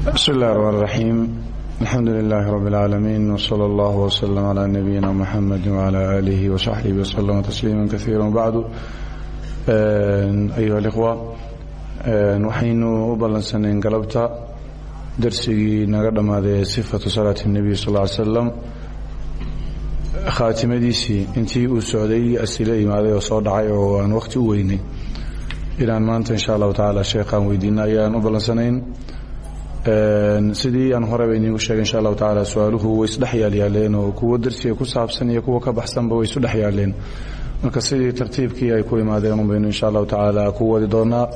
بسم الله الرحمن الرحيم الحمد لله رب العالمين وصلى الله وسلم على نبينا محمد وعلى آله وصحبه وسلم تسليما كثيرا بعد أيها الإخوة waxaynu u ballansanayn galabta darsigii naga dhammaaday sifatu salaati الnebiy sal ly slam khaatimadiisii intii uu socday asile imaaday oo soo dhacay oo aan wakhti u weynay inaan maanta insha allahu tacaala sheekhaan weydiina ayaan u ballansanayn sidii aan horeba inigu sheegay insha allahu tacaala su'aaluhu way isdhex oo kuwo darsiga ku saabsan iyo kuwa ka baxsanba way isu marka sidii tartiibkii ay ku imaadeen un baynu insha allahu tacaala ku wadi doonaa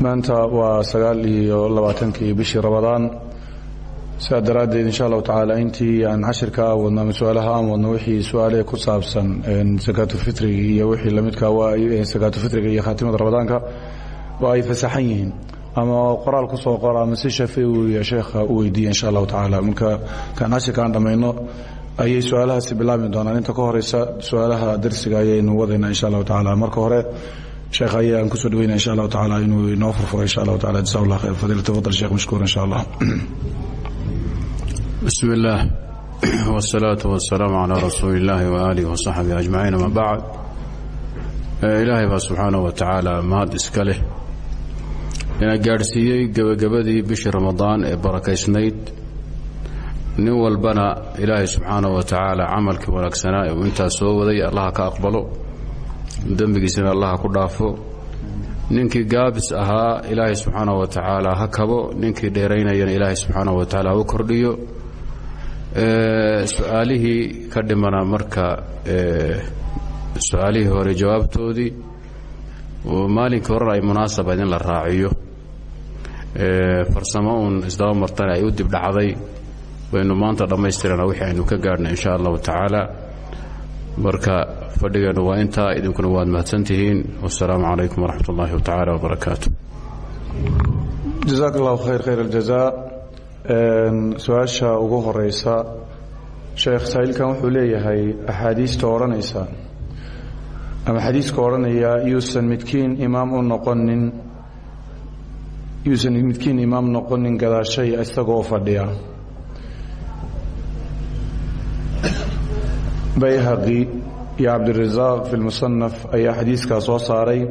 maanta waa sagaal iyo bishii rabadaan sidaa insha allahu tacaala intii aan cashirka aan wadno ama aan wadno wixii su'aalahe ku saabsan sakaatufitriga iyo wixii lamidka waa sakaatufitriga iyo khaatimada ramadaanka oo ay fasaxan yihiin. Ama qoraal ku soo qora ama si shafeewiya sheekha ah u weydiiya insha allahu tacaala. Marka kaan cashirkaan dhammayno ayay su'aalahaasi doonaan. Inta ka horeysa su'aalaha darsiga ayaynu wadaynaa insha allahu tacaala. Marka hore sheekh ayaan ku soo dhaweynaa insha allahu tacaala inuu inoo furfuro insha allahu tacala jaza khayr. Fadila tafadal sheekh mashkuur insha allah. Bismi illaah wasalaatu wasalaamu calaa rasuuli illaahi waaalihi wasaxbihi ajmaciin ama bacd eh, ilaahay baa subxaanahu wa tacaala mahad iska leh ina gaadhsiiyey gebagabadii bishii ramadaan ee barakaysnayd. Nin walbana ilaahay subxaana wa tacaala camalkii wanaagsanaa ee uu intaas soo waday allaha ka aqbalo dembigiisana allaha ku dhaafo. Ninkii gaabis ahaa ilaahay subxaana wa tacaala ha kabo. Ninkii dheeraynayana ilaahay subxaana wa tacaala ha u kordhiyo. Su'aalihii ka dhimana marka su'aalihii hore jawaabtoodii maalinkii horena ay munaasaba in la raaciyo. Farsamo uun isdaba martana ay u dibdhacday waynu maanta dhammaystirana wixii aynu ka gaadhnay insha allahu tacaala. Marka fadhigeennu waa intaa idinkuna waad mahadsantihiin. Wasalaamu calaykum waraxmat ullaahi tacaala wabarakaatu jazaak allahu khayr khayr aljaza su'aasha ugu horeysa sheekh saa'ilkan wuxuu leeyahay axaadiista odhanaysa ama xadiiska odhanaya yuusan midkiin imaam u noqonin yuusan midkiin imaam noqonin gadaashay isagoo fadhiya. Bayhaqi iyo cabdirasaaq fi lmusanaf ayaa xadiiskaa soo saaray.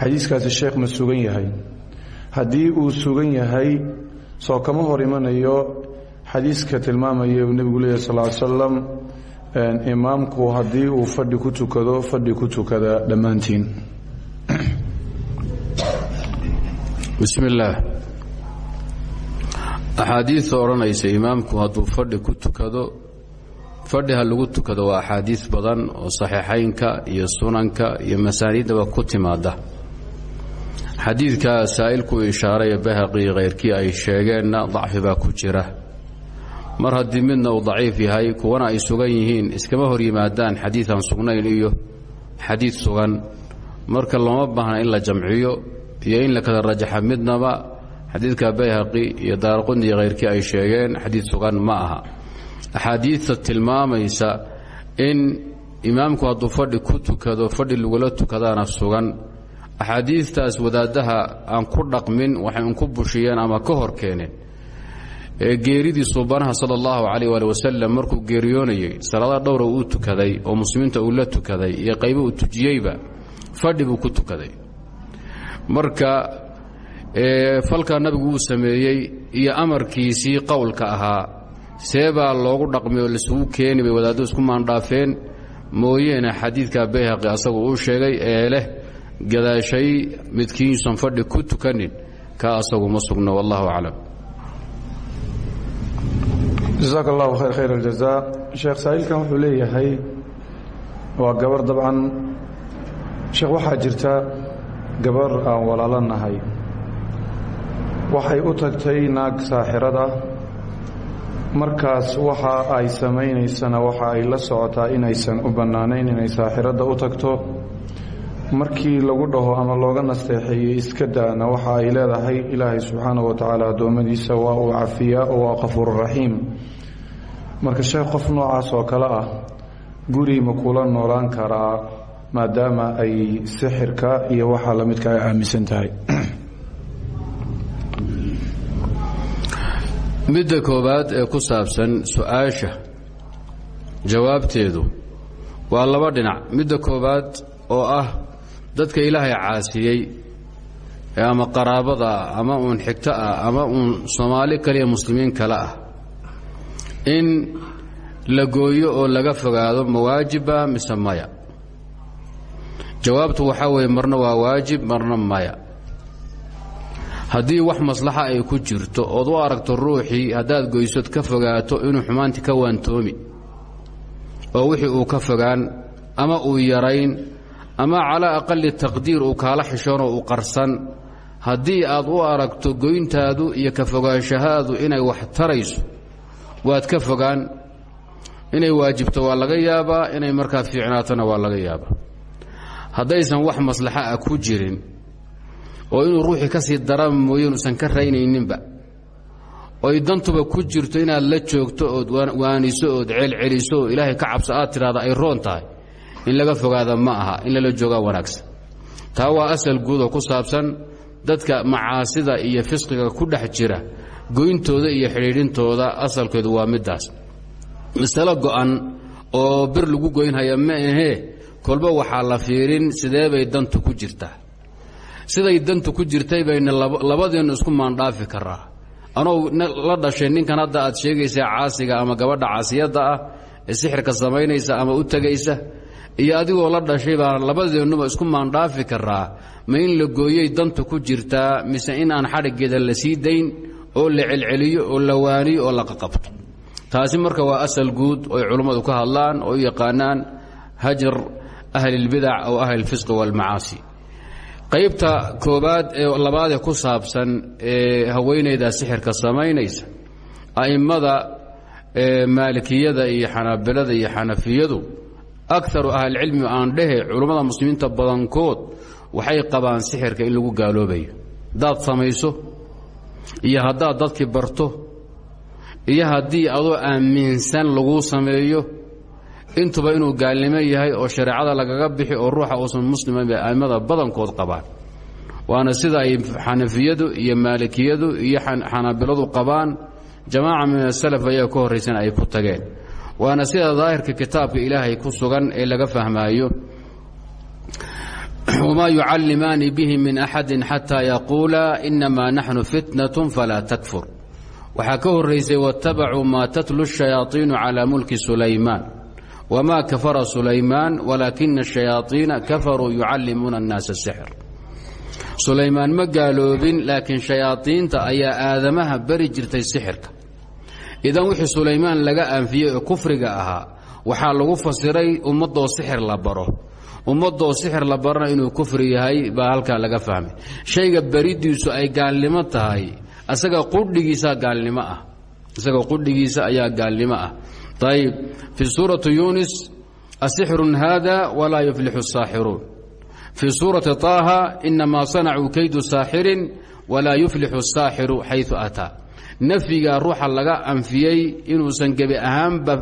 Xadiiskaasi sheekh ma sugan yahay. Haddii uu sugan yahay soo kama hor imanayo xadiiska tilmaamaya uu nebigu leeyahy sal slam imaamku haddii uu fadhi ku tukado fadhi ku tukada dhammaantiin. Bismi illaah axaadiista odhanaysa imaamku hadduu fadhi ku tukado fadhi ha lagu tukado waa axaadiis badan oo saxiixaynka iyo sunanka iyo masaaniiddaba ku timaada xadiidka saa'ilkuu ishaaraya bahaqii khayrkii ay sheegeenna dacfi ku jira mar haddii midna uu daciif yahay kuwana ay sugan yihiin iskama hor yimaadaan xadiid sugnayn iyo xadiid sugan. Marka looma baahna in la jamciyo iyo in la kala rajaxa midnaba xadiidka bayhaqi iyo daaraquni iyo ay sheegeen xadiid sugan ma aha. Axaadiidta tilmaamaysa in imaamku hadduu fadhi ku tukado fadhi lagula tukadaana sugan. Axaadiidtaas wadaaddaha aan ku dhaqmin waxay unku bushiyeen ama ka hor keeneen ee geeridii suubanaha sala allahu calayh waali wasalam markuu geeriyoonayey salaada dhowra uu tukaday oo muslimiinta uu la tukaday iyo qaybo uu tujiyeyba fadhi buu ku tukaday. Marka falkaa nabigu uu sameeyey iyo amarkiisii qowlka ahaa see baa loogu dhaqmay oo laisugu keeni bay wadaaddu isku maandhaafeen. Mooyeene xadiidka bayhaqi asagu uu sheegay ee leh gadaashay midkiinuusan fadhi ku tukanin ka asagu ma sugno wallahu aclam jasaak allahu khayr khayr aljaza sheekh saa'ilkan wuxuu leeyahay waa gabar dabcan. Sheekh waxaa jirta gabar aan walaalo nahay. Waxay u tagtay naag saaxirada markaas waxa ay samaynaysana waxa ay la socotaa inaysan u bannaanayn inay saaxiradda u tagto. Markii lagu dhaho ama looga nasteexeeyey iska daana waxa ay leedahay ilaahay subxaanahu wa tacaala addoommadiisa waa uu cafiyaa oo waa qafuururaxiim marka sheekh qof noocaas oo kale ah guri ma kula noolaan karaa maadaama ay sixirka iyo waxaa la midka ay aaminsan tahay. Midda koowaad ee ku saabsan su'aasha jawaabteedu waa laba dhinac. Midda koowaad oo ah dadka ilaahay caasiyey ama qaraabada ah ama uun xigto ah ama uun soomaali kaliya muslimiin kale ah in la gooyo oo laga fogaado ma waajiba mise maya. Jawaabtu waxaa weeye marna waa waajib marna maya. Haddii wax maslaxa ay ku jirto ood u aragto ruuxii haddaad goysod ka fogaato inuu xumaantii ka waantoomi oo wixii uu ka fogaan ama uu yarayn ama calaa aqali taqdiir uu kaala xishoonoo uu qarsan haddii aad u aragto goyntaadu iyo ka fogaanshahaadu inay wax tarayso waad ka fogaan inay waajibto waa laga yaabaa inay markaa fiicnaatona waa laga yaabaa. Haddaysan wax maslaxa ah ku jirin oo inuu ruuxii ka sii dara mooye inuusan ka raynayninba oy dantuba ku jirto inaad la joogto ood waaniso ood ceelceliso oo ilaahay ka cabso aad tidhahda ay roon tahay in laga fogaada ma aha in lala joogaa wanaagsan. Taa waa asal guud oo ku saabsan dadka macaasida iyo fisqiga ku dhex jira goyntooda iyo xidhiidhintooda asalkeedu waa middaas. Masalo go'an oo bir lagu goynhaya ma ahee kolba waxaa la fiirin sidee bay dantu ku jirtaa siday dantu ku jirtay bayna labadeennu isku maandhaafi karaa anoo la dhashay ninkan hadda aad sheegaysaa caasiga ama gabadha caasiyadda ah ee sixirka samaynaysa ama u tegaysa iyo adigoo la dhashay baa labadeennuba isku maandhaafi karaa ma in la gooyey dantu ku jirtaa mise in aan xadhiggeeda la sii dayn oo la celceliyo oo la waaniyo oo la qaqabto. Taasi marka waa asal guud oy culummadu ka hadlaan oo u yaqaanaan hajar ahlilbidac aw ahlilfisqi waalmacaasi qaybta koobaad ee labaadee ku saabsan ee haweenayda sixirka samaynaysa a'immada maalikiyada iyo xanaabilada iyo xanafiyadu akaru ahlilcilmi aan dhehe culummada muslimiinta badankood waxay qabaan sixirka in lagu gaaloobayo. Hadaad samayso iyo haddaad dadkii barto iyo haddii adoo aaminsan laguu sameeyo intuba inuu gaalnimo yahay oo shareecada lagaga bixi oo ruuxa uusan muslima bay a'immada badankood qabaan. Waana sida ay xanafiyadu iyo maalikiyadu iyo xanaabiladu qabaan. Jamaaca min asalaf ayaa ka horraysan ay ku tageen. Waana sida daahirka kitaabka ilaahay ku sugan ee laga fahmaayo wmaa yucallimaani bihi min axadin xataa yaquulaa inamaa naxnu fitnatun falaa takfur waxaa ka horraysay waattabacuu maa tatlu shayaadiinu calaa mulki sulaymaan wamaa kafara sulaymaan walaakina ashayaadiina kafaruu yucallimuuna annaasa sixr sulaymaan ma gaaloobin laakiin shayaadiinta ayaa aadamaha bari jirtay sixirka idan wixii sulaymaan laga anfiyey oo kufriga ahaa waxaa lagu fasiray ummadoo sixir la baro ummadoo sixir la barana inuu kufri yahay baa halkaa laga fahmay shayga beridiisu ay gaalnimo tahay asaga qudhigiisa gaalnimo ah isaga qudhigiisa ayaa gaalnimo ah ayb fii suurati yunis asixrun hada walaa yuflixu الsaaxiruun fii suurati طaaha inamaa sanacuu kaydu saaxirin walaa yuflixu الsaaxiru xayثu ataa nafyiga ruuxa laga anfiyey inuusan gebi ahaanba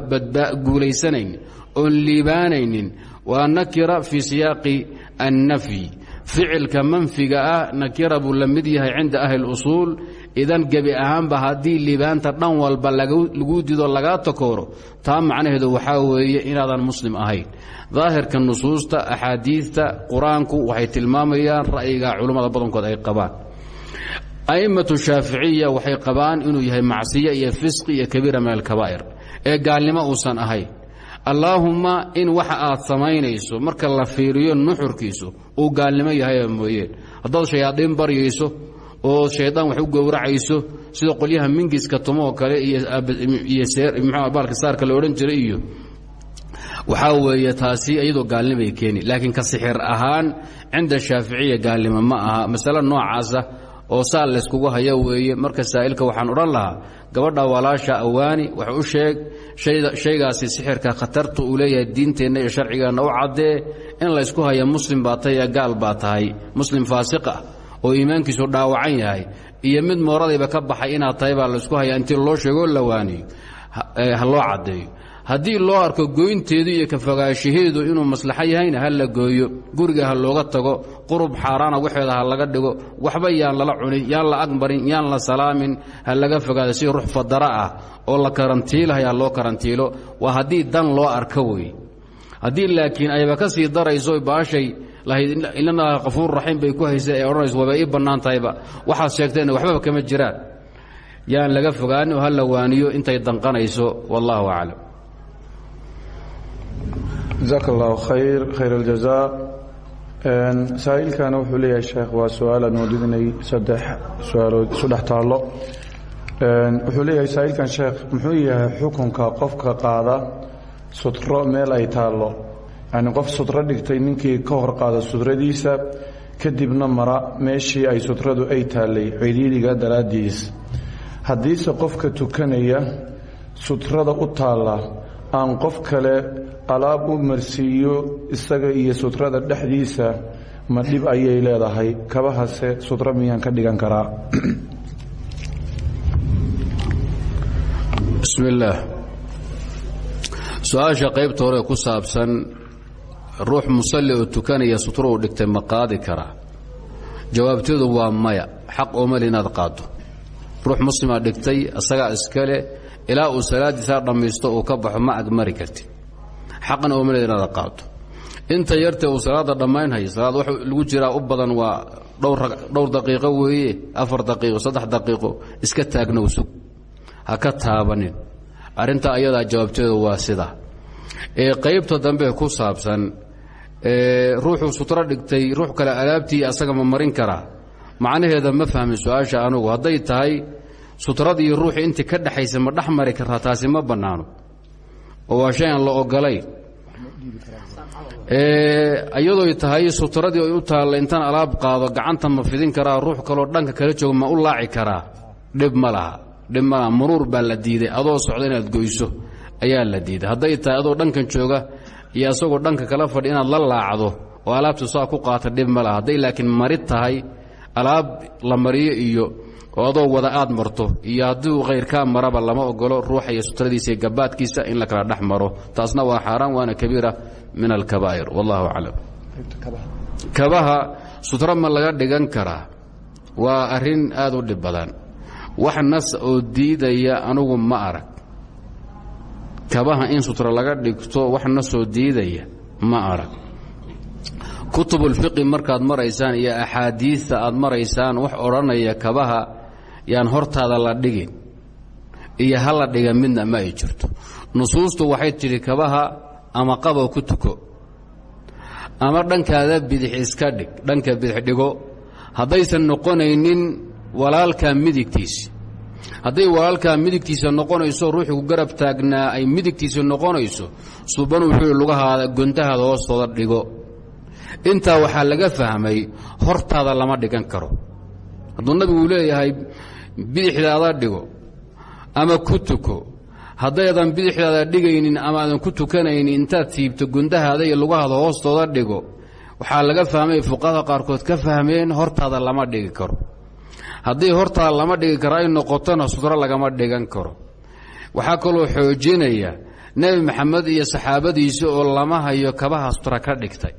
guulaysanaynin oon liibaanaynin waa nakira fii siyaaqi annafyi ficilka manfiga ah nakira buu la mid yahay cinda ahli اusuul idan gebi ahaanba haddii liibaanta dhan walba lagu dido lagaa takooro taa macnaheedu waxaa weeye inaadan muslim ahayn. Daahirka nusuusta axaadiidta qur'aanku waxay tilmaamayaan ra'yiga culummada badankood ay qabaan. A'immatu shaaficiya waxay qabaan inuu yahay macsiyo iyo fisqi iyo kabiira min alkabaa'ir. Ee gaalnimo uusan ahayn allaahumma in waxa aad samaynayso marka la fiiriyo nuxurkiisu uu gaalnimo yahay mooyeen haddaad shayaadiin baryayso oo shaydaan wax u gowracayso sida qolyaha mingiska tumoo kale iyo baalka saarka la odhan jiray iyo waxaa weeye taasi iyadoo gaalnimay keeni. Laakiin ka sixir ahaan cinda shaaficiya gaalnimo ma aha. Masale noocaasa oo saa layskugu haya weeye marka saa'ilka waxaan odhan lahaa gabadha walaasha awaani wax u sheeg shaygaasi sixirka khatarta uu leeyahay diinteenna iyo sharcigeenna u caddee in laysku haya muslim baa tahay gaal baa tahay. Muslim faasiq ah oo iimaankiisu dhaawacan yahay iyo mid mooradayba ka baxay inaad tahay baa laysku haya intii loo sheegoo la waaniyo ha loo caddeeyo haddii loo arko goynteedu iyo ka fogaanshaheedu inuu maslaxo yahayna ha la gooyo guriga ha looga tago qurub xaaraana waxeeda ha laga dhigo waxba yaan lala cunin yaan la agmarin yaan la salaamin ha laga fogaado si ruux fadara ah oo la karantiilahaya loo karantiilo waa haddii dan loo arko wey. Haddii laakiin ayba ka sii darayso baashay lahayd inanaha kafuur raxiim bay ku haysa ee odhanayso waba ii bannaan tahayba waxaad kama jiraan. Yaan laga fogaanin oo la waaniyo intay danqanayso wallahu aclam jazaak allahu khayr khayr aljazaa saa'ilkana wuxuu leeyahay sheekh waa su'aal moodidinay saddex su'aalood isu dhex wuxuu leeyahay saa'ilkan sheekh muxuu yahay xukunka qofka qaada sutro meel ay taallo. Yacni qof sutro dhigtay ninkii ka hor qaada sutradiisa kadibna mara meeshii ay sutradu ay taallay cidhiidhiga daraaddiis haddiise qofka tukanaya sutrada u taalla aan qof kale alaab u marsiiyo isaga iyo sutrada dhexdiisa ma dhib ayay leedahay. Kabahase sutro miyaan ka dhigan karaa? Bismi illaah su'aasha qaybta hore ku saabsan ruux musalli oo tukanaya sutro uu dhigtay ma qaadi karaa jawaabteedu waa maya. Xaq oomali inaad qaaddo. Ruux muslimaa dhigtay asagaa iskale ilaa uu salaaddiisaa dhammaysto uu ka baxo ma agmari karti xaqna oomaleed inaad qaado inta yartee uu salaadda dhammaynhayo salaad wax lagu jiraa u badan waa dhowr daqiiqo weeye afar daqiiqo saddex daqiiqo iska taagnow sug. Ha ka taabanin. Arrintaa ayadaa jawaabteedu waa sida. Ee qaybta dambe ku saabsan ruuxuu sutro dhigtay ruux kale alaabtii asaga ma marin karaa macnaheeda ma fahmin su'aasha anugu. Hadday tahay sutradii ruuxii intii ka dhexaysa ma dhex mari kartaa taasi ma bannaano oo waa shay aan la ogolayn iyadooy tahay sutradii ay u taalla intaan alaab qaado gacanta ma fidin karaa ruux kaloo dhanka kala jooga ma u laaci karaa. Dhib ma laha. Dhib ma laha. Muruur baa la diiday. Adoo socda inaad goyso ayaa la diiday. Hadday tahay adoo dhankan jooga iyo asagoo dhanka kala fadhi inaad la laacdo oo alaabtu saa ku qaata dhib ma laha. Hadday laakiin mari tahay alaab la mariyo iyo oo adoo wada aad marto iyo hadduu khayrkaa maraba lama ogolo ruuxa iyo sutradiisa gabaadkiisa in la kala dhex maro. Taasna waa xaaraan waana kabiira min alkabaa'ir. Wallahu aclam. Kabaha sutro ma laga dhigan karaa. Waa arrin aad u dhib badan. Wax nas oo diidaya anugu ma arag. Kabaha in sutro laga dhigto wax nasoo diidaya ma arag. Kutubulfiqi markaad maraysaan iyo axaadiista aad maraysaan wax odhanaya kabaha yaan hortaada la dhigin iyo ha la dhiga midna ma ay jirto. Nusuustu waxay tidhi kabaha ama qabow ku tuko ama dhankaada bidix iska dhig dhanka bidix dhigo. Haddaysan noqonaynin walaalkaa midigtiisi hadday walaalkaa midigtiisa noqonayso ruuxii ku garab taagnaa ay midigtiisa noqonayso suban wuxuu lugahaada gontahaada hoostooda dhigo. Intaa waxaa laga fahmay hortaada lama dhigan karo. Hadduu nabigu leeyahay bidixdaada dhigo ama ku tuko. Haddaydan bidixdaada dhigaynin ama aadan ku tukanaynin intaad tiibto gundahaada iyo lugahaada hoostooda dhigo waxaa laga fahmay fuqahada qaarkood ka fahmeen hortaada lama dhigi karo. Haddii hortaada lama dhigi karo ay noqotona sutro lagama dhigan karo. Waxaa kaloo xoojinaya nebi maxamed iyo saxaabadiisa oo lama hayo kabaha sutra ka dhigtay.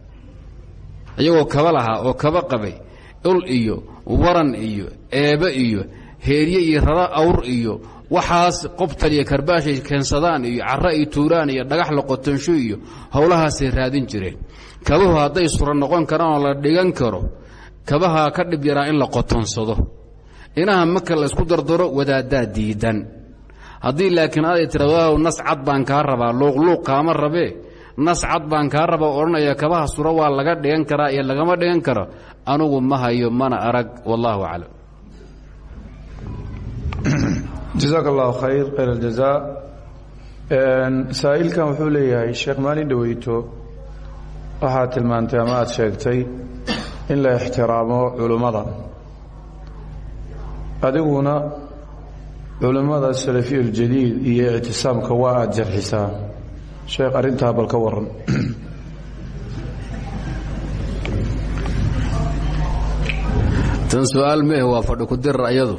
Iyagoo kaba lahaa oo kaba qabay ul iyo waran iyo eebe iyo heerye iyo rara awr iyo waxaas qobtal iyo karbaashay keensadaan iyo cara iyo tuuraan iyo dhagax la qotonsho iyo howlahaasay raadin jireen. Kabahu hadday sura noqon karaan oo la dhigan karo kabaha ka dhib yaraa in la qotonsado. Inaha marka la isku dardaro wadaaddaa diidan. Haddii laakiin aday tiraado nas cad baan kaa rabaa luuqluuq kaama rabee nas cad baan kaa raba odhanaya kabaha sura waa laga dhigan karaa iyo lagama dhigan karo. Anugu ma hayo mana arag wallahu aclam jazaak allahu khayr khayr aljazaa saa'ilkan wuxuu leeyahay sheekh maalin dhoweyto waxaad tilmaantay ama aada sheegtay in la ixtiraamo culummada adiguna culimmada salafiya uljadiid iyo ictisaamka waa aada sheekh arrintaa bal ka waran tan su'aal waa fadhi ku dirar ayadu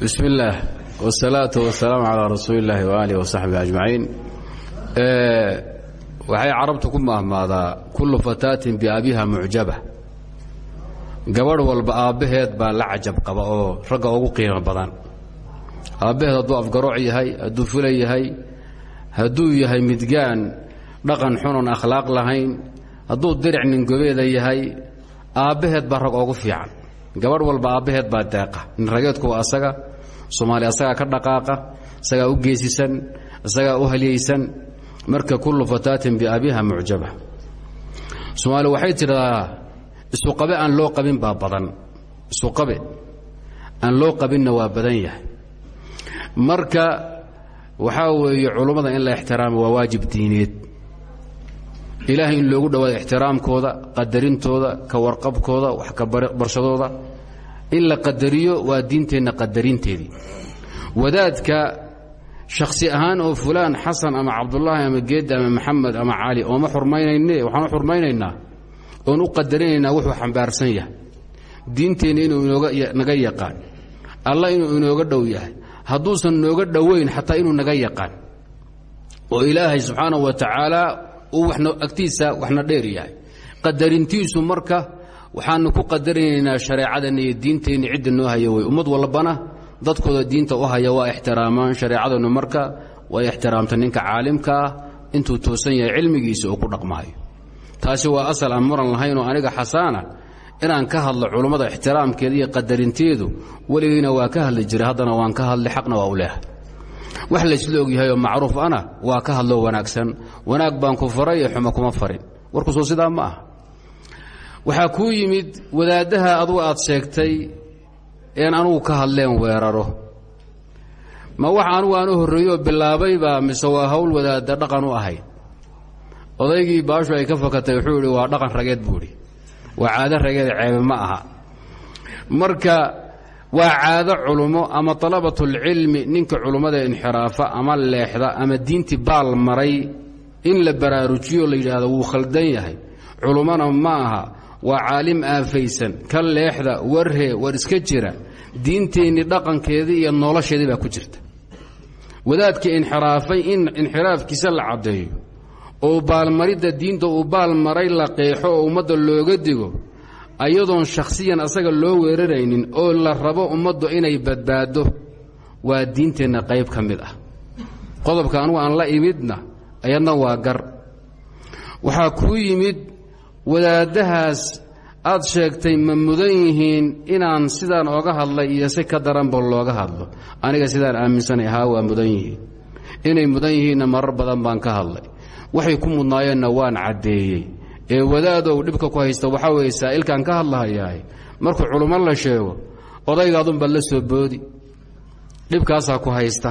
bismi illaah wsalaatu wasalaamu calaa rasuuli illaahi waaalih wasaxbihi ajmaciin. Waxay carabtu ku mahmaadaa kullu fataatin biabiha mucjaba. Gabadh walba aabbaheed baa la cajab qaba oo ragga ugu qiimo badan. Aabbaheed hadduu afgarooc yahay hadduu fula yahay hadduu yahay midgaan dhaqan xunon akhlaaq lahayn hadduu diric ningobeeda yahay aabbaheed baa rag ugu fiican gabadh walba aabbaheed baa deeqa nin rageedku waa asaga soomaali asagaa ka dhaqaaqa isagaa u geesisan isagaa u halyaysan marka kullu fataatin biabiha mucjaba. Soomaali waxay tidhahdaa isuqabe aan loo qabin baa badan. Isuqabe aan loo qabinna waa badan yahay. Marka waxaa weeye culummada in la ixtiraamo waa waajib diineed ilaahay in loogu dhowaado ixtiraamkooda qadarintooda ka warqabkooda wax ka barshadooda. In la qadariyo waa diinteenna qadarinteedii. Wadaadka shakhsi ahaan oo fulaan xasan ama cabdulaahi ama geed ama maxamed ama cali ooma xurmaynayne waxaan u xurmaynaynaa oon u qadarinaynaa wuxuu xambaarsan yahay. Diinteenna inuu naga yaqaan. Alla inuu inooga dhow yahay. Hadduusan nooga dhowayn xataa inuu naga yaqaan. Oo ilaahay subxaanahu wa tacaala uu agtiisa waxna dheer yahay. Qadarintiisu marka waxaanu ku qadarinaynaa shareecadeenna iyo diinteenna cidda noo haya wey ummad walbana dadkooda diinta u haya waa ixtiraamaan. Shareecadeennu marka way ixtiraamta ninka caalimka ah intuu toosan yahay cilmigiisa uu ku dhaqmaayo. Taasi waa asal aan muran lahaynoo aniga xasaana inaan ka hadlo culummada ixtiraamkeeda iyo qadarinteedu weligayna waa ka hadli jiray haddana waan ka hadli xaqna waa u leehay wax laysla ogyahayoo macruuf ana waa ka hadloo wanaagsan. Wanaag baan ku faray ee xumo kuma farin. Warkusoo sidaa ma ah waxaa kuu yimid wadaaddaha adugu aad sheegtay een anugu ka hadleen weeraro. Ma wax anugu aan u horreeyoo bilaabaybaa mise waa hawl wadaadda dhaqan u ahayd? Odaygii baashu ay ka fakatay wuxuu idhi waa dhaqan rageed buu idhi waa caado rageed ceebe ma aha. Marka waa caado culummo ama talabatulcilmi ninka culummada inxiraafa ama leexda ama diintii baal maray in la baraarujiyo la yidhaahdo wuu khaldan yahay. Culummona ma aha waa caalim aafaysan. Ka leexda warhe war iska jira. Diinteennii dhaqankeedii iyo nolosheedii baa ku jirta. Wadaadkii inxiraafay in inxiraafkiisa la caddeeyo. Oo baalmaridda diinta uu baalmaray la qeexo oo ummadda looga digo ayadoon shakhsiyan asaga loo weeraraynin oo la rabo ummaddu inay badbaaddo waa diinteenna qayb ka mid ah. Qodobka anugu aan la imidna ayadna waa gar. Waxaa kuu yimid wadaaddahaas aad sheegtay ma mudan yihiin inaan sidaan ooga hadlay iyo si ka daranba looga hadlo. Aniga sidaan aaminsanay haa waa mudan yihiin. Inay mudan yihiinna marar badan baan ka hadlay. Waxay ku mudnaayeenna waan caddeeyey ee wadaadow dhibka ku haysta waxaa weeye saa'ilkaan ka hadlahayahay. Markuu culummo la sheego odaygaadunbaad la soo boodi. Dhibkaasaa ku haysta.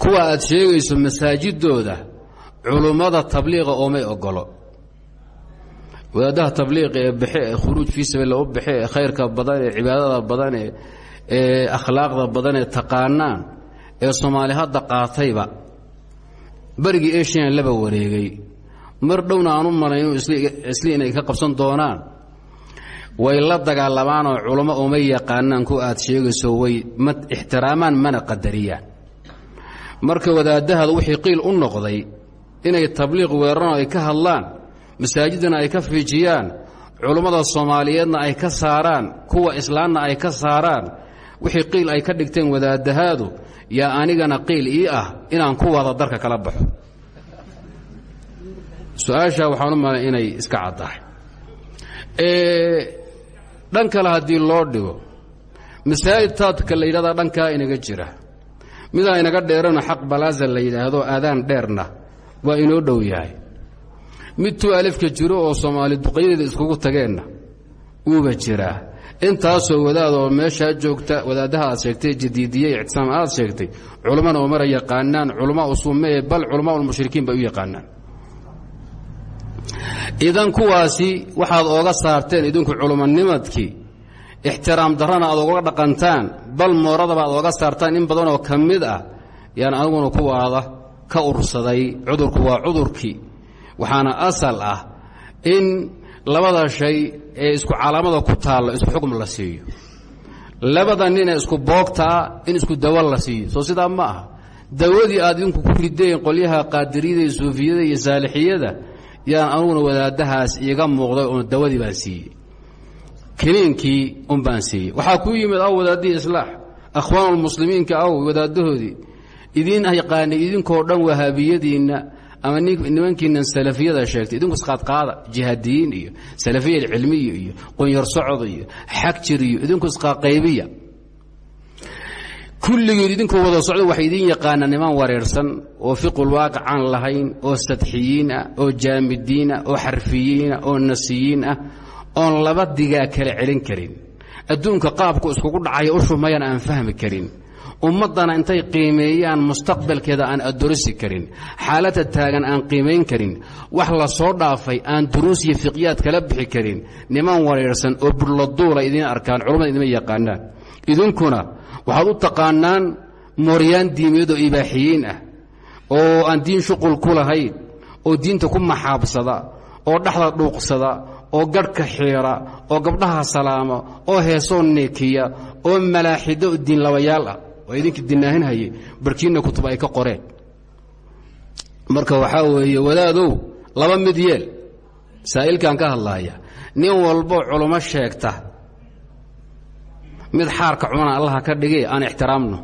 Kuwa aad sheegayso masaajidooda culummada tabliiqa oomay ogolo wadaadaha tabliiqa ee baxe ee khuruuj fii sabiilla u baxe ee khayrka badan ee cibaadada badan ee akhlaaqda badan ee taqaanaan ee soomaali hadda qaatayba. Berigii eshiyan laba wareegay mar dhowna aan u malayn isli inay ka qabsan doonaan. Way la dagaalamaanoo culummo uma yaqaanaan ku aad sheegayso way ma ixtiraamaan mana qadariyaan. Marka wadaadahada wixii qiil u noqday inay tabliiq weeraraan ay ka hadlaan masaajidana ay ka fiijiyaan culummada soomaaliyeedna ay ka saaraan kuwa islaamna ay ka saaraan wixii qiil ay ka dhigteen wadaadahaadu yaa anigana qiil ii ah inaan ku wada darka kala baxo su'aasha waxaan u malay inay iska caddahay. Dhan kale haddii loo dhigo masaajid taadka la yidhahdaa dhankaa inaga jira. Midaa inaga dheerana xaq balaaza la yidhaahdo aadaan dheerna waa inoo dhow yahay. Mid tu alifka jiro oo soomaali duqyadeeda iskugu tageenna uuba jiraa intaasoo wadaadoo meeshaa joogta wadaadaha aad sheegtay jadiidiye ictisaam aad sheegtay culummana umara yaqaanaan culama usummee bal culamaa ulmushrikiin bay u yaqaanaan idan kuwaasi waxaad ooga saarteen idinku culumonimadkii ixtiraam darrana aad oga dhaqantaan bal mooradaba aad ooga saartaan in badanoo ka mid ah yaan aniguna kuwaada ka ursaday cudurku waa cudurkii. Waxaana asal ah in labada shay ee isku calaamada ku taallo isku xukm la siiyo. Labada nine isku boogtaa in isku dawo la siiyo. Soo sidaa ma aha. Dawadii aad idinku ku rideen qolyaha qaadiriyada iyo suufiyada iyo saalixiyada yaan anuguna wadaadahaas iiga muuqday oon dawadii baan siiyey. Kiniinkii un baan siiyey. Waxaa kuu yimid aw wadaadihii islaax. Akhwaanulmuslimiinka aw wadaadahoodii idiin yaqaanay idinkoo dhan wahaabiyadiinna ama nimankiinan salafiyada sheegtay. Idinku isqaadqaada jihaadiyiin iyo salafiya cilmiya iyo qonyar socod iyo xagjir iyo idinku isqaqaybiya kulligeed idinkoo wada socdo waxay idiin yaqaanaa niman wareersan oo fiqulwaaqic aan lahayn oo sadxiyiin ah oo jaamidiin ah oo xarfiyiin ah oo nasiyiin ah oon laba digaa kala celin karin. Adduunka qaabku iskugu dhacaya u shumayan aan fahmi karin. Ummaddana intay qiimeeyaan mustaqbalkeeda aan adorisi karin. Xaaladda taagan aan qiimayn karin. Wax la soo dhaafay aan duruus iyo fiqyaad kala bixi karin. Niman wareersan oo burladuula idiin arkaan culummada idima yaqaanaan. Idinkuna waxaad u taqaanaan mooryaan diimeed oo ibaaxiyiin ah oo aan diin shuqul ku lahayn oo diinta ku maxaabsada oo dhexda dhuuqsada oo garhka xiira oo gabdhaha salaama oo heesoo neekiya oo malaaxido diinlabayaal ah. Waa idinkii dinaahinhaye barkiinna kutub ay ka qoreen. Marka waxaa weeye wadaadow laba mid yeel. Saa'ilkan ka hadlaaya. Nin walbo culummo sheegta mid xaarka cunana allaha ka dhigee aan ixtiraamno.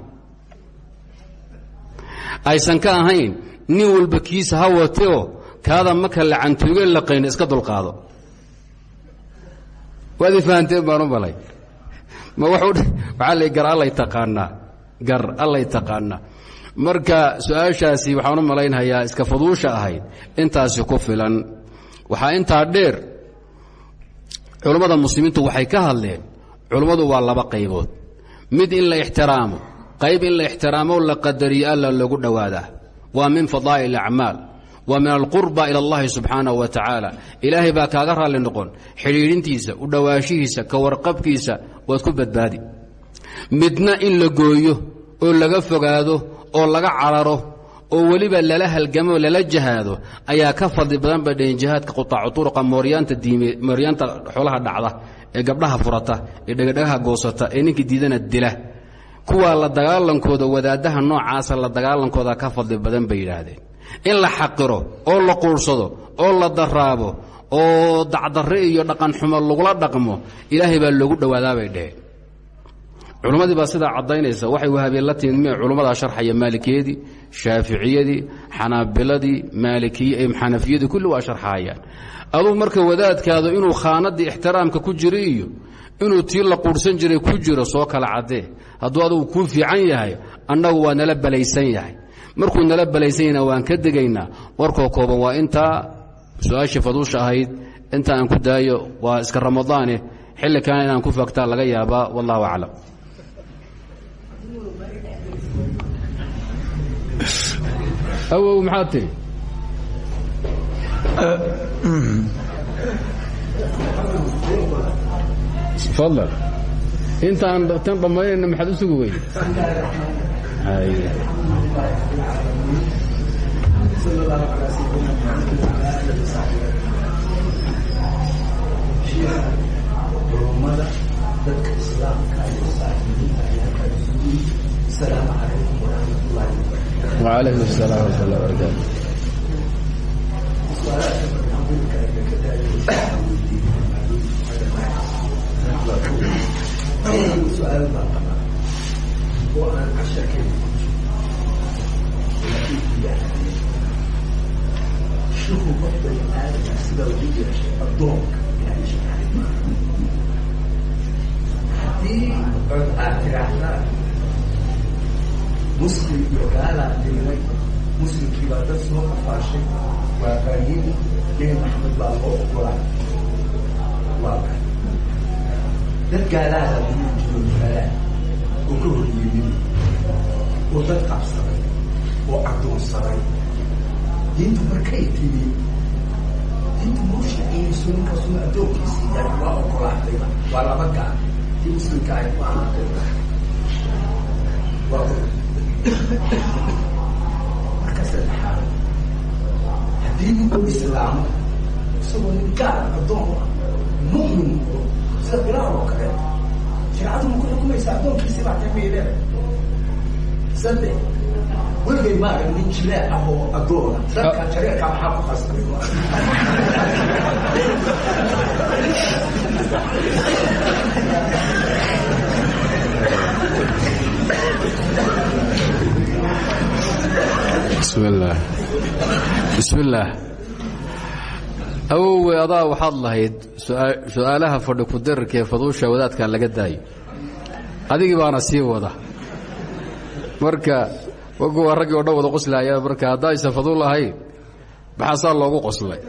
Aysan ka ahayn nin walba kiisa ha wateoo kaada maka lacantuuge laqayna iska dulqaado. Waad i fahanteen baan u malay. Ma waxaa la gar allay taqaanaa gar allay taqaanaa. Marka su'aashaasi waxaan u malaynhayaa iska fuduusha ahayd intaasi ku filan. Waxaa intaa dheer culummada muslimiintu waxay ka hadleen culummadu waa laba qaybood. Mid in la ixtiraamo qayb in la ixtiraamo la qadariyo alla loogu dhowaadaa waa min fadaa'il acmaal waa min alqurba ila allahi subxaanahu wa tacaala ilaahay baa kaaga raalli noqon xidhiidhintiisa u dhowaashihiisa ka warqabkiisa waad ku badbaadi. Midna in la gooyo oo laga fogaado oo laga cararo oo weliba lala halgamo lala jahaado ayaa ka fadli badan bay dhaheen jihaadka qutaacu turuqa mooryaanta xoolaha dhacda ee gabdhaha furata ee dhegadhagaha goosata ee ninkii diidana dila. Kuwaa la dagaalankooda wadaadaha noocaasa la dagaalankooda ka fadli badan bay yidhaahdeen. In la xaqiro oo la quursado oo la daraabo oo dacdarre iyo dhaqan xumo lagula dhaqmo ilaahay baa loogu dhowaadaabay dheheen culummadii baa sidaa caddaynaysa. Waxay wahaabiyeen la timid mee culummadaa sharxaya maalikiyadii shaaficiyadii xanaabiladii maalikiy xanafiyadii kulli waa sharxaayaan. Aduu marka wadaadkaadu inuu khaanadii ixtiraamka ku jira iyo inuu tii la quurhsan jiray ku jiro soo kala caddee. Hadduu adugu kuu fiican yahay annagu waa nala balaysan yahay. Markuu nala balaysan yahna waan ka degaynaa. Warkoo kooban waa intaa su'aashii faduusha ahayd inta aan ku daayo waa iska ramadaane xilli kalena inaan ku faagtaa laga yaabaa wallahu aclam awow maxaad tiri? Fadlan. Intaan tan dhammaynayna maxaad u sugi weyde dadka islaamka iyo saaxiibiinta ayaa ka isugu asalaamu calaykum waraxmatullahi wabarakatu وعليكم السلام ورحمة الله muslim iyo gaalaa dirinay muslimkii baa dad soo qafaashay waa baayini nebi maxamed baa loo ogolaa. Waa ka dad gaalaada diin jiro gaalaa oo ka horyeemin oo dad qabsaday oo addoonsaday diintu markay timi diintu muusha inayso ninkaasuna addoonkiisa yahay waa ogolaatayba waa laba gaal. Tii muslimka ay ku marka saddexaad haddii ninku islaamo isagoo nin gaal addoon ah mu'min sida bilaal oo kale shareecadu ma ku xukumaysa addoonkiisi baa leedahay saddex weligay ma arag nin jileec ah oo addoona jareerka maxaa ku khasbay bismi illaah bismi illaah awowe adaa waxaad lahayd su'aalaha fadhi ku-dirarka ee faduusha wadaadkaa laga daayo adigii baana sii wada. Marka waa raggii o dhan wada qoslaya marka haddaysan faduul ahayn maxaasaa loogu qoslay?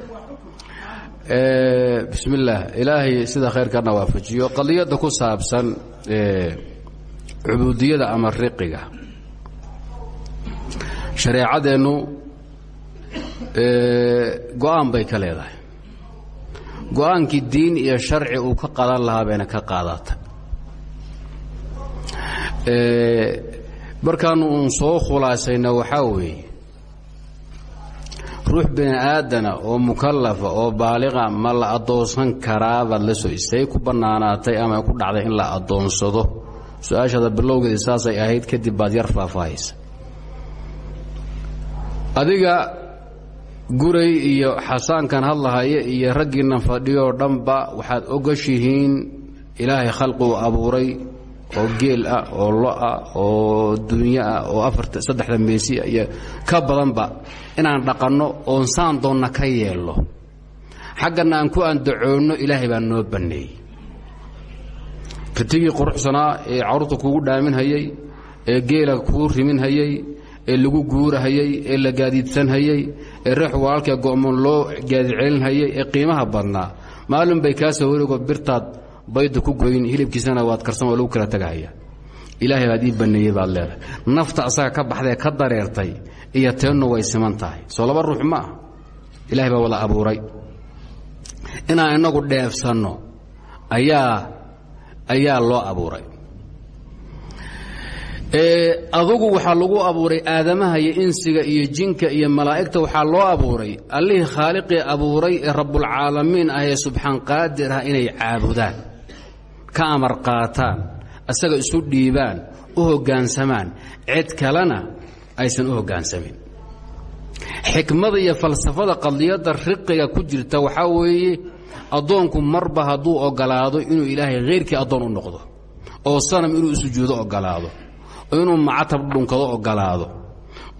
Bismi illaah ilaahay sida khayrkana waafajiyo. Qadiyadda ku saabsan cubuudiyada ama riqiga shareecadeennu go'aan bay ka leedahay. Go'aankii diin iyo sharci uu ka qadan lahaa bayna ka qaadatay markaanu uun soo khulaasayna waxaa weeye ruux bini aadana oo mukallafa oo baaliqa ma la addoonsan karaa baad la soo istay ku bannaanaatay ama ku dhacday in la addoonsado su'aashaada bilowgeedii saasay ahayd kadib baad yar faahfaahaysa adiga guray iyo xasaankan hadlahaya iyo raggiinna fadhiyoo dhanba waxaad ogashihiin ilaahay khalqi uu abuuray oo geel ah oo lo'ah oo dunyo ah oo afarta saddexda meesi iyo ka badanba inaan dhaqanno oon saan doonna ka yeelno. Xaggana aan ku andacoonno ilaahay baa noo banneeyey. Ritigii quruxsanaa ee carruurta kuugu dhaaminhayey ee geela kuu riminhayey ee lagu guurahayey ee la gaadiidsanhayey ee reex walaalkee go'moon loo gaadiidcelinhayey ee qiimaha badnaa. Maalin bay kaa soo wareego birtaad bayda ku goyn hilibkiisana waad karsan oo lagu kala tegahaya ilaahay baad ii banneeyey baad leedahay. Nafta asaga ka baxdae ka dareertay iyo teennu way siman tahay. Soo laba ruux ma ah ilahay baa wada abuuray. Inaan innagu dheefsanno ayaa ayaa loo abuuray adugu waxaa lagu abuuray aadamaha iyo insiga iyo jinka iyo malaa'igta waxaa loo abuuray. Allihii khaaliqii abuuray ee rabbulcaalamiin ah ee subxaan qaadir ah inay caabudaan ka amar qaataan asaga isu dhiibaan u hoggaansamaan cid kalena aysan u hoggaansamin xikmada iyo falsafada qadiyadda riqiga ku jirta waxaa weeye addoonku marba hadduu ogolaado inuu ilaahay khayrkii addoon u noqdo oo sanam inuu sujuudo ogolaado inuu macatab dhunkado ogolaado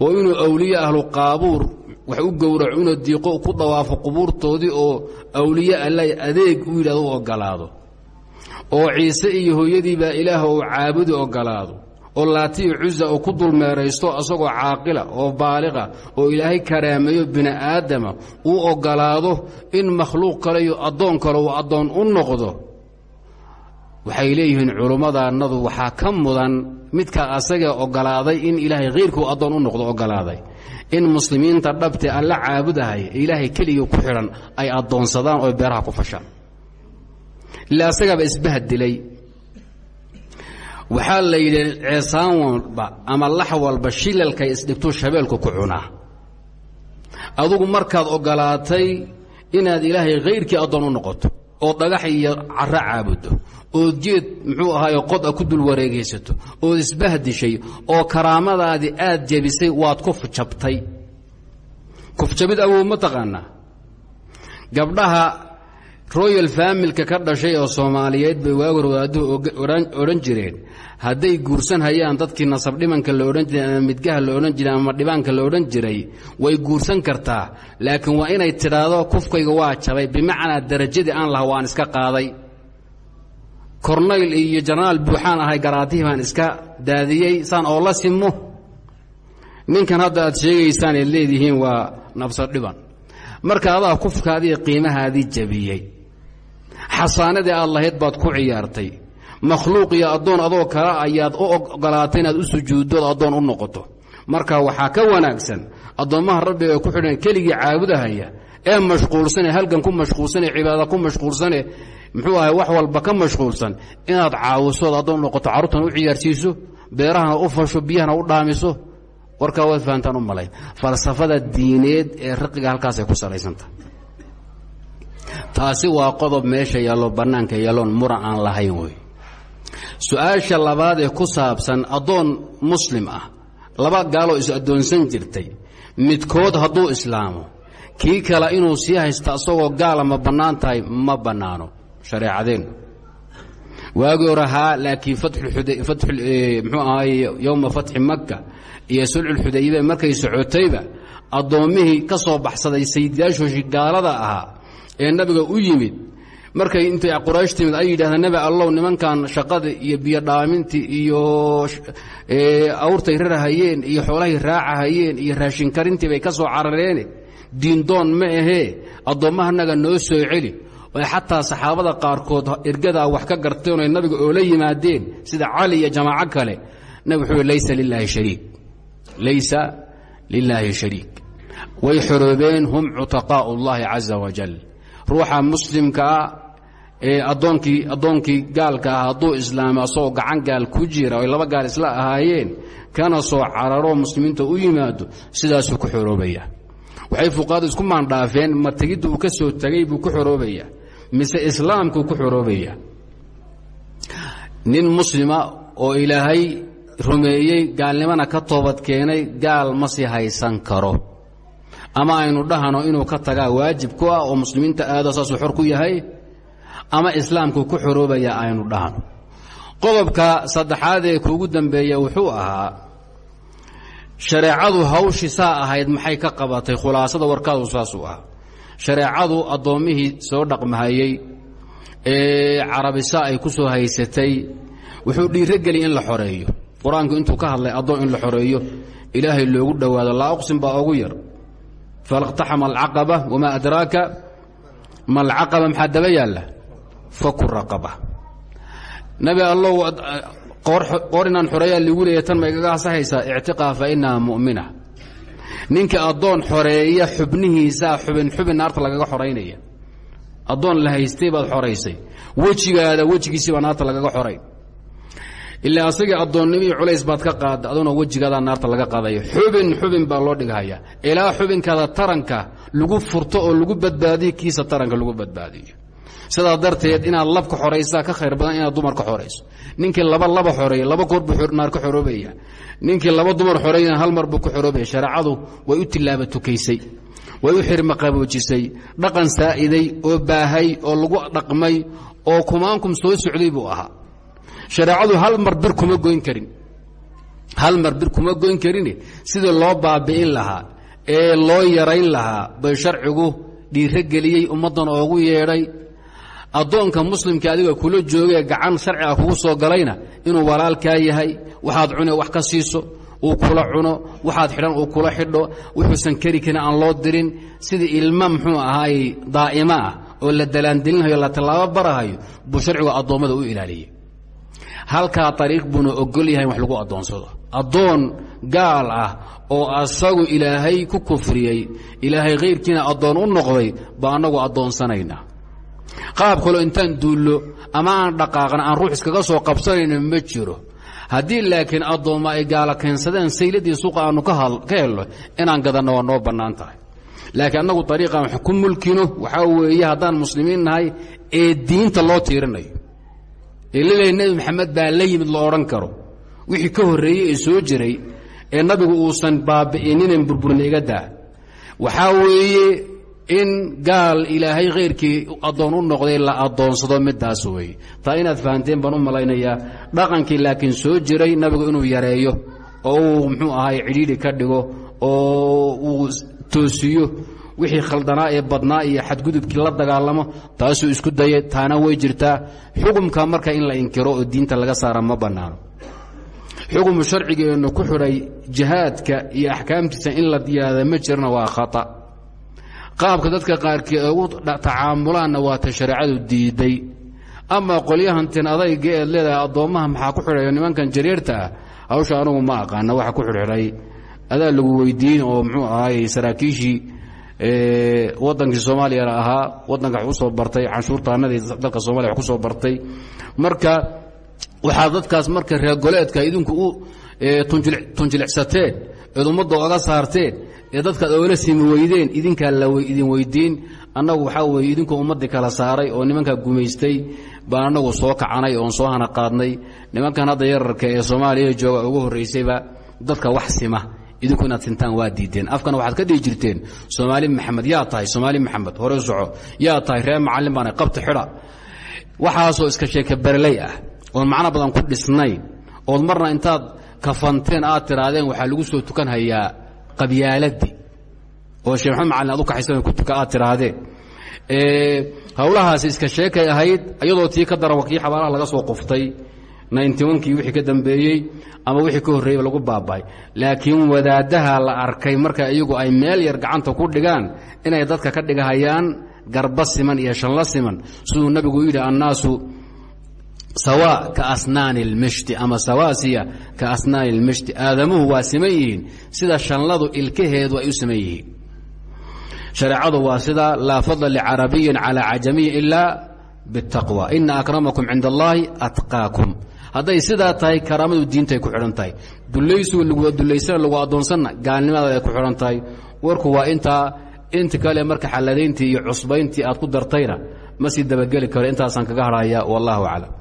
oo inuu awliye ahlu qaabuur wax u gowraco inuu diiqo ku dawaafo qubuurtoodii oo awliye alla adeeg u yidhahdo u ogolaado oo ciise iyo hooyadiibaa ilaah uu caabudi ogolaado oo laati iyo cuza uu ku dulmeeraysto asagoo caaqila oo baaliqa oo ilaahay karaameeyo bini aadama uu ogolaado in makhluuq kale iyo addoon kale uu addoon u noqdo waxay leeyihiin culummadannadu waxaa ka mudan midka asaga ogolaaday in ilaahay khayrkuu addoon u noqdo ogolaaday. In muslimiinta dhabte alla caabudahay ilaahay keligii ku xidhan ay addoonsadaan oo beeraha ku fashaan ila asagaaba isbahdilay waxaa la yidhi ceesaan walba ama lax walba shilalkay isdhigtuu shabeelku ku cunaa. Adugu markaad ogolaatay inaad ilaahay khayrkii addoon u noqoto oo dhagax iyo caro caabuddo ood jeed muxuu ahaayo qod a ku dul wareegaysato ood isbahdishay oo karaamadaadii aad jebisay waad kufjabtay kufjabid awow ma taqaanaa? Gabdhaha royal faamilka ka dhashay oo soomaaliyeed bay waagor wadaaduhu odhan jireen. Hadday guursan hayaan dadkii nasabdhimanka la odhan jiray ama midgaha la odhan jiray ama dhibaanka la odhan jiray way guursan kartaa. Laakiin waa inay tidhaahdo kufkayga waa jabay bimacnaa darajadii aan laha waan iska qaaday. Kornayl iyo jenaraal buuxaan ahay garaatihii baan iska daadiyey saan oo la simo. Ninkan hadda aad sheegaysaan eed leedihiin waa nabsadhiban marka adaa kufkaadii qiimahaadii jabiyey xasaanadii aad lahayd baad ku ciyaartay. Makhluuq iyo addoon adoo kale ayaad u ogolaatay inaad u sujuuddood addoon u noqoto. Marka waxaa ka wanaagsan addoommaha rabbiga ee ku xidhan keligii caabudahaya ee mashquulsane halgan ku mashquulsane cibaada ku mashquulsane muxuu ahay wax walba ka mashquulsan inaad caawisood addoon noqoto carruurtana u ciyaarsiiso beerahana u fasho biyahana u dhaamiso warkaa waad fahantaan u malayn falsafada diineed ee raqiga halkaasay ku salaysantaha taasi waa qodob meesha yaallo bannaanka yaalloon muran aan lahayn wey su'aasha labaad ee ku saabsan addoon muslim ah laba gaaloo is addoonsan jirtay midkood hadduu islaamo kii kale inuu sii haysta asagoo gaala ma bannaan tahay ma bannaano shareecadeennu waagii hore haa laakiin mxuu ahaay yowma fatxi makka iyo sulxulxudaybiya markay socotayba addoommihii ka soo baxsaday sayidyaashooshii gaalada ahaa ee nabiga u yimid. Markay intay quraysh timid ay yidhahdeen nebi allow nimankan shaqada iyo biyodhaamintii iyo awrtay rarahayeen iyo xoolahay raacahayeen iyo raashinkarintii bay ka soo carareene. Diindoon ma ahee addoommahanaga noo soo celi. Oy xataa saxaabada qaarkood ergadaa wax ka garteen oy nabiga oola yimaadeen sida cali iyo jamaaco kale. Nabig wuxuu laysa lilaahi shariik. Laysa lilaahi shariik. Way xoroobeen hum cutaqaa'u اllahi caza wajal ruuxa muslimkaa ee addoonkii addoonkii gaalka ah hadduu islaamay asagoo gacan gaal ku jira oy laba gaal isla ahaayeen kana soo cararoo muslimiinta u yimaado sidaasuu ku xoroobaya waxay fuqahadu isku maandhaafeen ma tegidda ka soo tegay buu ku xoroobaya mise islaamkuu ku xoroobaya nin muslima oo ilaahay rumeeyey gaalnimana ka toobad keenay gaal ma sii haysan karo ama aynu dhahano inuu ka tagaa waajib ku ah oo muslimiinta aado saasuu xor ku yahay ama islaamku ku xoroobaya aynu dhahno qodobka saddexaad ee kuugu dambeeya wuxuu ahaa shareecadu hawshii saa ahayd maxay ka qabatay? Khulaasada warkaadu saasuu ah shareecadu addoommihii soo dhaqmahayey ee carabisa ay ku soo haysatay wuxuu dhiirogeliy in la xoreeyo. Qur'aanku intuu ka hadlay addoon in la xoreeyo ilaahay loogu dhowaado laa uqsim baa ogu yar falaqtaxama alcaqaba wamaa adraaka ma alcaqaba maxaa daba yaalla faku raqaba nabi allow qoor inaan xoreeyaa ligu leeya tan ma igaga hasahaysaa ictiqaa fa inaha mu'mina ninka addoon xoreeya xubnihiisaa xubin xubin naarta lagaga xoraynaya addoon la haystay baad xoraysay wejigaada wejigiisii baa naarta lagaga xoray ilaa asagii addoonnimii culays baad ka qaada aduna wejigaadaa naarta laga qaadaya xubin xubin baa loo dhigahaya ilaa xubinkaada taranka lagu furto oo lagu badbaadiyo kiisa taranka lagu badbaadiyo. Sidaa darteed inaad labka xoraysaa ka khayr badan inaad dumar ka xorayso. Ninkii laba laba xoreeya laba goor buu naar ka xoroobaya ninkii laba dumar xoreeyana hal mar buu ka xoroobaya shareecadu way u tilaaba tukaysay way u xirma qaboojisay dhaqan saa'iday oo baahay oo lagu dhaqmay oo kumaankum soo socday buu ahaa shareecadu hal mar bir kuma goyn karin. Hal mar bir kuma goyn karin sidii loo baabi'in lahaa ee loo yarayn lahaa bay sharcigu dhiirogeliyey ummaddan oogu yeedhay. Addoonka muslimka adiga kula joogee gacan sharciga kugu soo galayna inuu walaalkaa yahay waxaad cune wax ka siiso uu kula cuno waxaad xidhan uu kula xidho wuxuusan keri karin aan loo dirin. Sidii ilma muxuu ahaay daa'imo ah oo la dalaandelinhayo la tallaabo barahayo buu sharcigu addoommada u ilaaliyey halkaa ariiq buuna ogol yahay in wax lagu addoonsado addoon gaal ah oo asagu ilaahay ku kufriyey ilaahay khayrkiina addoon u noqday baa annagu addoonsanaynaa qaab kaloo intaan duullo ama aan dhaqaaqna aan ruux iskaga soo qabsanayna ma jiro. Haddii laakiin addoomma ay gaala keensadeen sayladii suuqa aanu ka helno inaan gadanno waa noo bannaan tahay. Laakiin annagu ariiqan wax ku mulkino waxaa weeye haddaan muslimiin nahay ee diinta loo tiirinayo ee laleeyahy nebi maxamed baa la yimid la odhan karo. Wixii ka horreeyey ee soo jiray ee nabigu uusan baabi'ininen burburin iga daa. Waxaa weeye in gaal ilaahay khayrkii addoon u noqday la addoonsado midaas weeye. Taa inaad fahanteen baan u malaynayaa dhaqankii laakiin soo jiray nabigu inuu yareeyo oo uu muxuu ahaay cidhiidhi ka dhigo oo uu toosiyo wixii khaldanaa ee badnaa iyo xadgudubkii la dagaalamo taasuu isku dayay taana way jirtaa. Xukumka marka in la inkiro oo diinta laga saara ma bannaano. Xukumu sharcigeennu ku xidhay jihaadka iyo axkaamtiisa in la diyaada ma jirna waa khata. Qaabka dadka qaarkii ugu tacaamulaanna waa ta shareecadu diiday. Ama qolyahantin adayga eed leedahay addoommaha maxaa ku xidhayo nimankan jareerta ah? Hawsha anugu ma aqaana waxa ku xidhxidhay. Adaa lagu weydiin oo muxuu ahaay saraakiishii wadankii soomaaliyana ahaa wadanka wax ku soo bartay canshuurtaanadii dalka soomaliya wax ku soo bartay. Marka waxaa dadkaas marka reergoleedka idinku tunjilicsateen eed ummadda oga saarteen ee dadkaad oola simi weydeen idinkaa idin weydiin annagu waxaa weye idinkoo ummaddii kala saaray oo nimankaa gumaystay baan annagu soo kacanay oon soo hana qaadnay. Nimankan hadda yararka ee soomaaliya jooga ugu horraysayba dadka wax sima idinku inaad sintaan waa diideen. Afkana waxaad ka dhihi jirteen soomaali maxamed yaa tahay soomaali maxamed hore soco. Yaa tahay reer macallin baana qabta xidha. Waxaasoo iska sheeka berley ah oon macno badan ku dhisnayn ood marna intaad kafanteen aad tiraadeen waxaa lagu soo tukan hayaa qabyaaladii oo sheekh maxamed macallin ad u kaxaysan ku tuka aad tiraahdeen hawlahaasi iska sheekay ahayd iyadoo tii ka daran kii xabaalaha laga soo qoftay ninty-onkii wixii ka dambeeyey ama wixii ka horreeyey lagu baaba'ay laakiin wadaadaha la arkay marka iyagu ay meel yar gacanta ku dhigaan inay dadka ka dhigahayaan garba siman iyo shanla siman. Siduu nabigu yidhi annaasu sawa ka asnaani lmishti ama sawaasiya ka asnaani lmishti aadamuhu waa siman yihiin. Sida shanladu ilkaheedu ay u siman yihiin. Shareecadu waa sida laa fadla licarabiyin calaa cajamiyin ilaa bاtaqwى ina akramakum cind allahi atqaakum hadday sidaa tahay karaamadu diintay ku xidhan tahay. Dulaysigu lagu dulaysana lagu addoonsanna gaalnimada ay ku xidhan tahay. Warku waa intaa inta kale marka xalladayntii iyo cusbayntii aad ku dartayna ma sii dabageli karo. Intaasaan kaga harhaya wallahu aclam.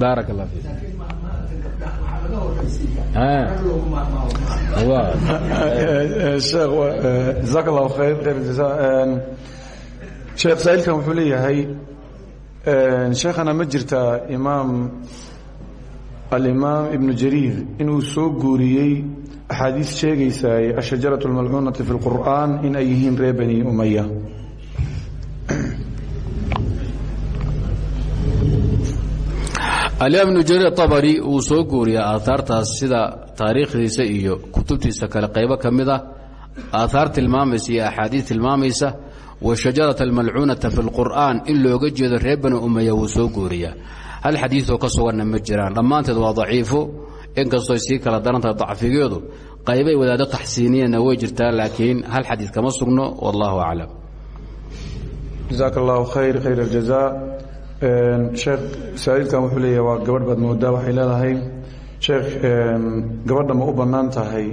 Baarak allah fiik jazaak allahu khayr sheekh saa'ilkan wuxuu leeyahay sheekhana ma jirtaa imaam alimaam ibnu jariir inuu soo guuriyey axaadiis sheegaysa ashajaratu اlmalcuunati fi اlqur'an in ay yihiin reer bani umaya alimaam ibnu jariir abari soo guuriyaa aaaartaas sida taariikhdiisa iyo kutubtiisa kale. Qaybo ka mid ah aaaar tilmaamaysa iyo axaadiis tilmaamaysa washajarata almalcuunata fi lqur'aan in looga jeedo reer bani umaya wuu soo guuriyaa hal xadiioo ka suganna ma jiraan dhammaanteed waa daciifo inkastoo sii kala darantahay dacfigeedu qaybay wadaaddo taxsiiniyeenna way jirtaa laakiin hal xadiid kama sugno wallahu aclam jazaak allahu khayr khayr aljaza sheekh saaiilkan wuxuu leeyahay waa gabadh baad moodaa waxay leedahay sheekh gabadha ma u bannaan tahay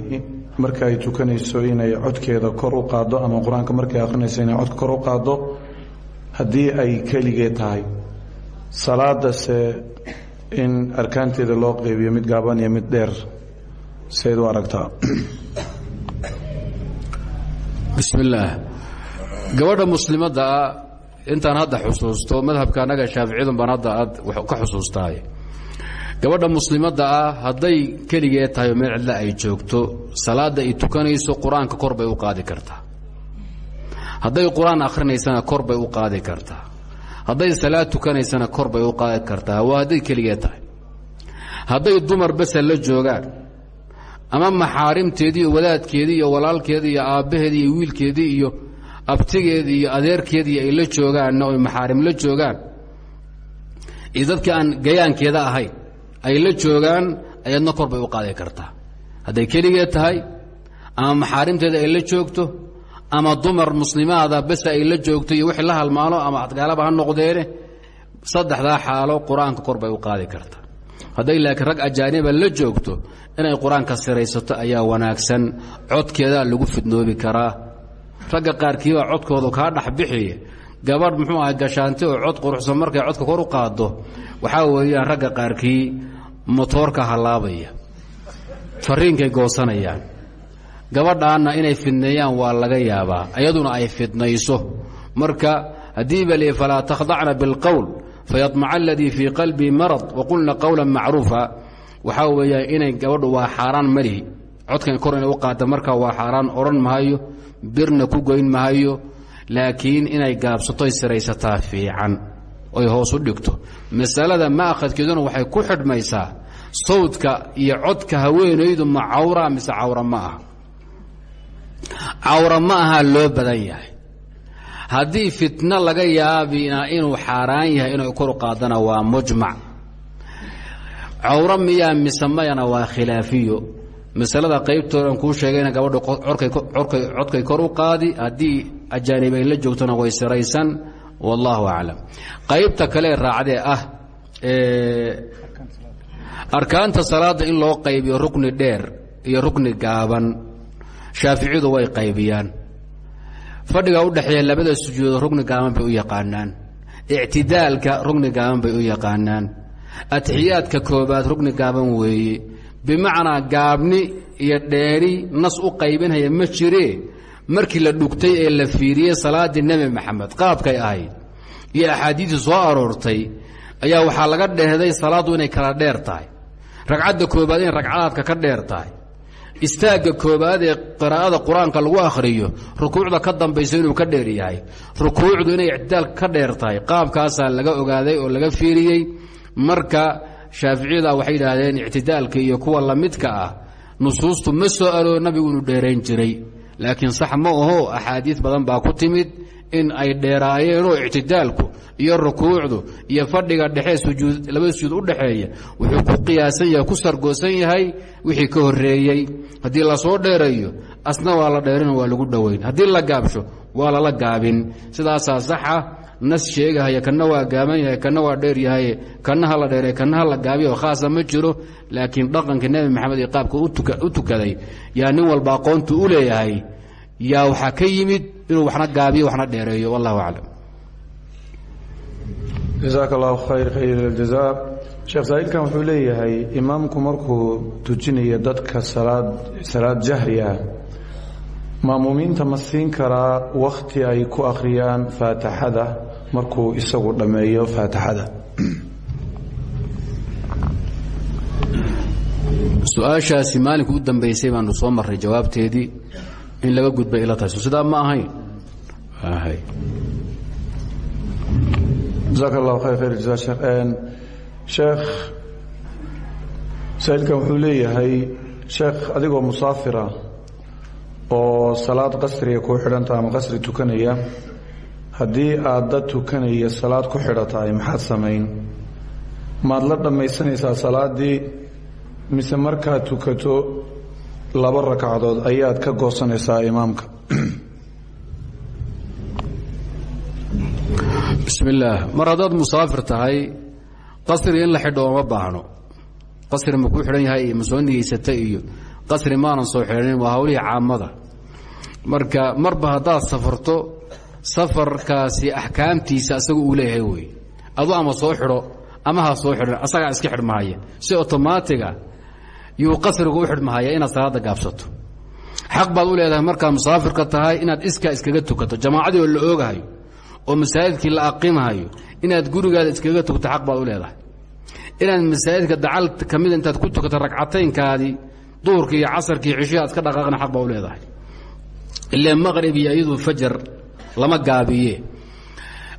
marka ay tukanayso inay codkeeda kor u qaaddo ama qur'aanka markay akhrinayso inay codka kor u qaaddo haddii ay keligee tahay salaadase in arkaanteeda loo qeybiyo mid gaaban iyo mid dheer sayd u aragtaa. Gabadha muslimadda intaan hadda xusuusto madhabka annaga shaaficiyadun baan hadda aad ka xusuustaay gabadha muslimadda ah hadday keligee tahay oo meel cidla ay joogto salaadda ay tukanayso qur'aanka kor bay u qaadi kartaa. Hadday qur'aan akhrinaysana kor u qaadi kartaa. Hadday salaad tukanaysana kor bay u qaadi kartaa. Waa hadday keligee tahay. Hadday dumar besa la joogaan ama maxaarimteedii iyo wadaadkeedii iyo walaalkeedii iyo aabbaheedii iyo wiilkeedii iyo abtigeedii iyo adeerkeedii ay la joogaanna oy maxaarim la joogaan iyo dadkii aan gayaankeeda ahayn ay la joogaan ayadna kor bay u qaadi kartaa. Hadday keligee tahay ama maxaarimteeda ay la joogto ama dumar muslimaada bes ay la joogto iyo wixii la halmaano ama adgaalaba ha noqdeene saddexdaa xaalo qur'aanka kor bay u qaadi kartaa. Hadday laakiin rag ajaaniba la joogto inay qur'aanka siraysato ayaa wanaagsan codkeedaa lagu fidnoobi karaa. Ragga qaarkiibaa codkoodu kaa dhexbixiya gabadh muxuu aha gashaanti oo cod quruxsan markay codka kor u qaaddo waxaa weeyaan ragga qaarkii motoorka hallaabaya fariinkay goosanayaan. Gabadhaanna inay fidneeyaan waa laga yaabaa iyaduna ay fidnayso. Marka haddii ba li falaa takhdacna biاlqowl fayaطmaca aladii fii qalbii marad waqulna qowla macruufa. Waxaa weeyaan inay gabadhu waa xaaraan malihi codkan kor inay u qaada marka waa xaaraan odhan mahayo birna ku goyn mahayo laakiin inay gaabsatoy siraysataa fiican oy hoos u dhigto. Masalada ma'khadkeeduna waxay ku xidhmaysaa sawdka iyo codka haweenaydu ma cawra mise cawra ma aha. Cawra ma aha loo badan yahay. Haddii fitno laga yaabina inuu xaaraan yahay inay kor u qaadana waa mujmac. Cawro miyaa mise mayana waa khilaafiyo. Masalada qaybtoodan kuu sheegayna gabadhu codkay kor u qaadi. Haddii ajaanib ay la joogtona way siraysan wallaahu aclam qaybta kale raacdee ah arkaanta salaadda in loo qaybiyo rukni dheer iyo rukni gaaban shaaficiyadu way qaybiyaan. Fadhiga u dhexeeya labada sujuudood rugni gaaban bay u yaqaanaan. Ictidaalka rugni gaaban bay u yaqaanaan. Atixiyaadka koobaad rugni gaaban weeye bimacnaa gaabni iyo dheeri nas u qaybinhaya ma jiree markii la dhugtay ee la fiiriyey salaaddii nebi maxamed qaabkay ahayd iyo axaadiistii soo aroortay ayaa waxaa laga dheehday salaaddu inay kala dheer tahay. Ragcadda koobaad inay ragcadaadka ka dheer tahay. Istaagga koobaad ee qiraa'ada qur'aanka lagu akhriyo rukuucda ka dambaysa inuu ka dheer yahay. Rukuucdu inay ictidaal ka dheer tahay. Qaabkaasaa laga ogaaday oo laga fiiriyey. Marka shaaficiyada waxay yidhaahdeen ictidaalka iyo kuwa lamidka ah nusuustu ma soo aroor nabigu inuu dheerayn jiray laakiin sax ma aho axaadiid badan baa ku timid in ay dheeraayeenoo ictidaalku iyo rukuucdu iyo fadhiga dhexe sujuud labada sujuud u dhexeeya wuxuu ku qiyaasan yahay ku sargoosan yahay wixii ka horreeyey. Haddii la soo dheerayo asna waa la dheerin waa lagu dhowayn haddii la gaabsho waa lala gaabin. Sidaasaa saxa nas sheegahaya kana waa gaaban yahay kana waa dheer yahay kana ha la dheeray kana ha la gaabiyo khaasa ma jiro. Laakiin dhaqanka nebi maxamed iyo qaabka u tukaday yaa nin walba aqoontu u leeyahay yaa waxaa ka yimid inuu waxna gaabiyo waxna dheereeyo wallahu aclam. Jasaaka allahu khayr khayr aljaza sheekh saa'ilkan wuxuu leeyahay imaamku markuu tujinayo dadka salaad salaad jahri ah ma siin karaa wakhti ay ku akhriyaan faataxada markuu isagu dhammeeyo faataxada su'aashaasi maalinka u dambaysay baanu soo marray jawaabteedii in laga gudbay ila tahay sidaa ma ahayn. Jasaaka allahu khayr khayr sheekh. Sheekh saa'ilkan wuxuu leeyahay sheekh adigoo musaafira oo salaad qasriga kuu xidhanta ama qasri tukanaya haddii aad dad tukanaya salaad ku xidhatahay maxaad samayn? Maad la dhammaysanaysaa salaaddii mise markaad tukato laba ragcadood ayaad ka goosanaysaa imaamka? Bismi illaah mar haddaad musaafir tahay qasri in la xidho ooma baahno. Qasri ma kuu xidhan yahay iyo ma soo nigeysata iyo qasri maanan soo xidhanin waa hawlihii caamada marka marba haddaad safarto safarkaasi axkaamtiisa asaga uu leeyahay wey adu ama soo xidho ama ha soo xidhan asagaa iska xidhmahaya si otomaatiga yuu qasrigu u xidhmahaya inaad salaadda gaabsato. Xaq baad u leedahay markaad musaafirka tahay inaad iskaa iskaga tukato. Jamaacadii oo la oogahayo oo masaajidkii la aqimahayo inaad gurigaada iskaga tugto xaq baad u leedahay. Inaad masaajidka dacal ka intaad ku tukato ragcataynkaadii duhurkii iyo casarkii cishihi aad ka dhaqaaqna xaq baa u leedahay. Ile maqrib iyo iyadu lama gaabiye.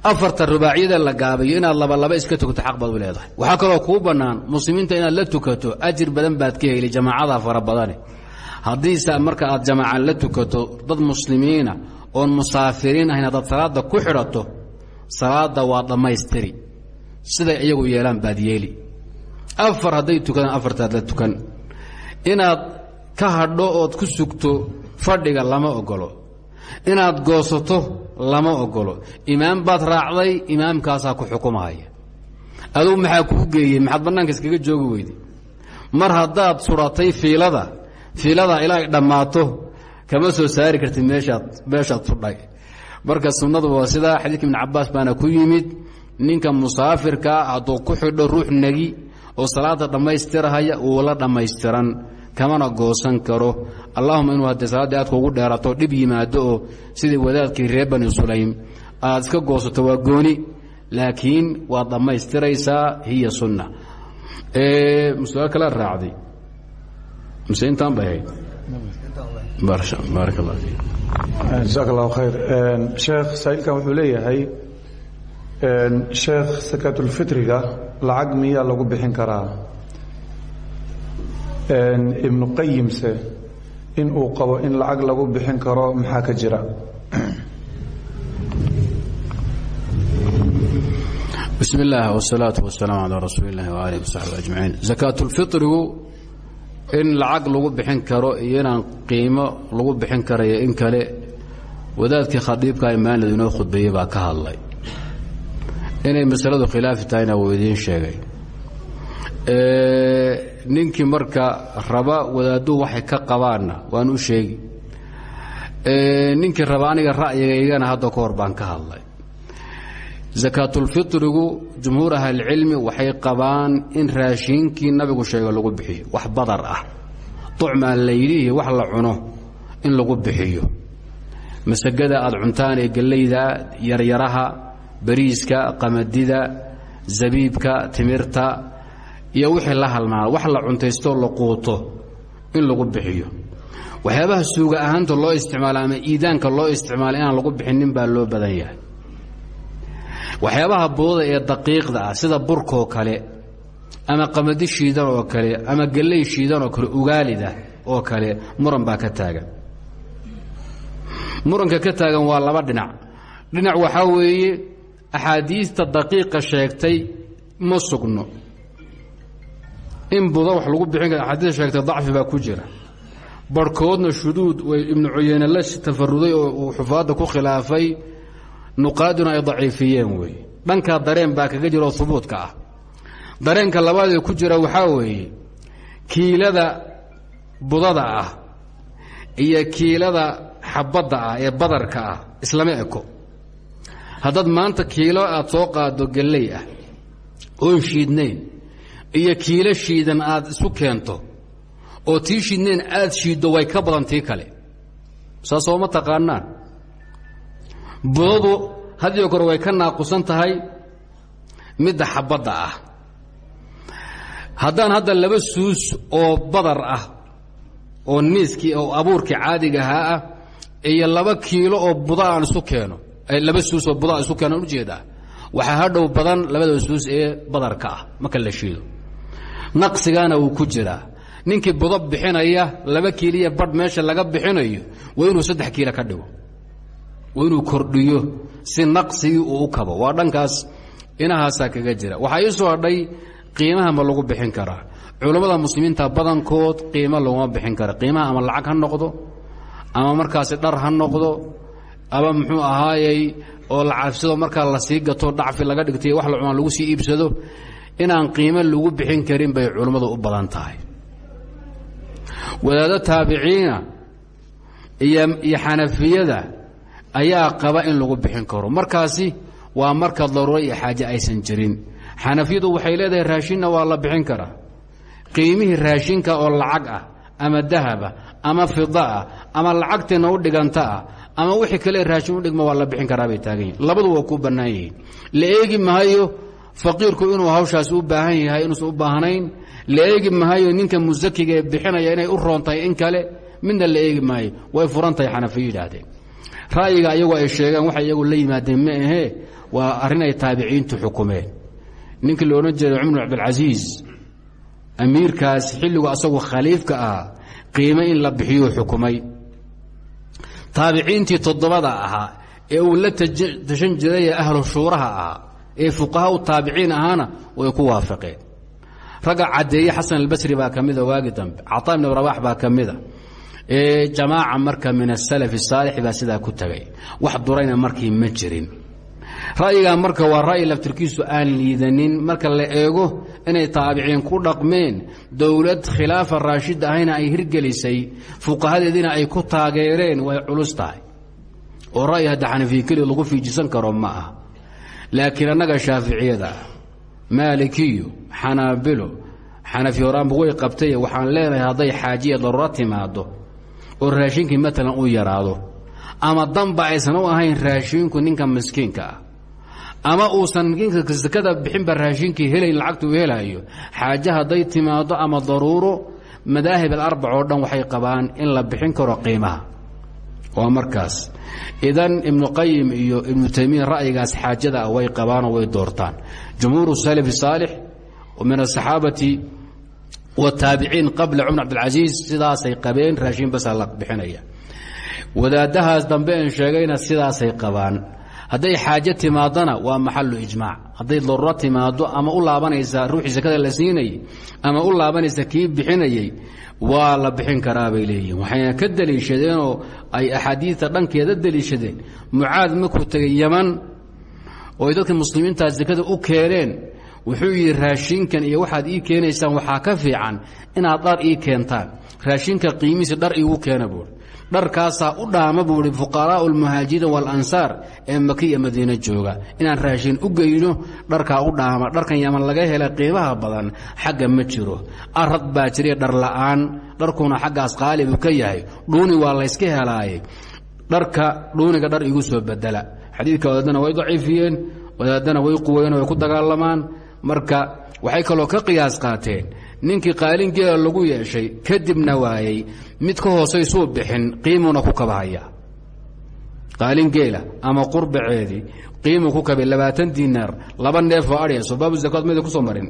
Afarta rubaacyada la gaabiyo inaad labalaba iska tukato xaq baad u leedahay. Waxaa kaloo kuu bannaan muslimiinta inaad la tukato ajir badan baad ka heli jamaacada fara badane haddiise marka aad jamaacan la tukato dad muslimiina oon musaafiriin ahayn haddaad salaadda ku xidhato salaadda waa dhammaystiri. Siday iyagu yeelaan baad yeeli. Afar hadday tukadaan afartaad la tukan. Inaad ka hadho ood ku sugto fadhiga lama ogolo inaad goosato lama ogolo imaam baad raacday imaamkaasaa ku xukumahaya. Adugu maxaa kuu geeyey? Maxaad bannaanka iskaga joogi weyday. Mar haddaad suratay fiilada fiiladaa ilaa ay dhammaato kama soo saari kartid meeshaad meeshaad sudhay marka sunnadu waa sidaa xadiidka ibn cabaas baana ku yimid ninka musaafirkaa hadduu ku xidho ruux negi oo salaada dhammaystirahaya wuu la dhammaystiran kamana goosan karo. Allahuma inuu haddee salaaddii aadka ugu dheerato dhib yimaado oo sidii wadaadkii reer bani sulaym aad iska goosato waa gooni laakiin waad dhammaystiraysaa hiya sunna. Musuaal kala raacday mise intaan bay ahayd? Baarak allah fiik. Jasaak allahu khayr sheekh saa'ilkan wuxuu leeyahay sheekh sakaatulfitriga lacag miyaa lagu bixin karaa ibnuqayimse inuu qabo in lacag lagu bixin karo maxaa ka jira? Bismi illaah wsalaatu wasalaamu calaa rasuuli illahi waaalihi wasaxbi ajmaciin. Sakaatulfirigu in lacag lagu bixin karo iyo qiimo lagu bixin karayo in kale wadaadkii khadiibka maanid inoo khudbeeyey ka hadlay. Inay masaladu khilaafi tahayna wuu sheegay ninkii marka raba wadaadduhu waxay ka qabaanna waan u sheegi. Ninkii raba aniga ra'yigaygana hadda ka hor baan ka hadlay. Sakaatulfitrigu jumhuur ahlicilmi waxay qabaan in raashiinkii nabigu sheega lagu bixiyo. Wax badar ah. Ducmaa laylihi wax la cuno in lagu bixiyo. Masagada aad cuntaan ee gellayda yaryaraha bariiska qamadida zabiibka timirta iyo wixii la halmaana wax la cuntaystoo la quuto in lagu bixiyo. Waxyaabaha suuga ahaanta loo isticmaalo ama iidaanka loo isticmaalo inaan lagu bixinin baa loo badan yahay. Waxyaabaha budada ee daqiiqda ah sida burkoo kale ama qamadi shiidan oo kale ama gelley shiidan oo kale ugaalida oo kale muran baa ka taagan. Muranka ka taagan waa laba dhinac. Dhinac waxaa weeye axaadiista daqiiqa sheegtay ma sugno in buda wax lagu bixin kara axaadiista sheegtay dacfi baa ku jira. Barhkoodna shuduud way ibnu cuyeyne la tafaruday oo uu xufaadda ku khilaafay nuqaaduna ay daciifiyeen wey. Dhankaa dareen baa kaga jira oo hubuudka ah. Dareenka labaad ee ku jira waxaa weeye kiilada budada ah iyo kiilada xabadda ah ee badarka ah islama eko. Haddaad maanta kiilo aad soo qaado gelley ah oon shiidnayn iyo kiilo shiidan aad isu keento oo tii shiidnayn aad shiiddo way ka badan tii kale. Saas sooma taqaanaan. Budadu hadiyo kore way ka naaqusan tahay midda xabadda ah. Haddaan hadda laba suus oo badar ah oo niiskii oo abuurkii caadiga ahaa ah iyo laba kiilo oo buda aan isu keeno laba suus oo buda isu keeno u jeedaa waxaa hadhow badan labada suus ee badarka ah marka la shiido naqsigaana wuu ku jiraa. Ninkii budo bixinaya laba kiiliya badh meesha laga bixinayo waa inuu saddex kiilo ka dhigo. Waa inuu kordhiyo si naqsigii uu u kabo. Waa dhankaas inahaasaa kaga jira. Waxaa ii soo hadhay qiimaha ma lagu bixin karaa. Culammada muslimiinta badankood qiimo laguma bixin kara qiimaha ama lacag ha noqdo ama markaasi dhar ha noqdo ama muxuu ahaayey oo la cabsado markaa la sii gato dhacfi laga dhigtay wax la cunaa lagu sii iibsado inaan qiimo lagu bixin karin bay culammadu u badan tahay. Wadaado taabiciina iyo xanafiyada ayaa qaba in lagu bixin karo. Markaasi waa marka daruuro iyo xaaje aysan jirin. Xanafiyadu waxay leedahay raashinna waa la bixin karaa. Qiimihii raashinka oo lacag ah ama dahaba ama fida ah ama lacagteena u dhiganta ah ama wixii kale raashin u dhigma waa la bixin karaa bay taagan yihiin labadu waa ku bannaan yihiin. La eegi mahayo faqiirku inuu hawshaasi u baahan yahay inuusan u baahnayn la eegi mahayo ninka musakiga bixinaya inay u roontahay in kale midna la eegi maayo. Way furan tahay xanafiyo yidhaahdeen. Ra'yiga ayagu ay sheegaan waxay iyagu la yimaadeen ma ahee waa arrin ay taabiciintu xukumeen. Ninkii la odhan jeeday cumar cabdilcasiis amiirkaas xilligu asagu khaliifka ah qiime in la bixiyuu xukumay. Taabiciintii toddobada ahaa ee uu la tashan jiray ee ahlu shuuraha ahaa ee fuqahaa u taabiciin ahaana way ku waafaqeen. Ragga caddeeye xasan albasri baa ka mida waagi dambe. Cataa ibn rabax baa ka mida jamaaca marka min asalaf saalix baa sidaa ku tagay. Wax durayna markii ma jirin. Ra'yigaa marka waa ra'yi laftirkiisu aan liidanin. Marka la eego inay taabiciin ku dhaqmeen dowlad khilaafa raashid ahayna ay hirgelisay fuqahadeediina ay ku taageereen way culus tahay. Oo ra'yi hadda xanafiye keliya lagu fiijisan karo ma ah laakiin annaga shaaficiyada maalikiyo xanaabilo xanafi horaanba way qabtay waxaan leenahay hadday xaajiya daruuro timaado oo raashinkii maalan uu yaraado ama danba aysan u ahayn raashinku ninka miskiinka ah ama uusan ninka sakada bixinba raashinkii helayn lacagta uu helayo xaaje hadday timaado ama daruuro madaahib alarbac oo dhan waxay qabaan in la bixin karo qiimaha. Waa markaas idan ibnu qayim iyo ibnu taymiya ra'yigaas xaajada ah way qabaanoo way doortaan. Jumhuuru salaf saalix min asaxaabati wataabiciin qabla cumar cabdilcasiis sidaasay qabeen raashin basaa la bixinaya. Wadaadahaas dambe en sheegayna sidaasay qabaan hadday xaaje timaadana waa maxalu ijmaac. Hadday daruuro timaado ama u laabanaysa ruuxii sakada la siinayay ama u laabanaysa kii bixinayey waa la bixin karaa bay leeyihiin waxayna ka deliishadeenoo ay axaadiidta dhankeeda deliishadeen mucaad markuu tegay yaman oo ay dadka muslimiintaa sakada u keeneen. Wuxuu yidhi raashinkan iyo waxaad ii keenaysaan waxaa ka fiican inaad dhar ii keentaan. Raashinka qiimihiisa dhar iigu keena buui dharkaasaa u dhaama buu ihi fuqaraa'u almuhaajiriin waalansaar ee maka iyo madiine jooga. Inaan raashin u geyno dharkaa u dhaama dharkan yaman laga hela qiimaha badan xagga ma jiro. Arad baa jira dhar la'aan. Dharkuna xaggaas qaali buu ka yahay. Dhuuni waa layska helaaye. Dharka dhuuniga dhar igu soo bedela xadiidka wadaadana way daciifiyeen wadaadana way quweyeen way ku dagaalamaan. Marka waxay kaloo ka qiyaas qaateen ninkii qaalingeela lagu yeeshay kadibna waayey mid ka hoosaysuu bixin qiimuuna ku kabahaya. Qaalingeela ama qurbaceedii qiimuu ku kabay labaatan diinaar laba neefoo adhya soo baabu zakaad mayda ku soo marin.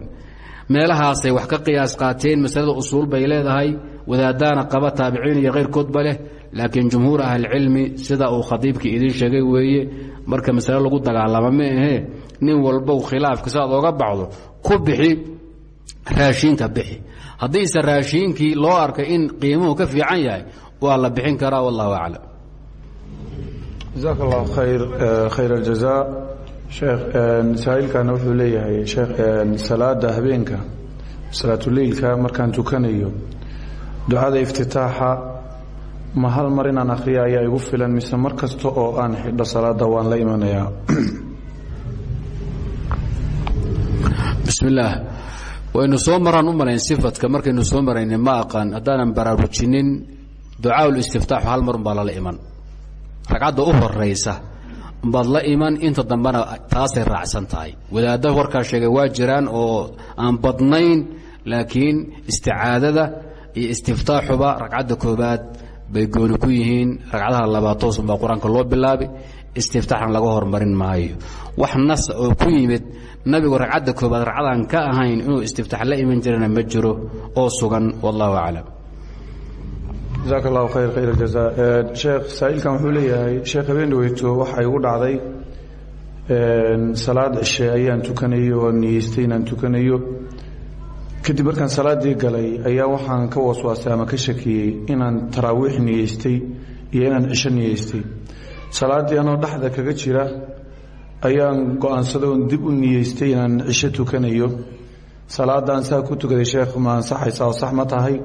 Meelahaasay wax ka qiyaas qaateen masalada usuul bay leedahay wadaadaana qaba taabiciin iyo kayrkoodba leh laakiin jumhuur ahlicilmi sida uu khadiibkii idiin sheegay weeye marka masale lagu dagaalama ma ahee nin walbow khilaafka sidaad ooga baxdo ku bixi raashiinka bixi. Haddiise raashiinkii loo arkay in qiimuhu ka fiican yahay waa la bixin karaa wallahu aclam. Jazaak allah khayr khayr aljaza sheekh saa'ilkana wuxuu leeyahay sheekh salaada habeenka salaatuleylka markaan tukanayo. Ducada iftitaaxa ma hal mar inaan akhriya ayaa igu filan mise mar kasta oo aan xidho salaada waan la imanayaa. Bismi illaah waynu soo maraan u malayn sifadka markaynu soo marayna ma aqaan haddaanan baraarujinin ducaaul istiftaaxu hal mar umbaa lala iman. Ragcadda u horaysa umbaad la iman inta dambena taasay raacsan tahay. Wadaadda warkaa sheegay waa jiraan oo aan badnayn laakiin isticaadada iyo istiftaaxuba ragcadda koobaad bay gooni ku yihiin. Ragcadaha labaad toosunbaa qur'aanka loo bilaabi istiftaaxan laga hormarin maayo. Wax nas oo ku yimid nabigu ragcadda koobaad ragcadan ka ahayn inuu istiftaax la iman jirana ma jiro oo sugan wallahu aclam. Jazaak allahu khayr khayr aljaza sheekh saa'ilkan wuxuu leeyahay sheekh habeen dhaweyto waxa igu dhacday salaad cishe ayaan tukanayo oo niyeystay inaan tukanayo. Kadib markaan salaaddii galay ayaa waxaan ka waswaasay ama ka shakiyey inaan taraawiix niyeystay iyo inaan cisho niyeystay salaaddii anoo dhexda kaga jira ayaan go'aansaday oon dib u niyeystay inaan cisho tukanayo. Salaadaan saa ku tukaday sheekh ma ansaxaysa oo sax ma tahay?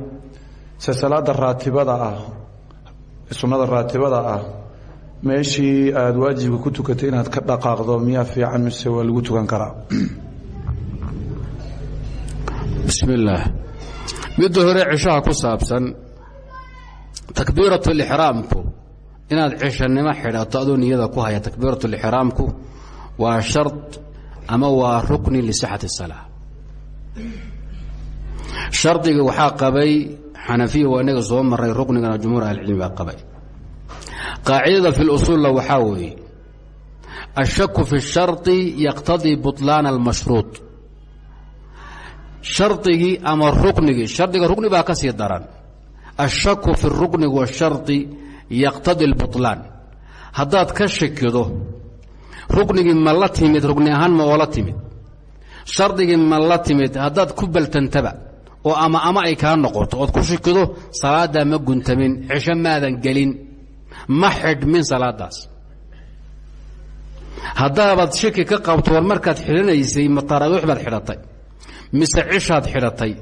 Se salaada raatibada ah sunnada raatibada ah meeshii aada waajibka ku tukatay inaad ka dhaqaaqdo miyaa fiican mise waa lagu tukan karaa? Bismi illaah midda ku saabsan takbiirat lixraamku inaad cishanimo xidhato adoo niyada ku haya takbiirat lixraamku waa shard ama waa rukni lisixati salaa shardiga waxaa qabay xanafiya waa inaga soo maray ruknigana jumhuur ahlicilmi baa qabay qaacidada fi lusuulla waxaa weeye ashaku fi shardi yaqtadii buطlaana almashruuط shardigii ama ruknigii shardiga rukni baa ka sii daran ashaku fi الrukni waالshardi yaqtadi اlbuطlaan haddaad ka shakido ruknigii ma la timid rukni ahaan ma oo timid. Shardigii ma la timid haddaad ku baltantaba oo ama ama ay kaa noqoto ood ku shikido salaaddaa ma guntamin cisho maadan gelin. Ma xidhmin salaadaas haddaabaad shiki ka qabto war markaad xidhanaysay ma taraawiix baad xidhatay. Mise cishaad xidhatay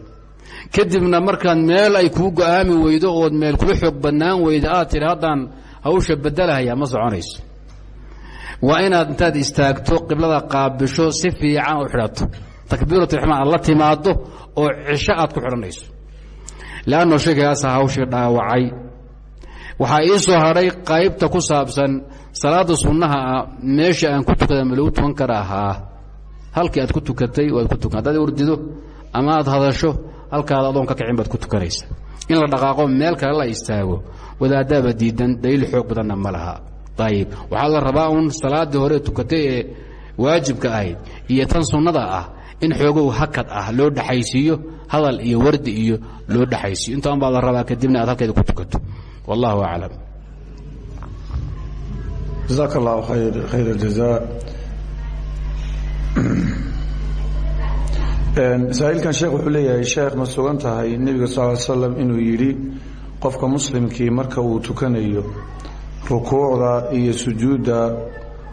kadibna markaad meel ay kuu go'aami weydo ood meel kula xoog badnaan weydo aad tidhi haddaan hawsha bedelahayaa ma soconayso. Waa inaad intaad istaagto qiblada qaabisho si fiican u xidhato. Takbiiratulixmaan aad la timaaddo oo cisho aad ku xidhanayso. Leanno shaygaasa hawshii dhaawacay. Waxaa ii soo hadhay qaybta ku saabsan salaada sunnaha ah meesha aan ku tukada ma lagu tukan karaa haa? Halkii aad ku tukatay waad ku tukan. Haddaad urdido ama aad hadasho halkaada adoon ka kicin baad ku tukanaysa. In la dhaqaaqo meel kale la istaago. Wadaadaaba diidan daliil xoog badanna ma laha. Ayib waxaa la rabaa uun salaaddii hore tukatay ee waajibka ahayd iyo tan sunnada ah in xoogow hakad ah loo dhaxaysiiyo hadal iyo wardi iyo loo dhaxaysiiyo. Intaan baa la rabaa kadibna aad halkeeda ku tukato. Wallahu aclam. Jazaak allahu khayr aljaza saa'ilkan sheekh wuxuu leeyahay sheekh ma sugan tahay nebiga sal slam inuu yidhi qofka muslimkii marka uu tukanayo rukuucda iyo sujuudda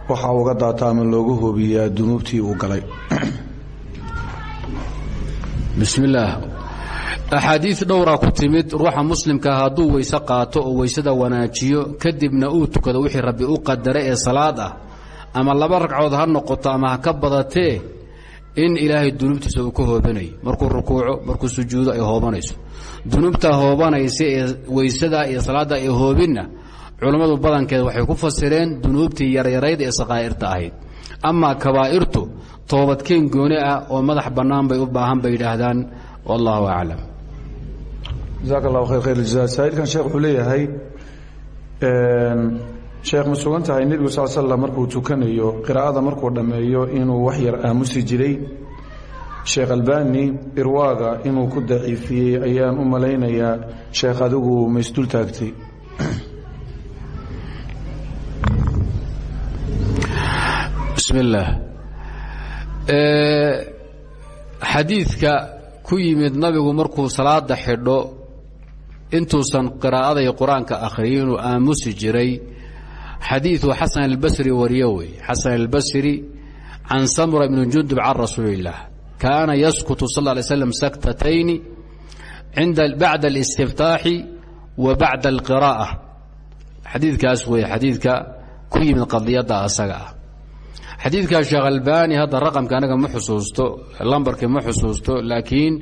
waxa uga daata ama looga hoobiyaa dunuubtii uu galay. Bismi illaah axaadiid dhowraa ku timid ruuxa muslimkaa hadduu weyse qaato oo weysada wanaajiyo kadibna uu tukado wixii rabbi u qadaray ee salaad ah ama laba ragcood ha noqoto ama ha ka badatee in ilaahay dunuubtiisa uu ka hoobanayo. Markuu rukuuco markuu sujuudo ay hoobanayso. Dunuubta hoobanaysa ee weysada iyo salaadda ay hoobinna culammadu badankeed waxay ku fasireen dunuubtii yaryarayd ee saqaa'irta ahayd. Amaa kabaa'irtu toobadkeen gooni ah oo madax bannaan bay u baahan bay yidhaahdaan. Wallahu aclam jazaak allahu khayr khayr jazaa saa'ilkan sheekh wuxuu leeyahay sheekh ma sugan tahay nebigu sal slam markuu tukanayo qiraa'ada markuu dhammeeyo inuu wax yar aamusi jiray. Sheekh albani irwaaga inuu ku daciifiyey ayaan u malaynayaa sheekh adigu ma isdul taagtay. Bismi illaah xadiidka ku yimid nabigu markuu salaada xidho intuusan qiraa'ada iyo qur'aanka akhriyin inuu aamusi jiray xadiidu xasan albasri wariyo wey xasan albasri can samura bni jundub can rasuuli illaah kaana yaskutu sal ly slam saktatayni bacda alistiftaaxi wa bacda alqiraa'a xadiidkaas wey xadiidka ku yimid qadiyadda asaga ah. Xadiidka sheekh albani hadda raqamka anaga ma xusuusto lambarka ma xusuusto laakiin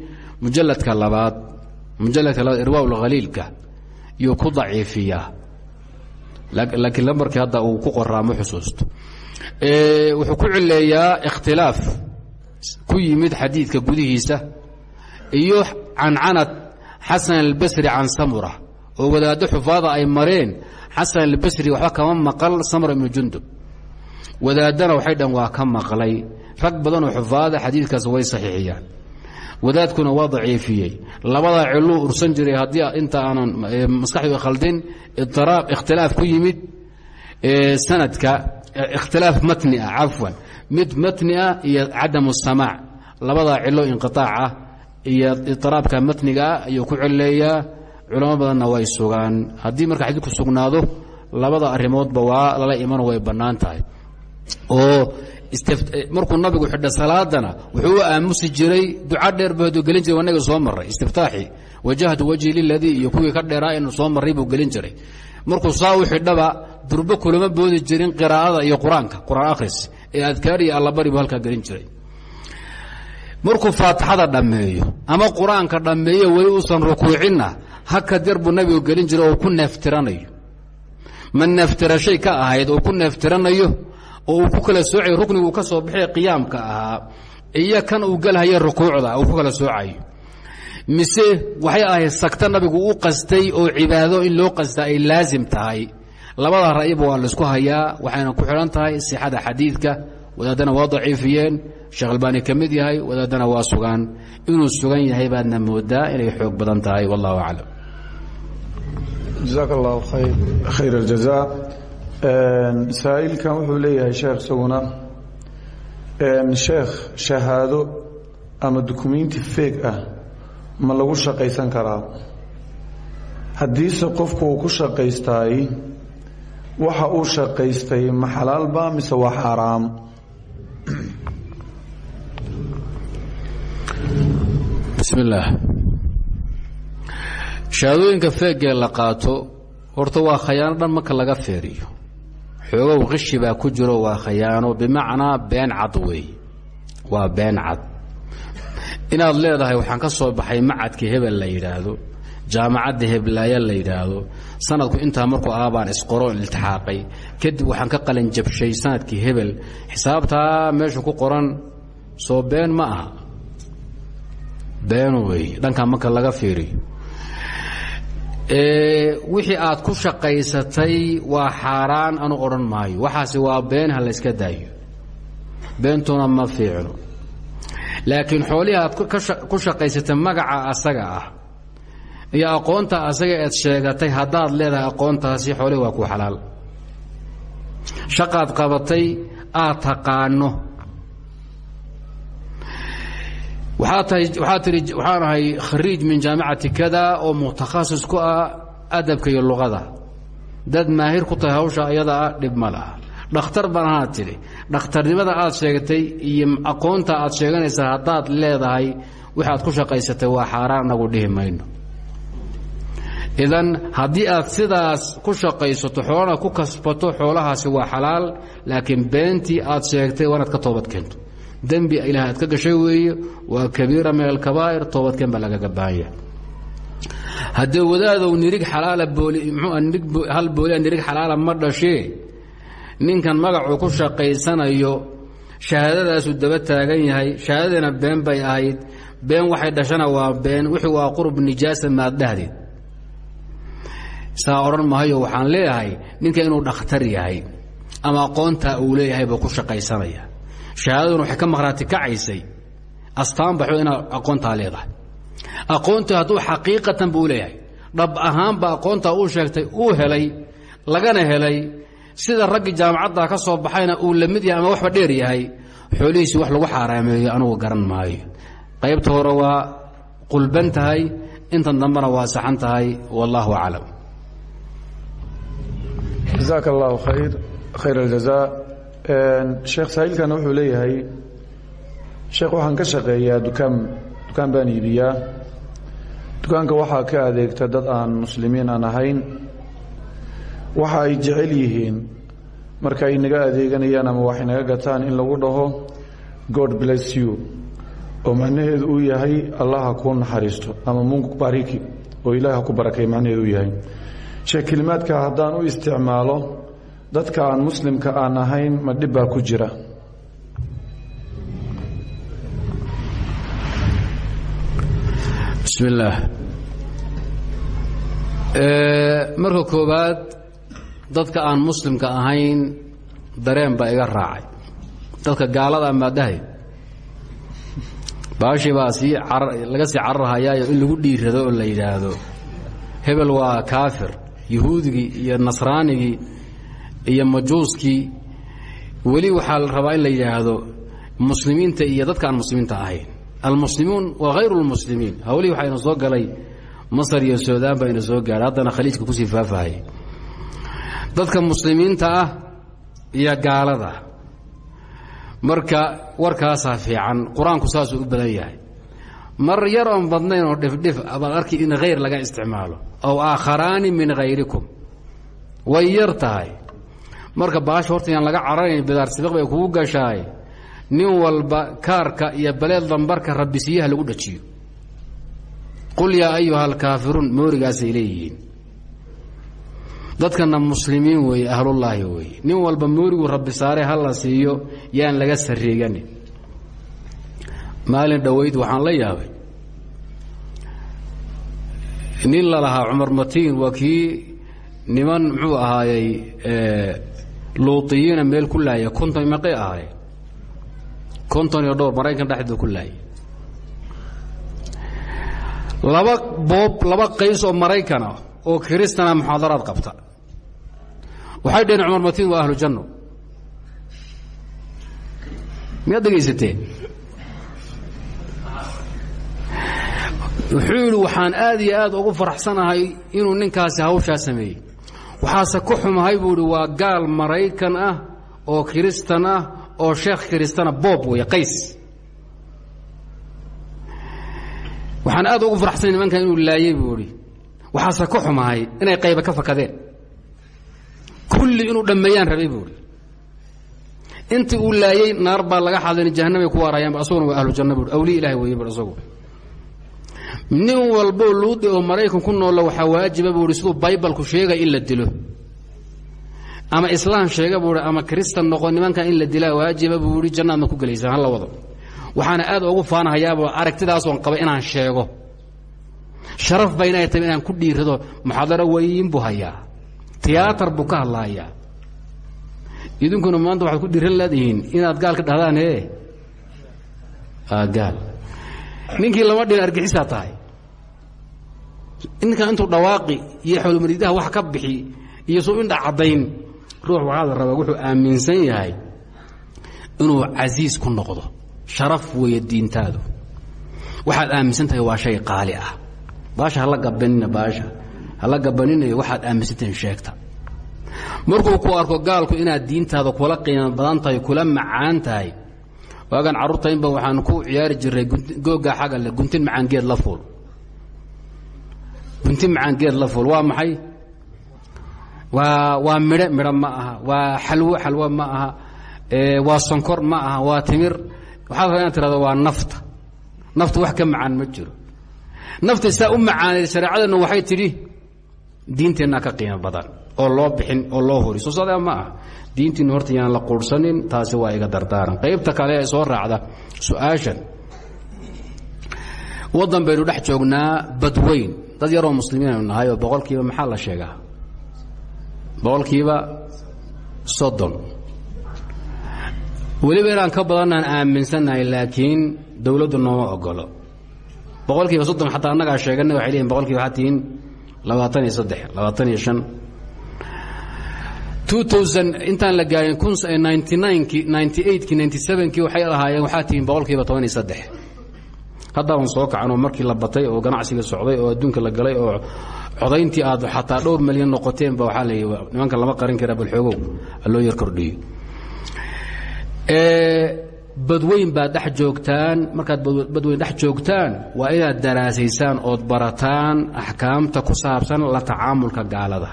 mujaladka labaad mujaladka labaad irwa lkhaliilka yuu ku daciifiyaa laakiin lambarkii hadda uu ku qoraa ma xusuusto wuxuu ku cileeyaa ikhtilaaf ku yimid xadiidka gudihiisa iyo cancanad xasan albasri can samura oo wadaaddo xufaada ay mareen xasan albasri waxba kama maqal samura ibnu jundub. Wadaaddana waxay dhan waa ka maqlay. Rag badan oo xufaada xadiidkaas way saxiixiyaan wadaadkuna waa daciifiyey. Labadaa ciluu ursan jiray haddii inta aanan maskaxdu khaldin idiraab ikhtilaaf ku yimid sanadka ikhtilaaf matni ah cafwan. Mid matni ah iyo cadamu samaac. Labadaa cilo inqiaac ah iyo idiraabka matniga ah ayuu ku celeeyaa culamo badanna way sugaan. Haddii marka xadiidku sugnaado labada arrimoodba waa lala imano way bannaan tahay. Oo markuu nabigu xidha salaadana wuxuu aamusi jiray duca dheer bu haduu gelin jiray wanaga soo maray istiftaaxi. Wajahtu wajhi liladii iyo kuwii ka dheeraa inu soo marray buu gelin jiray. Markuu saa u xidhaba durbo kulama boodi jirin qiraa'ada iyo qur'aanka qur'aan akhris ee adkaar iyo allabari buu halkaa gelin jiray. Markuu faatixada dhammeeyo ama qur'aanka dhammeeyo weli uusan rukuucinna hakad yar buu nabigu gelin jiray oo ku neeftiranayo. Ma neeftirashay ka ahayd oo ku neeftiranayo oo uu ku kala soocayo rukniguu ka soo baxay qiyaamka ahaa iyo kan uu gelhaya rukuucda uu ku kala soocayo mise waxay ahayd sagta nabigu u qastay oo cibaado in loo qasta ay laasim tahay. Labada ra'yiba waa laysku hayaa waxayna ku xidhan tahay sixada xadiidka wadaaddana waa daciifiyeen sheekh albaani ka mid yahay wadaaddana waa sugaan inuu sugan yahay baadna moodaa inay xoog badan tahay wallahu aclam. Jazaak allahu khayr aljaza saa'ilkan wuxuu leeyahay sheekh isaguna. Sheekh shahaado ama dukumenti feeg ah ma lagu shaqaysan karaa? Haddiise qofku uu ku shaqaystaay waxa uu shaqaystay ma xalaalba mise waa xaaraam bismi illaah shahaadooyinka feegee la qaato horta waa khayaano dhan marka laga feeriyo xoogow qishi baa ku jiro waa khayaano bimacnaa been cad weey waa been cad. inaad leedahay waxaan ka soo baxay macadka hebel la yidhaahdo. jaamacadda heblaaya la yidhaahdo. sanadku intaa markuu ah baan isqoro iltixaaqay kadib waxaan ka qalin jabshay sannadkii hebel. xisaabtaa meesha ku qoran. soo been ma aha. been weeye dhankaa marka laga fiiriyo wixii aad ku shaqaysatay waa xaaraan anu odhan maayo. Waxaasi waa been ha layska daayo. Beentuna ma fiicno. Laakiin xoolihii aad ku shaqaysatay magaca asaga ah iyo aqoonta asaga eed sheegatay haddaad leedahay aqoontaasi xoolihi waa ku xalaal. Shaqaad qabatay aad taqaano waxaa tahay waxaa tihi waxaan ahay khariij min jaamicati kada oo mutakhasis ku ah adabka iyo luqada. Dad maahir ku tahay hawsha ayada ah dhib ma laha. Dhakhtar baan ahaad tidhi dhakhtarnimada aad sheegatay iyo aqoonta aad sheeganaysaa haddaad leedahay waxaad ku shaqaysatay waa xaaraan anagu dhihi mayno. Idan haddii aad sidaas ku shaqaysato xoolana ku kasbato xoolahaasi waa xalaal laakiin beentii aad sheegtay waa inaad ka toobad keento dembi ilaah aad ka gashay weeye waa kabiira min alkabaa'ir toobadkeen baa lagaga baahanya haddee wadaadow nirig xalaala booli muxuu nirig hal booliya nirig xalaala ma dhashee ninkan magacuu ku shaqaysanayo shahaadadaasuu daba taagan yahay shahaadadiina been bay ahayd been waxay dhashana waa been wixii waa qurub nijaasa maad dhahdeed. Saa odhan mahayo waxaan leeyahay ninka inuu dhakhtar yahay ama aqoontaa uu leeyahay buu ku shaqaysanaya shahaadaduna waxay ka maqhraati kacaysay. Astaan baxo inaad aqoontaa leedahay. Aqoontii hadduu xaqiiqatan buu leeyahay. Dhab ahaanba aqoontaa uu sheegtay uu helay lagana helay. Sida raggii jaamacadda ka soo baxayna uu la mid yahay ama waxba dheer yahay xoolihiisii wax lagu xaaraameeyo anugu garan maayo. Qaybta hore waa qulban tahay intan dambena waa saxan tahay wallaahu aclam. Jazaaka allahu khayr khayr aljazaa sheekh saaiilkan wuxuu leeyahay sheekh waxaan ka shaqeeyaa dukaan dukaan baan iibiyaa. Dukaanka waxaa ka adeegta dad aan muslimiin aan ahayn. Waxa ay jecel yihiin marka ay naga adeeganayaan ama wax inaga gataan in lagu dhaho god bless you. Oo macnaheedu uu yahay allah ha kuu naxariisto ama mungu bariki. Oo ilaah ku barakay macnaheedu yahay. Sheekh kelimaadka haddaan u isticmaalo dadka aan muslimka aan ahayn ma dhib baa ku jira. Bismi illaah marka koowaad dadka aan muslimka ahayn dareen baa iga raacay. Dadka gaalada maadahay baashii baa sii laga sii cararhayaayo in lagu dhiirado oo la yidhaahdo. Hebel waa kaafir. Yahuudigii iyo nasraanigii iyo majuuskii weli waxaa la rabaa in la yidhaahdo muslimiinta iyo dadka aan muslimiinta ahayn. Almuslimuun wa hayru lmuslimiin hawlihii waxaa ina soo galay masar iyo suudaan baa soo gaadhay haddana khaliijka ku sii faafahayay dadka muslimiinta ah iyo gaalada. Marka warkaasaa fiican qur'aanku saasuu u badan yahay. Mar yar oon badnayn oo dhifdhif baad arki in hayr laga isticmaalo. Aw aakharaani min hayrikum way yar tahay marka baasha horta yaan laga cararayn bidaar sibiq bay kugu gashaay. Nin walba kaarka iyo baleed dambarka rabisiyaha lagu dhajiyo. Qul yaa ayuha alkaafiruun moorigaasay leeyihiin. Dadkana muslimiin weeye ahlullaahi weeye. Nin walba moorigu rabbi saare ha la siiyo yaan laga sarreeganin. Maalin dhowayd waxaan la yaabay. Nin la lahaa cumar matiin waa kii niman muxuu ahaayey luutiyiina meel ku laaya konton meeqay ahaayeen konton iyo dhowr maraykan dhexdu ku laayay laba boob laba qays oo maraykan ah oo kiristana muxaadaraad qabta. Waxay dhaheen cumar matiin waa ahlu janno. Miyaad dhegaysateen wuxuu waxaan aad iyo aad ugu faraxsanahay inuu ninkaasi hawshaa sameeyey waxaase ku xumahay buu idhi waa gaal maraykan ah oo kiristan ah oo sheekh kiristana boob weeye qays. Waxaan aad ugu faraxsanay nimankan inuu laayey buu idhi waxaase ku xumahay inay qayba ka fakadeen. Kulli inuu dhammeeyaan rabay buu idhi intii uu laayey naar baa laga xadlin jahannamay ku waarayaan asaguna waa ahlu janna buu awliya ilahay weeye bur isagu nin walboo luudi oo maraykan ku noolla waxaa waajiba buu ihi siduu baybalku sheegay in la dilo. Ama islaam sheega buu ama kristan noqo nimankan in la dilaa waajiba buu ihi jannaad ma ku gelaysaan hala wado. Waxaana aad ugu faanahayaaba aragtidaasoon qaba inaan sheego. Sharaf ba inay tahay inaan ku dhiirado muxaadaro weyn buu hayaa. Tiyaatar buu ka hadlahayaa idinkuna maanta waxaad ku dhiiran leedihiin inaad gaalka dhahdaan e gaal. Ninkii lama dhin argixisaa tahay ninkan intuu dhawaaqi iyo xowlmariidaha wax ka bixi iyo suu indha caddayn ruux waxaa la rabaa wuxuu aaminsan yahay inuu casiis ku noqdo sharaf weeye diintaadu. Waxaad aaminsan tahay waa shay qaali ah. Baasha hala gabanina baasha hala gabaninayo waxaad aaminsantahin sheegta. Markuu ku arko gaalku inaad diintaada kula qiimo badan tahay kula macaan tahay waagaan carruurtaynba waxaan ku ciyaari jiray googa xaga le guntin macaangeed la fuul guntin macaangeed la fuul waa maxay? Waa midho midho ma aha. Waa xalwo xalwo ma aha. Waa sonkor ma aha. Waa timir. Waxaad rabaa inaad tirahdo waa nafta. Nafta wax ka macaan ma jiro. Nafta saa u macaaneed shareecadeennu waxay tidhi diinteennaa ka qiimo badan oo loo bixin oo loo hori. Soo sadaa ma ah diintiinnu horta yaan la quurhsanin taasi waa iga dardaaran. Qaybta kale ee soo raacda su'aashan. Waddan baynu dhex joognaa badweyn dad yaroo muslimiin aynu nahay oo boqolkiiba maxaa la sheegaa? boqolkiiba soddon. Weliba inaan ka badanaan aaminsannahay laakiin dowladdu nooma ogolo boqolkiiba soddon xataa annagaa sheeganay waxay leeyihiin boqolkiiba waxaad tihiin labaatan iyo saddex labaatan iyo shan. Intaan la gaarin ki ki waxay ahaayeen waxaa tihiin boqolkiiba toban iyo saddex haddaaban soo kacanoo markii la batay oo ganacsiga socday oo adduunka la galay oo codayntii aad xataa dhowr milyan noqoteenba waxaa la nimanka lama qarin kara balxoogow loo yar kordhiyo. Badweyn baad dhex joogtaan markaad badweyn dhex joogtaan waa inaad daraasaysaan ood barataan axkaamta ku saabsan la tacaamulka gaalada.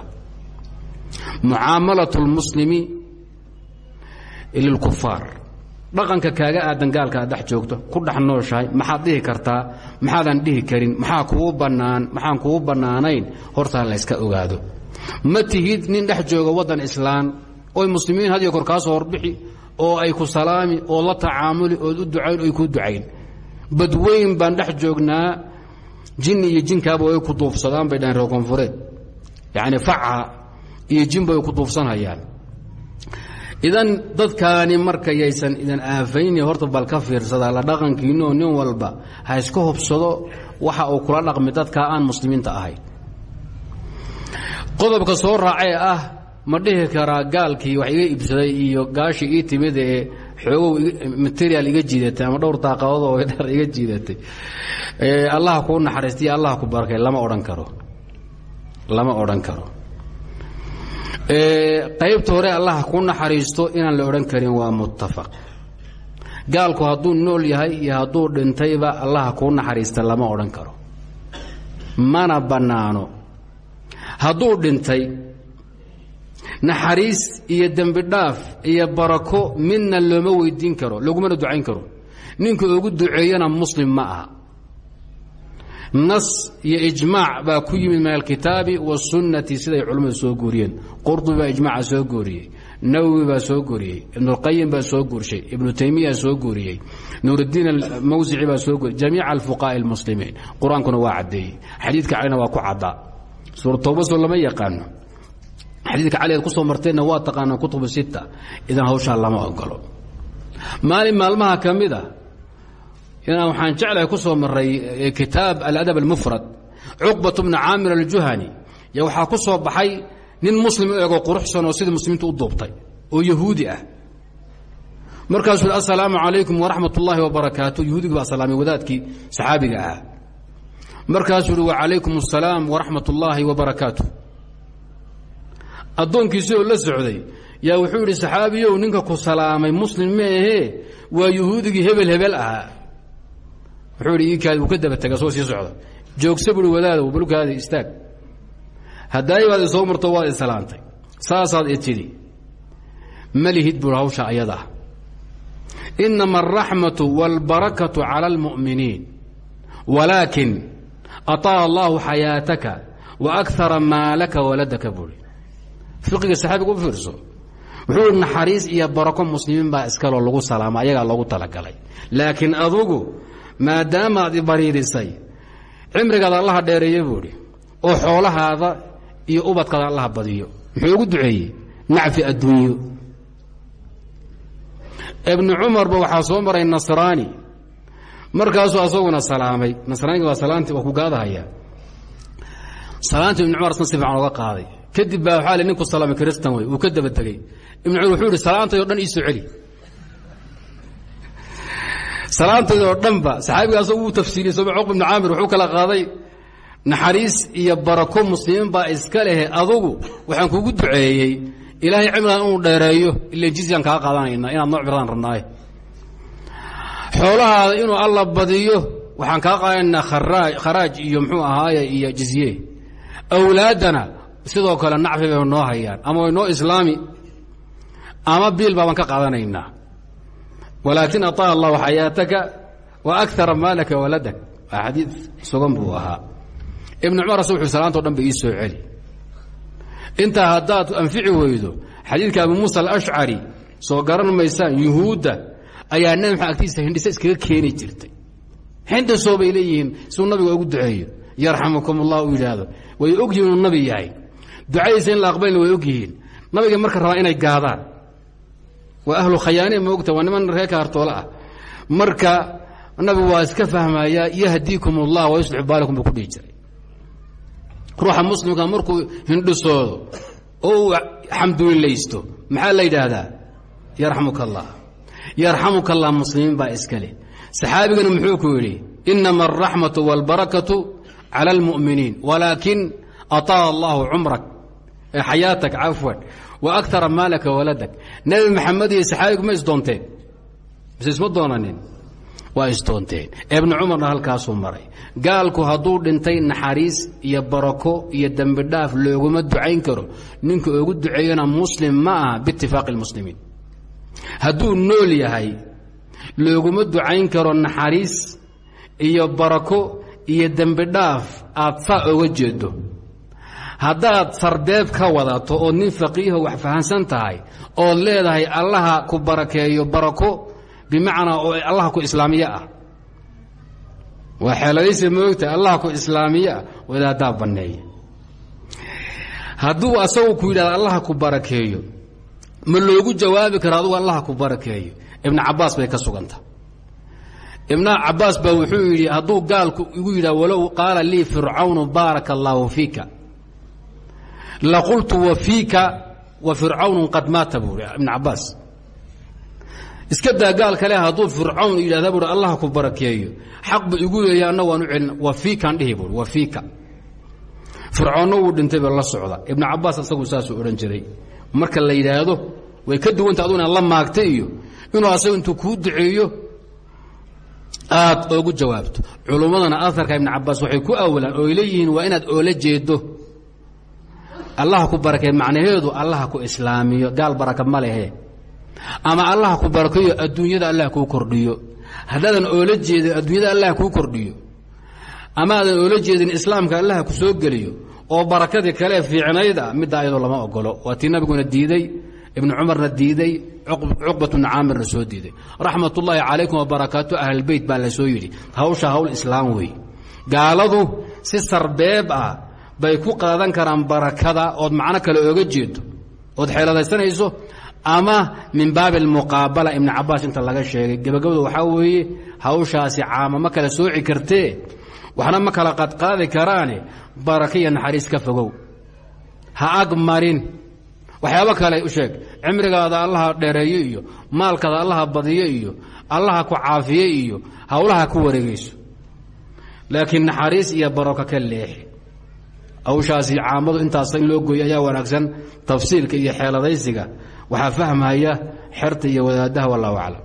Mucaamalaة اlmuslimi lilkufaar dhaqanka kaaga aadan gaalka aad dhex joogto ku dhex nooshahay maxaad dhihi kartaa maxaadan dhihi karin maxaa kugu bannaan maxaan kugu bannaanayn hortaa layska ogaado. Ma tihid nin dhex jooga waddan islaan oy muslimiin had iyo kor kaa soo horbixi oo ay ku salaami ood la tacaamuli ood u ducayn oy ku ducayn. Badweyn baan dhex joognaa jinni iyo jinkaaba ay ku duufsadaan bay dhahan reer koonfureed. Faca iyo jinbay ku duufsanhayaan idan dadkaani marka yaysan idan aafayni horta bal ka fiirsadaa la dhaqankiinoo nin walba ha iska hubsado waxa uu kula dhaqmi dadkaa aan muslimiinta ahayn. Qodobka soo raacee ah ma dhihi karaa gaalkii wax iga iibsaday iyo gaashii ii timid ee xoogow material iga jiidatay ama dhowr daaqadood oo dhar iga jiidatay. Allah kuu naxariistiyo allah ku barakay lama odhan karo. Lama odhan karo qaybta hore allah ku naxariisto inaan la odhan karin waa muttafaq. Gaalku hadduu nool yahay iyo hadduu dhintayba allah kuu naxariista lama odhan karo. Mana bannaano. Hadduu dhintay naxariis iyo dembi dhaaf iyo barako midna looma weydiin karo lagumana ducayn karo. Ninka ugu duceeyana muslim ma aha nas iyo ijmaac baa ku yimid min alkitaabi wasunnati siday culimmadu soo guuriyeen. Qurdubi baa ijmaaca soo guuriyey nawowi baa soo guuriyey ibnuqayim baa soo guurshay ibnu taymiya soo guuriyey nuuridiin amawsici baa soo guuriyey jamiica alfuqaha'i almuslimiin. Qur'aankuna waa caddeeyey. Xadiidka calina waa ku caddaa suura towba soo lama yaqaano. Xadiidka cali aad ku soo marteenna waa taqaanaan kutubu sita inaan waxaan jeclahay ku soo maray kitaab aladab almufrad cuqbat bna caamir aljuhani. Y waxaa ku soo baxay nin muslim u ego quruxsan oo sidii u duubtay oo yahuudi ah. Markaasuu hi assalaamu calaykum waraxmat ullaahi wabarakaatu yahuudigii baa salaamay wadaadkii saxaabiga ahaa. Markaasuu hi wacalaykum assalaam waraxmat ullaahi wabarakaatu addoonkiisi oo la socday yaa wuxuu yidhi saxaabiyow ninka ku salaamay muslim ma ahee? Waa yahuudigii hebel hebel ahaa wuxuu idhi iikaadi uu ka daba tega soo sii socda joogsa buhi wadaadow balkaadi istaag haddaayi baad isoo marto waad islaantay saasaad i tidhi ma lihid buui hawsha ayada ah inama alraxmatu wاlbarakatu cala اlmu'miniin walaakin aطa'a allahu xayaataka wa akara maalaka waladaka buui fiqiga saxaabiga u fiirso wuxuu ihi naxariis iyo barako muslimiin baa iskaloo lagu salaama ayagaa loogu talagalay laakiin adugu maadaamaad ibariirisay cimrigaada allaha dheereeye buu idhi oo xoolahaada iyo ubadkaada allaha badiyo. Muxuu ugu duceeyey nacfi adduunyo. Ibnu cumarba waxaa soo maray nasraani. Markaasuu asaguna salaamay. Nasraaniga waa salaanti waa ku gaadahaya salaantii ibnu cumar asna si fiican oga qaaday. Kadib baa waxaa li ninku salaamay kristan wey uu ka daba tegey ibnu cumar wuxuu ihi salaantay o dhan ii soo celi salaantayda oo dhanba saxaabigaas uu tafsiiriyey sooma cuqba ibnu caamir wuxuu kala qaaday naxariis iyo barako muslimiin baa iska lehe adugu waxaan kugu duceeyey ilaahay cimrigan inuu dheereeyo ila jizyaan kaa qaadanayna inaad noo cibradaan rabnaaye xoolahaada inuu alla badiyo waxaan kaa qaadanaynaa kharaaj iyo mxuu ahaaye iyo jizye awlaaddana sidoo kale nacfi bay noo hayaan ama way noo islaami ama biil baabaan ka qaadanaynaa walaakin aطaع allahu xayaataka wa akara maalaka waladak waa xadiid sugan buu ahaa. Ibn cumar ase wuxuu salaanto dhan ba ii soo celi. Intaa haddaad anfici weydo xadiidka abu muusa alashcari soo garan maysaan yuhuudda ayaa nebi maxamed agtiisa hindhise iskaga keeni jirtay. Xindhisoo bay leeyihiin siduu nabiga ugu duceeyo. Yarxamukum allah u yidhaahdo. Way ogyihiin inuu nabi yahay. Ducadiisa in la aqbalina way ogyihiin nabiga marka rabaa inay gaadaan waa ahlu khayaaniya moogta waa niman reer kaartoole ah marka nabigu waa iska fahmayaa yahdiikum allah wa yuslix baalakum buu ku dhihi jiray ruuxa muslimka markuu hindhisoodo oo uu xamdulilaysto maxaa la yidhaahdaa yarxamuka allah yarxamuka allah muslimiin baa iska leh saxaabigana muxuu ku yidhi inama alraxmatu wاlbarakatu cala اlmu'miniin walaakin aطaala allahu cumrak xayaatak cafwan wa akara maalaka waladak. Nebi maxamed iyo saxaabigu ma isdoonteen mise isma doonanin? Waa isdoonteen ibnu cumarna halkaasuu maray. Gaalku hadduu dhintay naxariis iyo barako iyo dembi dhaaf looguma ducayn karo. Ninka ogu duceeyana muslim ma aha biitifaaqi اlmuslimiin hadduu nool yahay looguma ducayn karo naxariis iyo barako iyo dembi dhaaf aad saa oga jeedo haddaad sarbeeb ka wadato ood nin faqiiho wax fahansan tahay ood leedahay allaha ku barakeeyo barako bimacnaa oo allaha ku islaamiye ah. Waa xeeladaysa moogta allaha ku islaamiye ah wadaaddaa banneeya. Hadduu asagu ku yidhahda allaha ku barakeeyo ma loogu jawaabi karo adugu allaha ku barakeeyo. Ibnu cabaas bay ka suganta. Ibna cabaas baa wuxuu yidhi hadduu gaalku igu yidhah walow qaala lii fircawnu baaraka allaahu fiika laqultu wa fiika wa fircawn qad maata buu ibn cabaas iska daa gaal kale hadduu fircawn yidhahda bui allah ku barakeeyo. Xaq bu igu leeya anna waan u celin. Wa fiikan dhihi bui wa fiika. Fircoonna wuu la socda. Ibnu cabaas asagu saasuu odhan jiray. Marka la yidhaahdo way ka duwanta adu la maagta iyo inuu asagu intuu kuu duceeyo aad oogu jawaabto. Culummadana aarka ibn cabaas waxay ku awalaan ooy leeyihiin waa inaad oola jeedo allah ku barakee macnaheedu allah ku islaamiyo gaal baraka ma lehe. Ama allah ku barakeeyo adduunyada allah kuu kordhiyo. Haddaadan oola jeedin adduunyada allah kuu kordhiyo. Ama aadan oola jeedin islaamka allah ku soo geliyo oo barakadii kale fiicnayd a midda ayadoo lama ogolo waa tii nabiguna diiday ibnu cumarna diiday cuqbat bnu caamirna soo diiday. Raxmat ullaahi calaykum wabarakaatu ahlbeyt baa la soo yidhi hawsha hawl islaam wey gaaladu si sarbeeb ah bay ku qaadan karaan barakada ood macno kale ooga jeedo ood xeeladaysanayso ama min baabi almuqaabala ibni cabaas inta laga sheegay. Gebagabada waxaa weeye hawshaasi caama ma kala sooci kartee waxna ma kala qadqaadi karaane baraka iyo naxariis ka fogow. Ha ag marin. Waxyaabo kale u sheeg. Cimrigaada allaha dheereeyo iyo maalkaada allaha badiyo iyo allaha ku caafiye iyo hawlaha ku wareegayso. Laakiin naxariis iyo barako ka leexi hawshaasi caamadu intaas in loo gooyo ayaa wanaagsan tafsiilka iyo xeeladaysiga. Waxaa fahmaya xerta iyo wadaadaha wallahu aclam.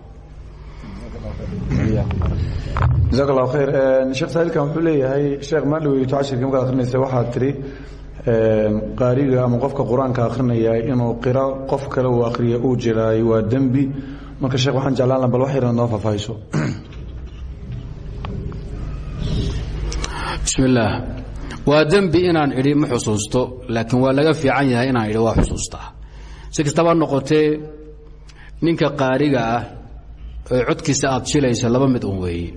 اllah khayr. Sheekh saa'ilkan wuxuu leeyahay sheekh maadhaweyto cashirkii markaad akrinaysa waxaad tidhi qaariga ama qofka qur'aanka inuu qiro qof kale uu akriya uu jiraayo waa dembi. Marka sheekh waxaan jeclaan bal wax yarna noo faahfaahiso bismi illaah waa dembi inaan idhi ma xusuusto laakiin waa laga fiican yahay inaan idhi waa xusuustaa. Si kastaba noqotee ninka qaariga ah ee codkiisa aad shilayso laba mid un weeye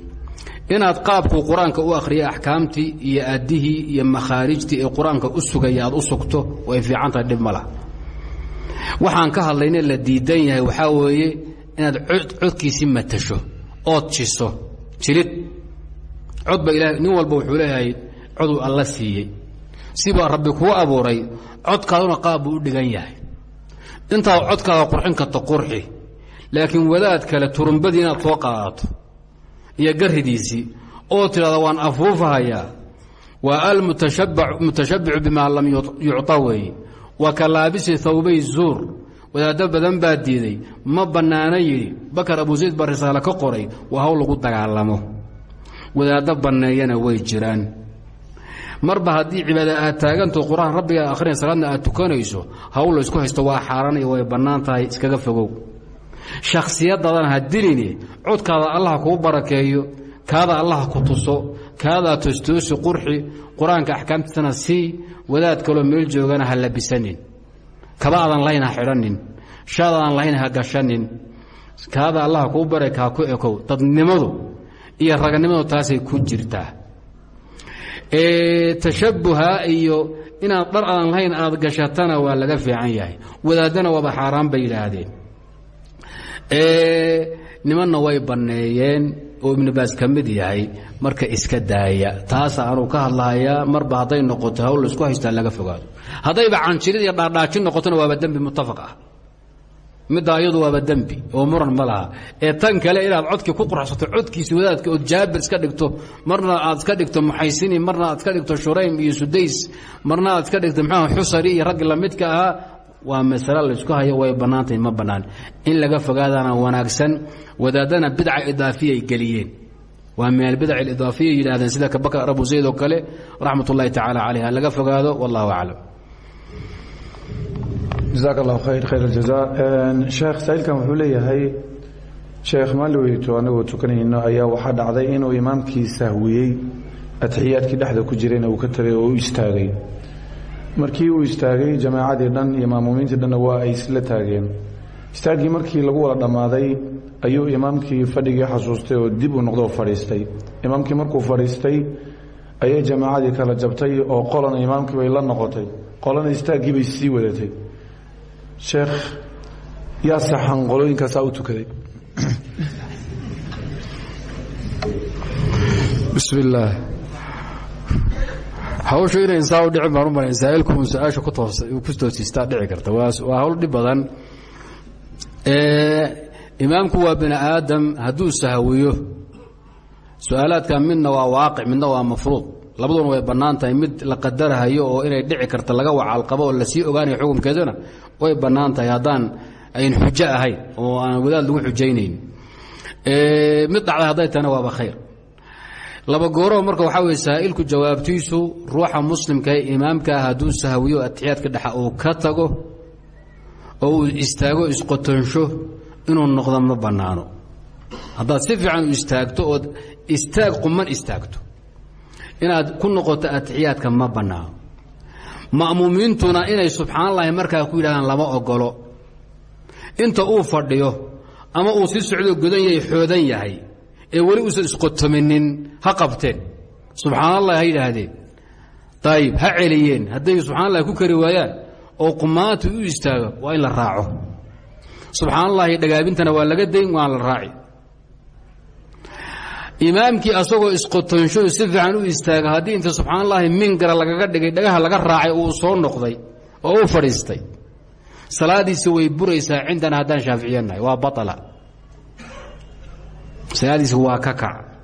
inaad qaabkuu qur'aanka u akhriya axkaamtii iyo addihii iyo makhaarijtii ee qur'aanka u sugaya aad u sugto way fiican tahay dhib ma lah waxaan ka hadlayna la diidan yahay waxaa weeye inaad codkiisii matasho ood jiso jilid. Codba ilahay nin walba wuxuu leeyahay coduu alla siiyey. Sibaa rabbi kuu abuuray codkaaduna qaab u dhigan yahay. Intaad codkaada qurxin karto qurxi. Laakiin wadaad kale turumbadii inaad soo qaadato iyo garidiisii oo tidhahda waan afuufahayaa. Waa almutashabbicu bima lam yucطa weeye wa ka laabisi hawbay zuur. Wadaado badan baa diiday. Ma bannaano yidhi bakar abu zayd baa risaale ka qoray waa hawl lagu dagaalamo. Wadaado banneeyana way jiraan marba haddii cibaada aad taaganto qur'aan rabbiga akhriya salaadna aad tukanayso hawl laysku haysto waa xaaraan iyo way bannaan tahay iskaga fogow. Shakhsiyaddaadana ha dilini codkaada allah kuu barakeeyo kaada allah ku tuso kaadaa tostoosi qurxi qur'aanka axkaamtiisana sii wadaad kaloo meel joogana ha labisanin. Kaba aadan lahayn ha xidhanin shaadaadan lahayn ha gashanin kaada allah kuu baraka ku ekow dadnimadu iyo raganimadu taasay ku jirtaa tashabuha iyo inaad dhar aadan lahayn aad gashatana waa laga fiican yahay. Wadaadana waaba xaaraan bay yidhaahdeen. Nimanna way banneeyeen oo ibnu baas ka mid yahay marka iska daaya. Taasa anuu ka hadlahayaa marba hadday noqoto hawl la isku haystaa laga fogaado. Haddayba canjirid iyo dhaadhaajin noqotona waaba dembi muttafaq ah middaa iyadu waaba dembi oo muran ma laha. Ee tan kale inaad codkii ku qurxsato codkiisi wadaadka ood jaabir iska dhigto marna aad iska dhigto muxaysini marna aad iska dhigto shuraym iyo sudays marna aad iska dhigto mxuu xusari iyo raggi lamidka ahaa waa masale laysku hayo way bannaantahay ma bannaan. In laga fogaadana wanaagsan wadaadana bidca idaafiyay geliyeen. Waa min albidac alidaafiya yidhahdeen sida kabakar abu zayd oo kale raxmat ullahi tacaala caleyh laga fogaado wallahu aclam jazaak allahu khayr khayr aljaza sheekh saa'ilkan wuxuu leeyahay sheekh maalweyto anagoo tukanayno ayaa waxaa dhacday inuu imaamkii sahwiyey atixiyaadkii dhexda ku jirayna uu ka tagay oo u istaagay. Markii uu istaagay jamaacadii dhan iyo maamuumiintii dhanna waa ay isla taageen. Istaaggii markii lagu wada dhammaaday ayuu imaamkii fadhigii xasuustay oo dib u noqdoo fadhiistay. Imaamkii markuu fadhiistay ayay jamaacadii kala jabtay oo qolana imaamkii bay la noqotay. Qolana istaaggii bay sii wadatay sheekh yaa saxan qolooyinkaasaa u tukaday. Bismi illaah hawshu inay insaa u dhicin baan u malay saa'ilku su'aasha ku toosistaa dhici karta. Waa hawl dhib badan. Imaamku waa bini aadam hadduu sahwiyo su'aalaadka midna waa waaqic midna waa mafruud labaduna way bannaan tahay. Mid la qadarahayo oo inay dhici karta laga wacaalqabo oo la sii ogaanayo xukunkeeduna way bannaan tahay. Haddaan ayn xujo ahayn oo aan wadaad lagu xujaynayn. Mid dhacday hadday tahana waaba khayr. Laba gooroo marka waxaa weye saa'ilku jawaabtiisu ruuxa muslimka ee imaamkaa hadduu sahwiyo atixiyaadka dhexa uu ka tago oo uu istaago isqotonsho inuu noqdo ma bannaano. Haddaad si fiican istaagto ood istaag quman istaagto inaad ku noqoto atixiyaadka ma bannaano ma'muumiintuna inay subxaanallahi markaa ku yidhahdaan lama ogolo inta uu fadhiyo ama uu si socdoo godan yahay xoodan yahay ee weli uusan isqotominin ha qabteen. Subxaan allah ha yidhaahdeen. Ayib ha celiyeen. Hadday subxaan allahi ku kari waayaan oo qumaantu u istaago waa in la raaco. Subxaan allahi dhagaabintana waa laga dayn waan la raaci imaamkii asagoo isqotonshodu si fiican u istaaga haddii inta subxaan allahi mingara lagaga dhigay dhagaha laga raacay uu soo noqday oo u fadhiistay. Salaadiisi way buraysaa cindana haddaan shaaficiyanahay waa baala salaadiisi waa ka kac.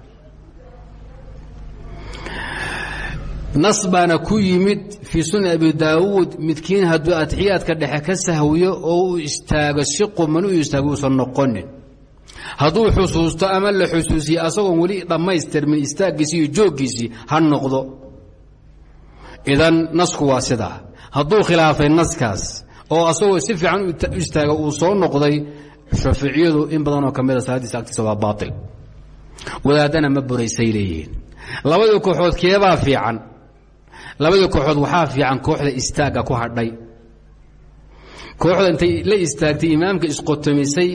Nas ku yimid fii sunan abi daawuud midkiin hadduu atixiyaadka dhexe ka sahwiyo oo uu istaago si quman u istaago uusan noqonin hadduu xusuusto ama la xusuusiye asagoon weli dhammaystirmin istaaggiisi iyo jooggiisii ha noqdo. Idan nasku waa sidaa hadduu khilaafay naskaas oo asagoo si fiican u istaaga uu soo noqday shaaficiyadu in badanoo ka mida salaadiisa agtiisa waa baail wadaadana ma buraysay leeyihiin. Labadii kooxood keebaa fiican. Labadii kooxood waxaa fiican kooxda istaagga ku hadhay. Kooxda intay la istaagtay imaamka isqotomisay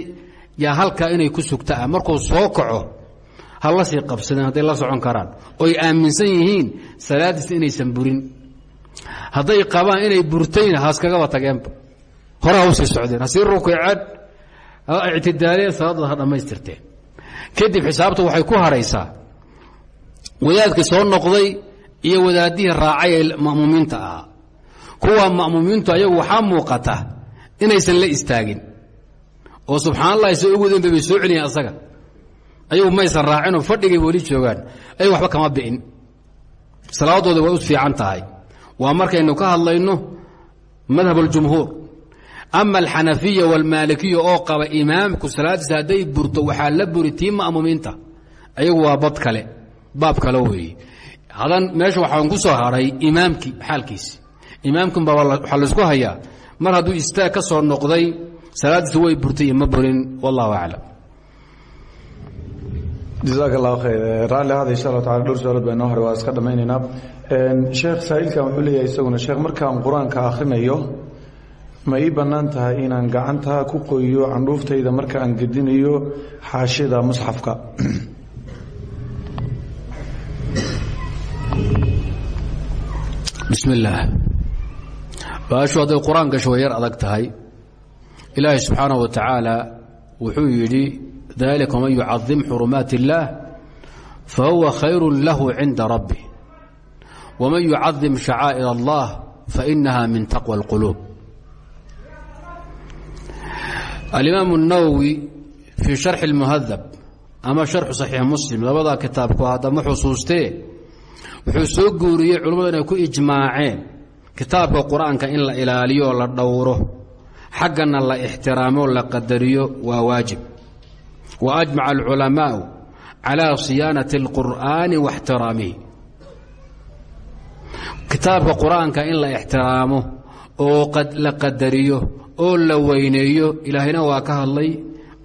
yaa halkaa inay ku sugta markuu soo kaco ha la sii qabsadeen hadday la socon karaan oy aaminsan yihiin salaadiisa inaysan burin. Hadday qabaan inay burtayna haaskagaba tageenba hore ha u sii socdeen ha sii rukuuceen ha salaadooda ha dhammaystirteen. Kadib xisaabta waxay ku hadhaysaa wadaadkii soo noqday iyo wadaadihii raacay ee ma'muumiinta ahaa. Kuwa ma'muumiintu ayagu waxaa muuqata inaysan la istaagin oo subxaan allah soo ogudeenba bay soo celiyeen asaga. Ayagu maysan raacinoo fadhigay weli joogaan. Ayagu waxba kama bi'in salaadooda way u fiican tahay. Waa markaynu ka hadlayno madhab اljumhuur ama alxanafiya waalmaalikiya oo qaba imaamku salaadiisa hadday burto waxaa la buri tii ma'muumiinta waa bad kale baab kale weeye hadan meesha waxaan ku soo hadhay imaamkii xaalkiisi. Imaamkin baa waxaa laysku hayaa. Mar hadduu istaag ka soo noqday salaadiisa way burtay iyo ma burin. Wallahu aclam jazaak allahu khayr raalli hada insha allah tacala dhowr su'aalood baa inoo hore waa iska dhammaynaynaa. Sheekh saa'ilkan wuxuu leeyahay isaguna sheekh markaan qur'aanka akhrinayo ma ii bannaan tahay inaan gacanta ku qoyo candhuuftayda marka aan gedinayo xaashida musxafka? Bismi illaah baashu hadday qur'aan gasho way yar adag tahay ilaahay subxaanaه wa tacaala wuxuu yidhi dalika man yucadim xurumaat اllaah fahuwa khayru lahu cinda rabbih wman yucadim shacaa'ir allah fainaha min taqwى اlquluub alimaam الnawowi fii sharxi اlmuhadab ama sharxu saxiix muslim labadaa kitaabku haddama xusuustee wuxuu soo guuriyey culimmadu inay ku ijmaaceen kitaabka qur-aanka in la ilaaliyo oo la dhowro xaggana la ixtiraamo la qadariyo waa waajib. Wa ajmaca alculamaa'u calaa siyaanati اlqur'aani wa اxtiraamihi kitaabka qur'aanka in la ixtiraamo oo la qadariyo oo la weyneeyo ilaahayna waa ka hadlay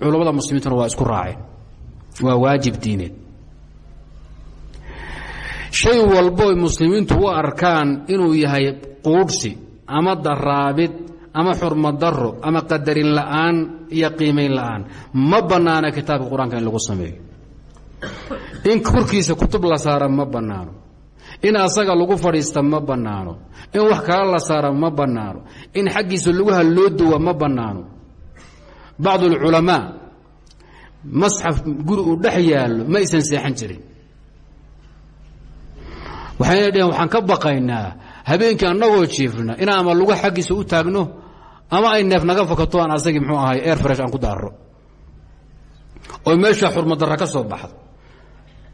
culammada muslimiintuna waa isku raaceen. Waa waajib diineed. Shay walboy muslimiintu u arkaan inuu yahay quudhsi ama daraabid ama xurmadaro ama qadarin la'aan iyo qiimayn la'aan. Ma bannaana kitaabka qur'aanka in lagu sameeyo. In korkiisa kutub la saara ma bannaano. In asaga lagu fadhiista ma bannaano. In wax kala la saara ma bannaano. In xaggiisa laguha loo duwa ma bannaano. Bacdu alculamaa masxaf guri uu dhex yaallo ma aysan seexan jirin. Waxayna dheheen waxaan ka baqaynaa habeenkii annagoo jiifna in ama lagu xaggiisa u taagno ama ay neef naga fakato aan asagii muxuu ahay air fresh aan ku daarro oo meesha xurmadarra ka soo baxdo.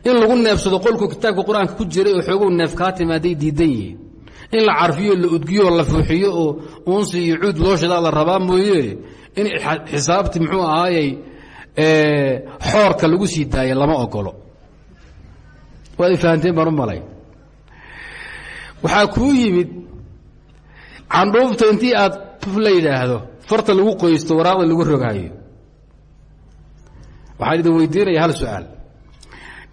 In lagu neefsado qolku kitaabka qur'aanka ku jiray oo xoogow neef kaa timaaday diidan yihiin. In la carfiyo la udgiyo la fuuxiyo oo uunsi iyo cuud loo shidaa la rabaa mooye in xisaabtii muxuu ahaayey xoorka lagu sii daaya lama ogolo waad fahanteen baan u malay waxaa kuu yimid candhuufta intii aad tuf la yidhaahdo farta lagu qoysto waraaqda lagu rogaayo. Waxaan idin weydiinaya hal su'aal.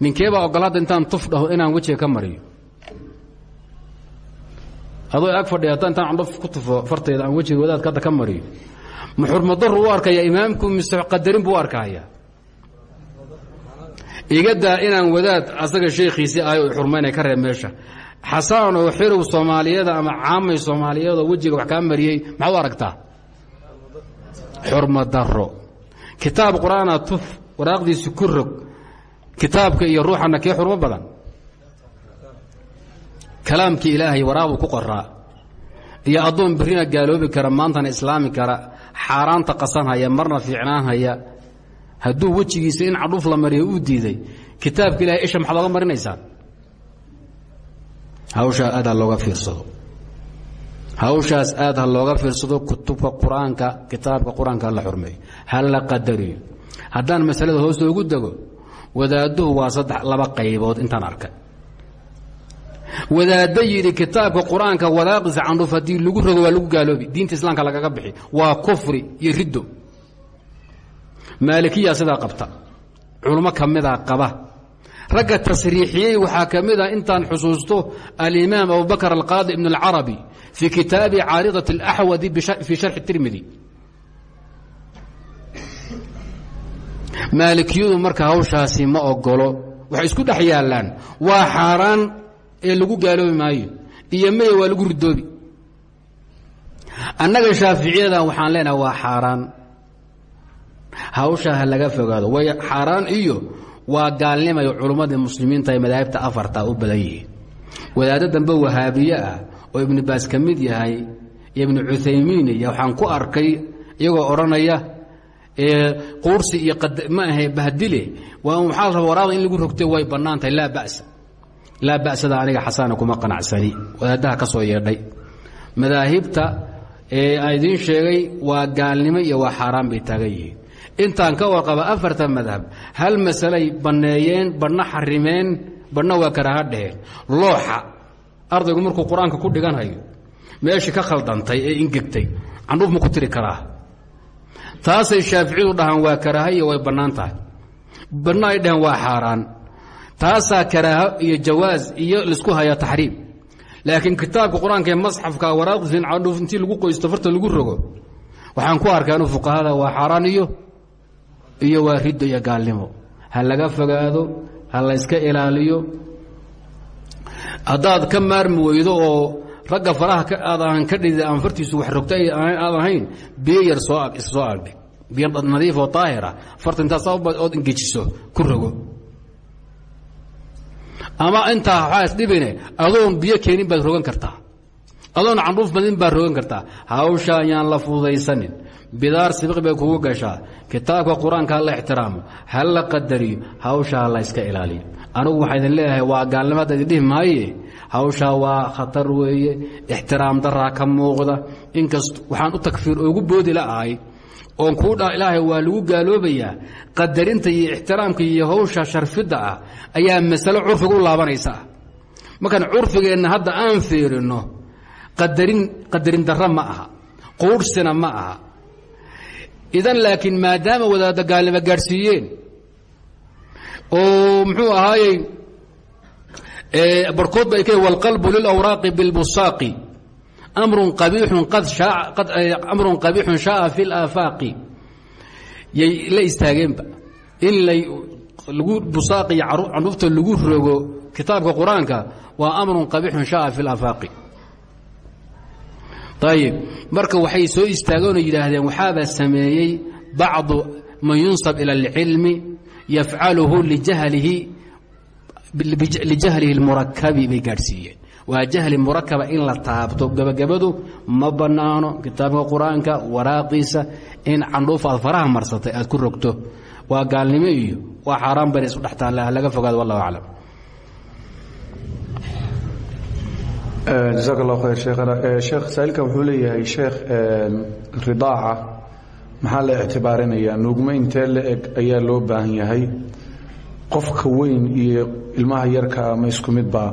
Ninkeebaa ogol hadda intaan tuf dhaho inaan wejiga ka mariyo? Adoo ag fadhiya haddaan intaan candhuuf ku tufo farteeda aan wejiga wadaadka hadda ka mariyo. Ma xurmadaru u arkaya imaamku mise qadarin buu u arkaya igadaa inaan wadaad asaga sheekhiisii ahay o xurmaynay ka reeb meesha xasaan oo xirow soomaaliyada ama caamay soomaaliyeedoo wejiga wax kaa mariyey maxaad u aragtaa? Xurmadaro kitaab qur'aana tuf waraaqdiisi ku rog kitaabka iyo ruuxana kee xurmo badan? Kalaamkii ilaahay waraaqdu ku qoraa. Iyo addoon berrina gaaloobi kara maantana islaami kara xaaraanta qasanhaya marna fiicnaanhaya hadduu wejigiisa in cadhuuf la mariyo uu diiday. Kitaabka ilahay isha maxaad oga marinaysaan hawshaa aad ha looga fiirsado. Hawshaas aad ha looga fiirsado kutubka qur'aanka kitaabka qur'aanka hala xurmeeyo ha la qadariyo haddaan masalada hoos ugu dego wadaadduhu waa saddex laba qaybood intaan arkay wadaadda yidhi kitaabka qur'aanka wadaaqisa candhuuf haddii lagu rogo waa lagu gaaloobi. Diinta islaamka lagaga bixi. Waa kufri iyo riddo. Maalikiyaa sidaa qabta. Culummo ka midaa qaba ragga tasriixiyey waxaa ka mid a intaan xusuusto alimaam abubakr alqaadi ibn اlcarabi fii kitaabi caaridaة اlaxwadi fii sharxi tirmidi maalikiyadu marka hawshaasi ma ogolo waxay isku dhex yaallaan waa xaaraan ee lagu gaaloobi maayo iyo maya waa lagu ridoobi annaga shaaficiyada waxaan leenaha waa xaaraan hawshaa ha laga fogaado way xaaraan iyo waa gaalnimayo culummadii muslimiinta ee madaahibta afarta u badan yihiin. Wadaaddo dambe wahaabiye ah oo ibnu baas ka mid yahay iyo ibnu cuthaymiin waxaan ku arkay iyagoo odhanaya quursi iyo ma ahe bahdile waa waxaa raba waraaqda in lagu rogto way bannaan tahay laa ba'sa. Laa ba'sada aniga xasana kuma qanacsani. Wadaaddaha ka soo yeedhay. Madaahibta ee aan sheegay waa gaalnimo iyo waa xaaraan bay taagan yihiin intaan ka warqaba afarta madhab hal masalay banneeyeen badhna xarimeen badhna waa karaaha dheheen. Looxa ardaygu markuu qur'aanka ku dhiganhayo meeshii ka khaldantay ee ingegtay candhuuf ma ku tiri karaa. Taasay shaaficiyadu dhahaan waa karaaha iyo way bannaan tahay. Badhna ay dhaheen waa xaaraan. Taasaa karaaho iyo jawaas iyo la isku hayaa taxriim laakiin kitaabka qur'aanka ee masxafka waraaqdiisa in candhuuf intii lagu qoysto farta lagu rogo. Waxaan ku arkay anu fuqahada waa xaaraan iyo iyo waa riddo iyo gaalnimo. Ha laga fogaado ha layska ilaaliyo. Haddaad ka maarmi weydo oo ragga faraha aad aan ka dhidi aan fartiisu wax rogta aad ahayn biyo yar soo soo agdhig biyo nadiif oo daahira farta intaas ood ingejiso ku rogo. Ama intaa waxaa isdhibine adoon biyo keenin baad rogan kartaa. Adoon candhuuf badin baad rogan kartaa. Hawsha ayaan la fududaysanin bidaar sibiq bay kugu gashaa. Kitaabka qur'aanka la ixtiraamo. Ha la qadariyo? Hawsha ha la yska ilaaliyo. Anigu waxaa idin leeyahay waa gaalnimada idin dhihi maaye? Hawshaa waa khatar weeye. Ixtiraam daraa ka muuqda. Inkast waxaan u takfiir oogu boodi la'ahay oon kuu dha ilaahay waa lagu gaaloobayaa. Qadarinta iyo ixtiraamka iyo hawsha sharfidda ah ayaa masalo curfiga u laabanaysa. Markaan curfigeenna hadda aan fiirino qadarin qadarin darro ma aha. Quudhsina ma aha idan laakiin maadaama wadaadda gaalnimo gaadhsiiyeen oo muxuu ahaayey barkood ba ay ka wاlqalbu lilawraaqi biاlbusaaqi amrun qabiixun qad amrun qabiixun shaaa fi اlaafaaqi yay la istaageenba in lay lagu busaaqi iyo candhuufta lagu rogo kitaabka qur-aanka waa amrun qabiixun shaaa fi اlaafaaqi ayib marka waxay soo istaageen oo yidhaahdeen waxaaba sameeyey bacdu man yunsab ila اlcilmi yafcaluhu lijahlihi اlmurakabi bay gaadhsiiyeen. Waa jahli murakaba in la taabto. Gabagabadu ma bannaano kitaabka qur'aanka waraaqiisa in candhuuf aad faraha marsatay aad ku rogto. Waa gaalnimo iyo waa xaaraan bana isu dhextaanlaha laga fogaado wallah aclam. Jasaak allah khayr sheekhana sheekh saa'ilkan wuxuu leeyahay sheekh ridaaca. Maxaa la ictibaarinayaa? Nuugmo intee la ayaa loo baahan yahay. Qofka weyn iyo ilmaha yarkaa ma isku midbaa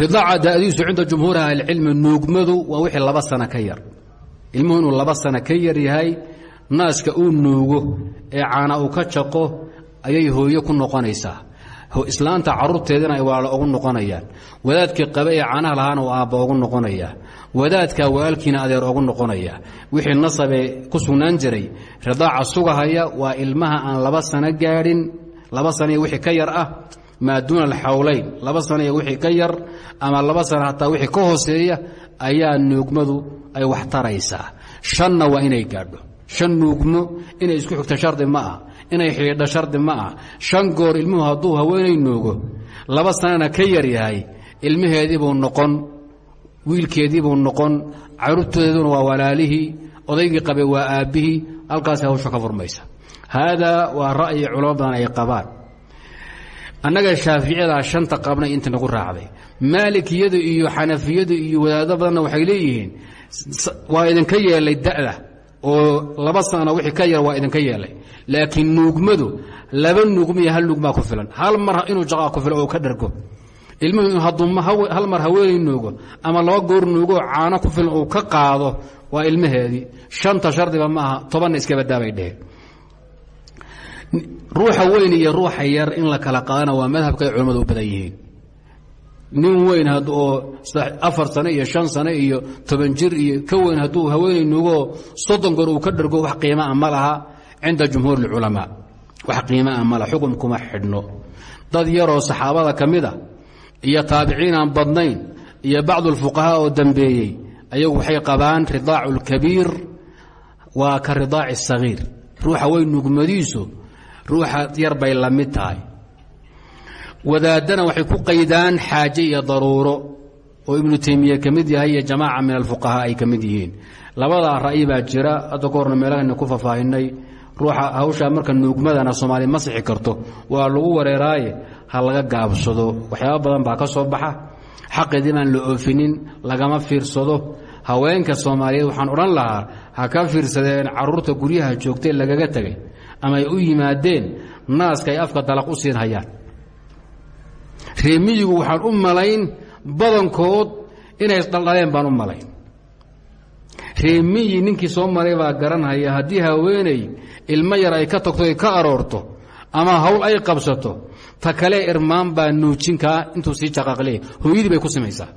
ridaaca da'diisu cinda jumhuur ahlicilmi nuugmadu waa wixii laba sano ka yar. Ilmuhu inuu laba sano ka yar yahay naaska uu nuugo ee caana uu ka jaqo ayay hooyo ku noqonaysaa islaanta caruurteedina waa la ugu noqonayaan. Wadaadkii qabe ee caanaha lahaana uu aabba ugu noqonayaa. Wadaadkaa walaalkiina adeer ugu noqonaya wixii nasabee ku sugnaan jiray ridaaca sugahaya waa ilmaha aan laba sano gaadhin laba sano iyo wixii ka yar ah maa duuna alxawlayn. Laba sano iyo wixii ka yar ama laba sano hataa wixii ka hooseeya ayaa nuugmadu ay wax taraysaa shanna waa inay gaadho. Shan nuugmo inay isku xigto shardi ma ah inay xidhiidho shardi ma ah shan goor ilmuhu hadduu haweenay nuugo laba sanana ka yar yahay ilmaheediibuu noqon wiilkeediibuu noqon caruurteeduna waa walaalihii odaygii qabe waa aabbihii halkaas hawsha ka furmaysa. Haadaa waa ra'yi culamo badan ay qabaan. Annaga shaaficiyadaa shanta qabnay inta nagu raacday. Maalikiyada iyo xanafiyada iyo wadaado badanna waxay leeyihiin waa idinka yeelay da'da oo laba sana wixii ka yar waa idinka yeelay. Laakiin nuugmadu laba nuugma iyo hal nuugmaa ku filan. Hal mar inuu jaqaa ku filan oo ka dhargo. Ilmuhu hadduu hal mar haweenay nuugo ama laba goor nuugo caano ku filan uu ka qaado waa ilmaheedii. Shanta shardiba ma aha tobanna iska badaabay dheheen. Ruuxa weyn iyo ruuxa yar in la kala qaadana waa madhabka ay culimmadu u badan yihiin nin weyn oo afar sane iyo shan sane iyo toban jir iyo ka weyn hadduu haweenay nuugoo soddon goor uu ka dhargo wax qiimaa ma laha cinda jumhuur اlculamaa wax qiimaa ma laha xukun kuma xidhno dad yaroo saxaabada ka mida iyo taabiciin aan badnayn iyo bacdu اlfuqahaa oo dambeeyey ayagu waxay qabaan ridaacu اlkabiir waa ka ridaaci الsagiir ruuxa weyn nugmadiisu ruuxa yar bay la mid tahay wadaadana waxay ku qaydaan xaaje iyo daruuro oo ibnu taymiya ka mid yahay iyo jamaaca min alfuqahaa ay ka mid yihiin. Labadaa ra'yi baa jira hadda ka horna meelahayna ku faahfaahinay ruuxa hawshaa marka nuugmadana soomaaliya ma sixi karto. Waa lagu wareeraaye ha laga gaabsado. Waxyaaba badan baa ka soo baxa. Xaqeedii baan la oofinin lagama fiirsado. Haweenka soomaaliyeed waxaan odhan lahaa ha ka fiirsadeen carruurta guryaha joogtee lagaga tegay ama ay u yimaadeen naaska ay afka dalaq u siin hayaan reemiyigu waxaan u malayn badankood inay dhaldhaleen baan u malayn. Reemiyi ninkii soo maray baa garanhaya haddii haweeney ilmo yar ay ka tagto ay ka aroorto ama hawl ay qabsato ta kale irmaan baa nuujinkaa intuu sii jaqaqleey hooyadii bay ku samaysaa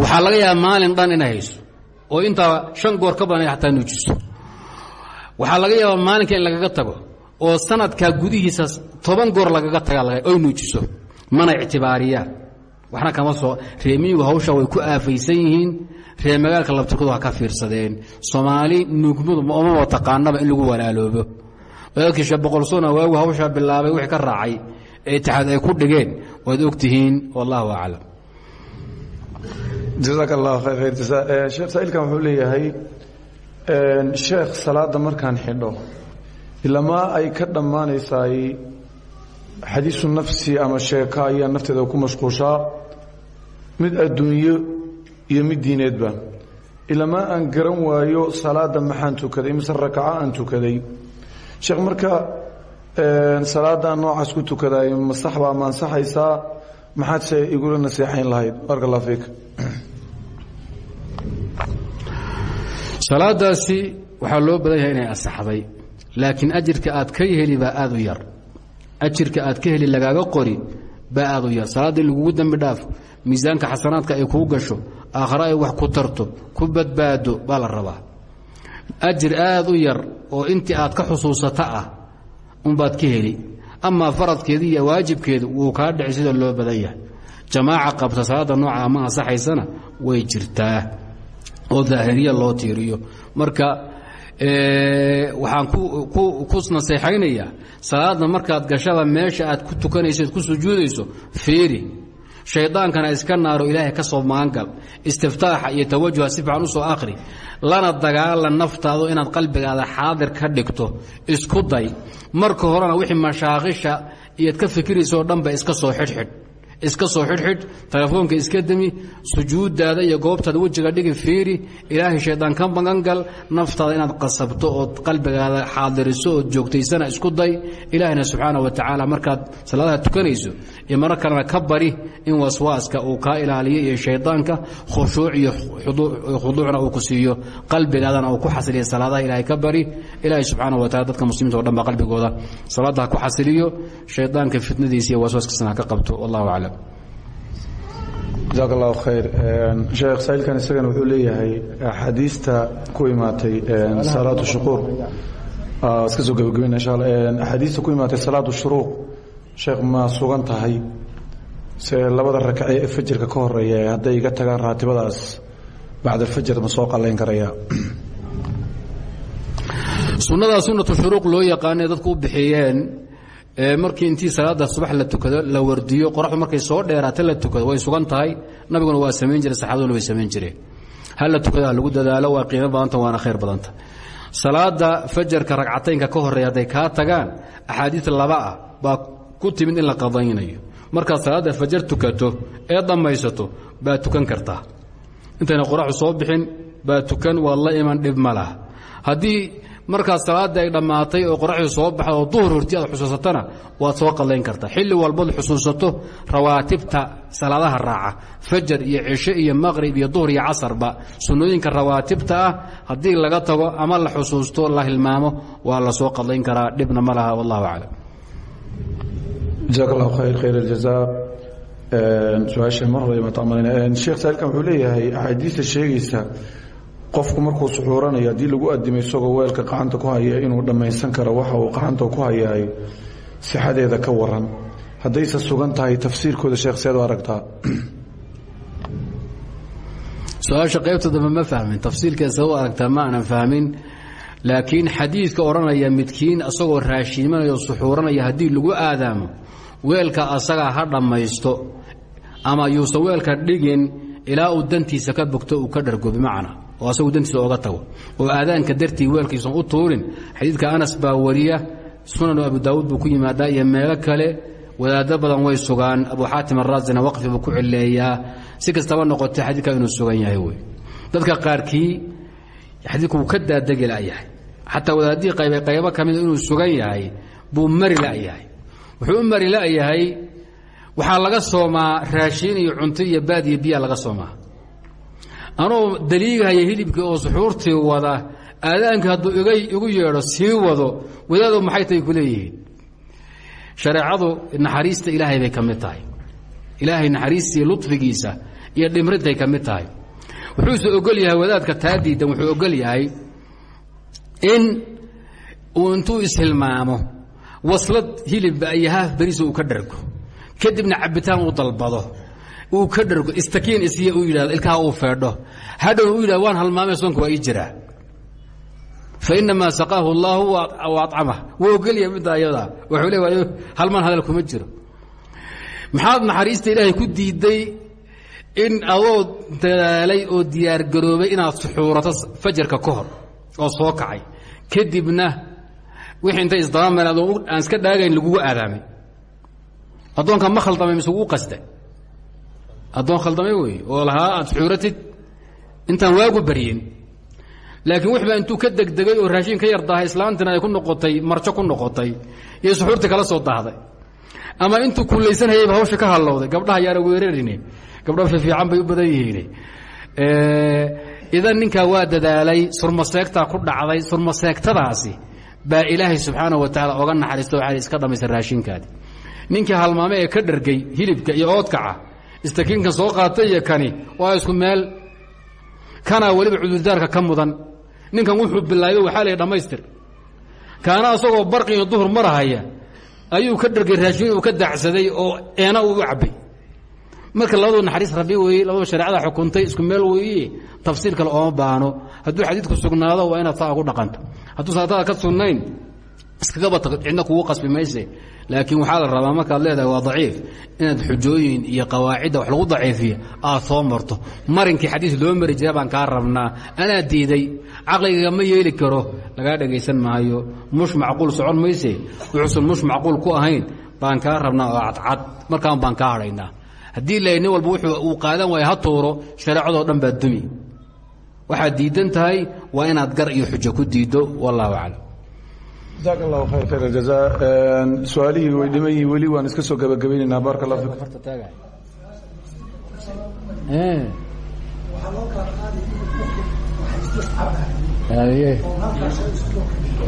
waxaa laga yaaba maalin dhan inay hayso oo intaa shan goor ka badan ay xataa nuujiso. Waxaa laga yaabaa maalinka in lagaga tago oo sanadkaa gudihiisa toban goor lagaga taga oy nuujiso. Mana ictibaariyaan waxna kama soo reemiyigu hawsha way ku aafaysan yihiin. Reer magaalka labtirkoodu ha ka fiirsadeen. Soomaali nuugmadu omaba taqaanaba in lagu walaaloobo. Wadaadkiisha boqolsona waagu hawshaa bilaabay wixii ka raacay ee itixaad ay ku dhigeen waad og tihiin wallahu aclam. Jazaak allah khayr sheekh saa'ilkan wuxuu leeyahay sheekh salaadda markaan xidho ilamaa ay ka dhammaanaysaay xadiisu nafsi ama sheeka ayaa nafteeda ku mashquushaa mid adduunyo iyo mid diineedba ilamaa aan garan waayo salaadda maxaan tukaday mise rakaco aan tukaday. Sheekh marka salaadaan noocaas ku tukaday ma sax baa ma ansaxaysaa maxaad se igula naseexayn lahayd? Barka allah fiik. Salaadaasi waxaa loo badan yahay inay asaxday laakiin ajirka aad ka heli baa aad u yar. Ajirka aad ka heli lagaaga qori baa aad u yar. Salaaddii lagugu dembi dhaafo miisaanka xasanaadka ay kuu gasho aakhare ay wax ku tarto ku badbaado baa la rabaa. Ajir aad u yar oo intii aad ka xusuusata ah unbaad ka heli. Amaa faradkeedi iyo waajibkeedu wuu kaa dhici sida loo badan yahay. Jamaaca qabta salaadda nooca ma ansaxaysana way jirtaa. Oo daahiriya loo tiiriyo. Marka waxaan ku naseexaynayaa salaadda markaad gashada meesha aad ku tukanayso ku sujuudayso fiiri. Shaydaankana iska naaro ilaahay ka soo maangal. Istiftaaxa iyo tawajuha si fiican u soo akhri. Lana dagaalan naftaadu inaad qalbigaada xaadir ka dhigto isku day. Marka horena wixii mashaaqisha iyoad ka fikiraysa dhanba iska soo xidhxidh iska soo xidhxidh telefoonka iska demi sujuuddaada iyo goobtaada wejiga dhigi fiiri ilaahay shaydaan ka magangal naftaada inaad qasabto ood qalbigaada xaadiriso ood joogtaysana isku day ilaahayna subxaana wa tacaala markaad salaadaha tukanayso iyo maro kalena ka bari in waswaaska uu kaa ilaaliyo iyo shaydaanka khushuuc iyo khuduucna uu ku siiyo qalbigaadana uu ku xasiliya salaadaha ilaahay ka bari ilaahay subxaana wa taala dadka muslimiinta o dhan ba qalbigooda salaadda ha ku xasiliyo shaydaanka fitnadiisa iyo waswaaskiisana ha ka qabto wallahu aclam jazaak allahu khayr sheekh saa'ilkan isagana wuxuu leeyahay axaadiista ku imaatay salaatu shuquur iska soo gebagabeyna insha allah axaadiista ku imaatay salaatu shuruuq sheekh ma sugan tahay? Se labada rakace ee fajirka ka horreeya hadday iga tagaan raatibadaas bacda alfajr ma soo qallayn karaya. Sunnadaa sunnatu shuruuq loo yaqaanay dadku u bixiyeen markii intii salaada subax la tukado la wardiyo qoraxdu markay soo dheeraata la tukado way sugan tahay. Nabiguna waa samayn jire saxaabaduna way samayn jireen. Ha la tukado ha lagu dadaalo waa qiimo badanta waana khayr badanta. Salaada fajarka ragcataynka ka horreeya hadday kaa tagaan axaadiis laba ah baa ku timid in la qadaynayo. Markaad salaadda fajar tukato ee dhammaysato baad tukan kartaa. Intayna qoraxdu soo bixin baa tukan waad iman dhib ma haddii markaas salaadii ay dhammaatay oo qoraxdii soo baxda oo duhur horti aad xusuusatana waad soo qadayn kartaa xilli walbaad xusuusato rawaatibta salaadaha raaca fajar iyo cishe iyo maqrib iyo duhur iyo casarba. Sunnooyinka rawaatibta ah haddii laga tago ama la xusuusto la hilmaamo waa la soo qadayn karaa. Dhibna ma laha wallahu aclam. Jazaak allahu khayr khayr aljazaa su'aasha mar hore matamalan sheekh saalkan wuxuu leeyahay axaadiista sheegaysa qofku markuu suxuuranayo haddii lagu adimo isagoo weelka qacanta ku haya inuu dhammaysan karo waxa uu qacanta ku hayaay sixadeeda ka waran haddayse sugan tahay tafsiirkooda sheekh seed aragtaa. Su'aasha qaybta ma fahmin tafsiilkeesa u aragtaa ma aanan fahmin laakiin xadiidka odhanaya midkiin asagoo raashiimanaya suxuuranaya haddii lagu aadaamo weelka asagaa ha dhammaysto ama yuusan weelka dhigin ilaa uu dantiisa ka bogto uu ka dhargo bimacnaa oo asagu dantiisa oga tago. Oo aadaanka dartii weelkiisan u tuurin xadiidka anas baa wariya sunanu abu daawuud buu ku yimaadaa iyo meelo kale. Wadaado badan way sugaan abu xaatim araasina waqfi buu ku cileeyaa si kastaba noqotay xadiidka inuu sugan yahay wey dadka qaarkii xadiidku ka daadegi layahay xataa wadaadihii qaybe qaybo ka mida inuu sugan yahay buu mari layahay wuxuu u mari layahay waxaa laga soomaa raashiin iyo cunto iyo baad iyo biya laga soomaa anuu daliigahaya hilibkii oo suxuurtii wada aadaankii hadduu igu yeedho sii wado wadaado maxay tay ku leeyihiin? Shareecadu naxariista ilaahay bay ka mid tahay. Ilaahay naxariistii luطfigiisa iyo dhimriday ka mid tahay. Wuxuuse ogol yahay wadaadka taa diidan wuxuu ogol yahay in uu intuu ishilmaamo waslad hilibba iyo haaf beriisa uu ka dhargo. Kadibna cabitaan uu dalbado uu ka dhargo istakiin isiya uu yidhahdo ilkaha uu feedho. Hadhow uu yidhahdo waan halmaamay soonka waa ii jiraa. Fainamaa saqaahu اllahu acamah wuu ogolya midda ayadaa wuxuu le waayo halmaan hadal kuma jiro. Maxaad naxariista ilaahay ku diiday in adoo dadaalay oo diyaargaroobay inaad suxuurato fajarka ka hor oo soo kacay. Kadibna wixii intay isdabameen adoo aan iska dhaagayn lagugu aadaamay. Addoonka ma khaldamay mise wuu qasta addoon khaldamay wey oo lahaa aad suxuuratid intaan waagu baryin. Laakiin wix intuu ka degdegay oo raashin ka yar daahay islaantina ay ku noqotay marjo ku noqotay iyo suxuurtii kala soo daahday. Ama intuu kulaysanhayayba hawsha ka hallowday. Gabdhaha yaana weerarine gabdho fiifiican bay u badan yihiin idan ninkaa waa dadaalay surmaseegtaa ku dhacday surmaseegtadaasi baa ilaahay subxaana wa tacaala oga naxariista waxay iska dhammaysa raashinkaadi. Ninkii halmaame ee ka dhargay hilibka iyo oodkaca istakiinkan soo qaatay iyo kani waa isku meel. Kanaa weliba cudurdaarka ka mudan. Ninkan wuxuu bilaabay waxaa la dhammaystir. Kaana asagoo barqi iyo duhur marahaya ayuu ka dhargay raashin uu ka daacsaday oo eena uu u cabbay marka labadu naxariis rabbi weeye labadu shareecada xukuntay isku meel weeye tafsiil kale ooma baano hadduu xadiidku sugnaado waa inaad taa ku dhaqanto. Hadduusan atada ka sugnayn iskagaba cidna kugu qasbi mayse. Laakiin waxaa la rabaa markaad leedahay waa daciif inaad xujooyin iyo qawaacidda wax lagu daciifiya aad soo marto. Marinkii xadiis loo mari jira baan kaa rabnaa. Anaa diiday caqligaga ma yeeli karo. Lagaa dhagaysan maayo. Mush macquul socon mayse. Wuxuusan mush macquul ku ahayn. Baan kaa rabnaa oo cadcad markaan baan kaa hadhaynaa haddii la nin walba wuxuu uu qaadan waayo ha tuuro shareecadoo dhan baa dumi. Waxaad diidan tahay waa inaad gar iyo xujo ku diiddo wallahu aclam jaak allahu khayr khayr aljaza su'aalihii way dhiman yihiin weli waan iska soo gabagabaynaynaa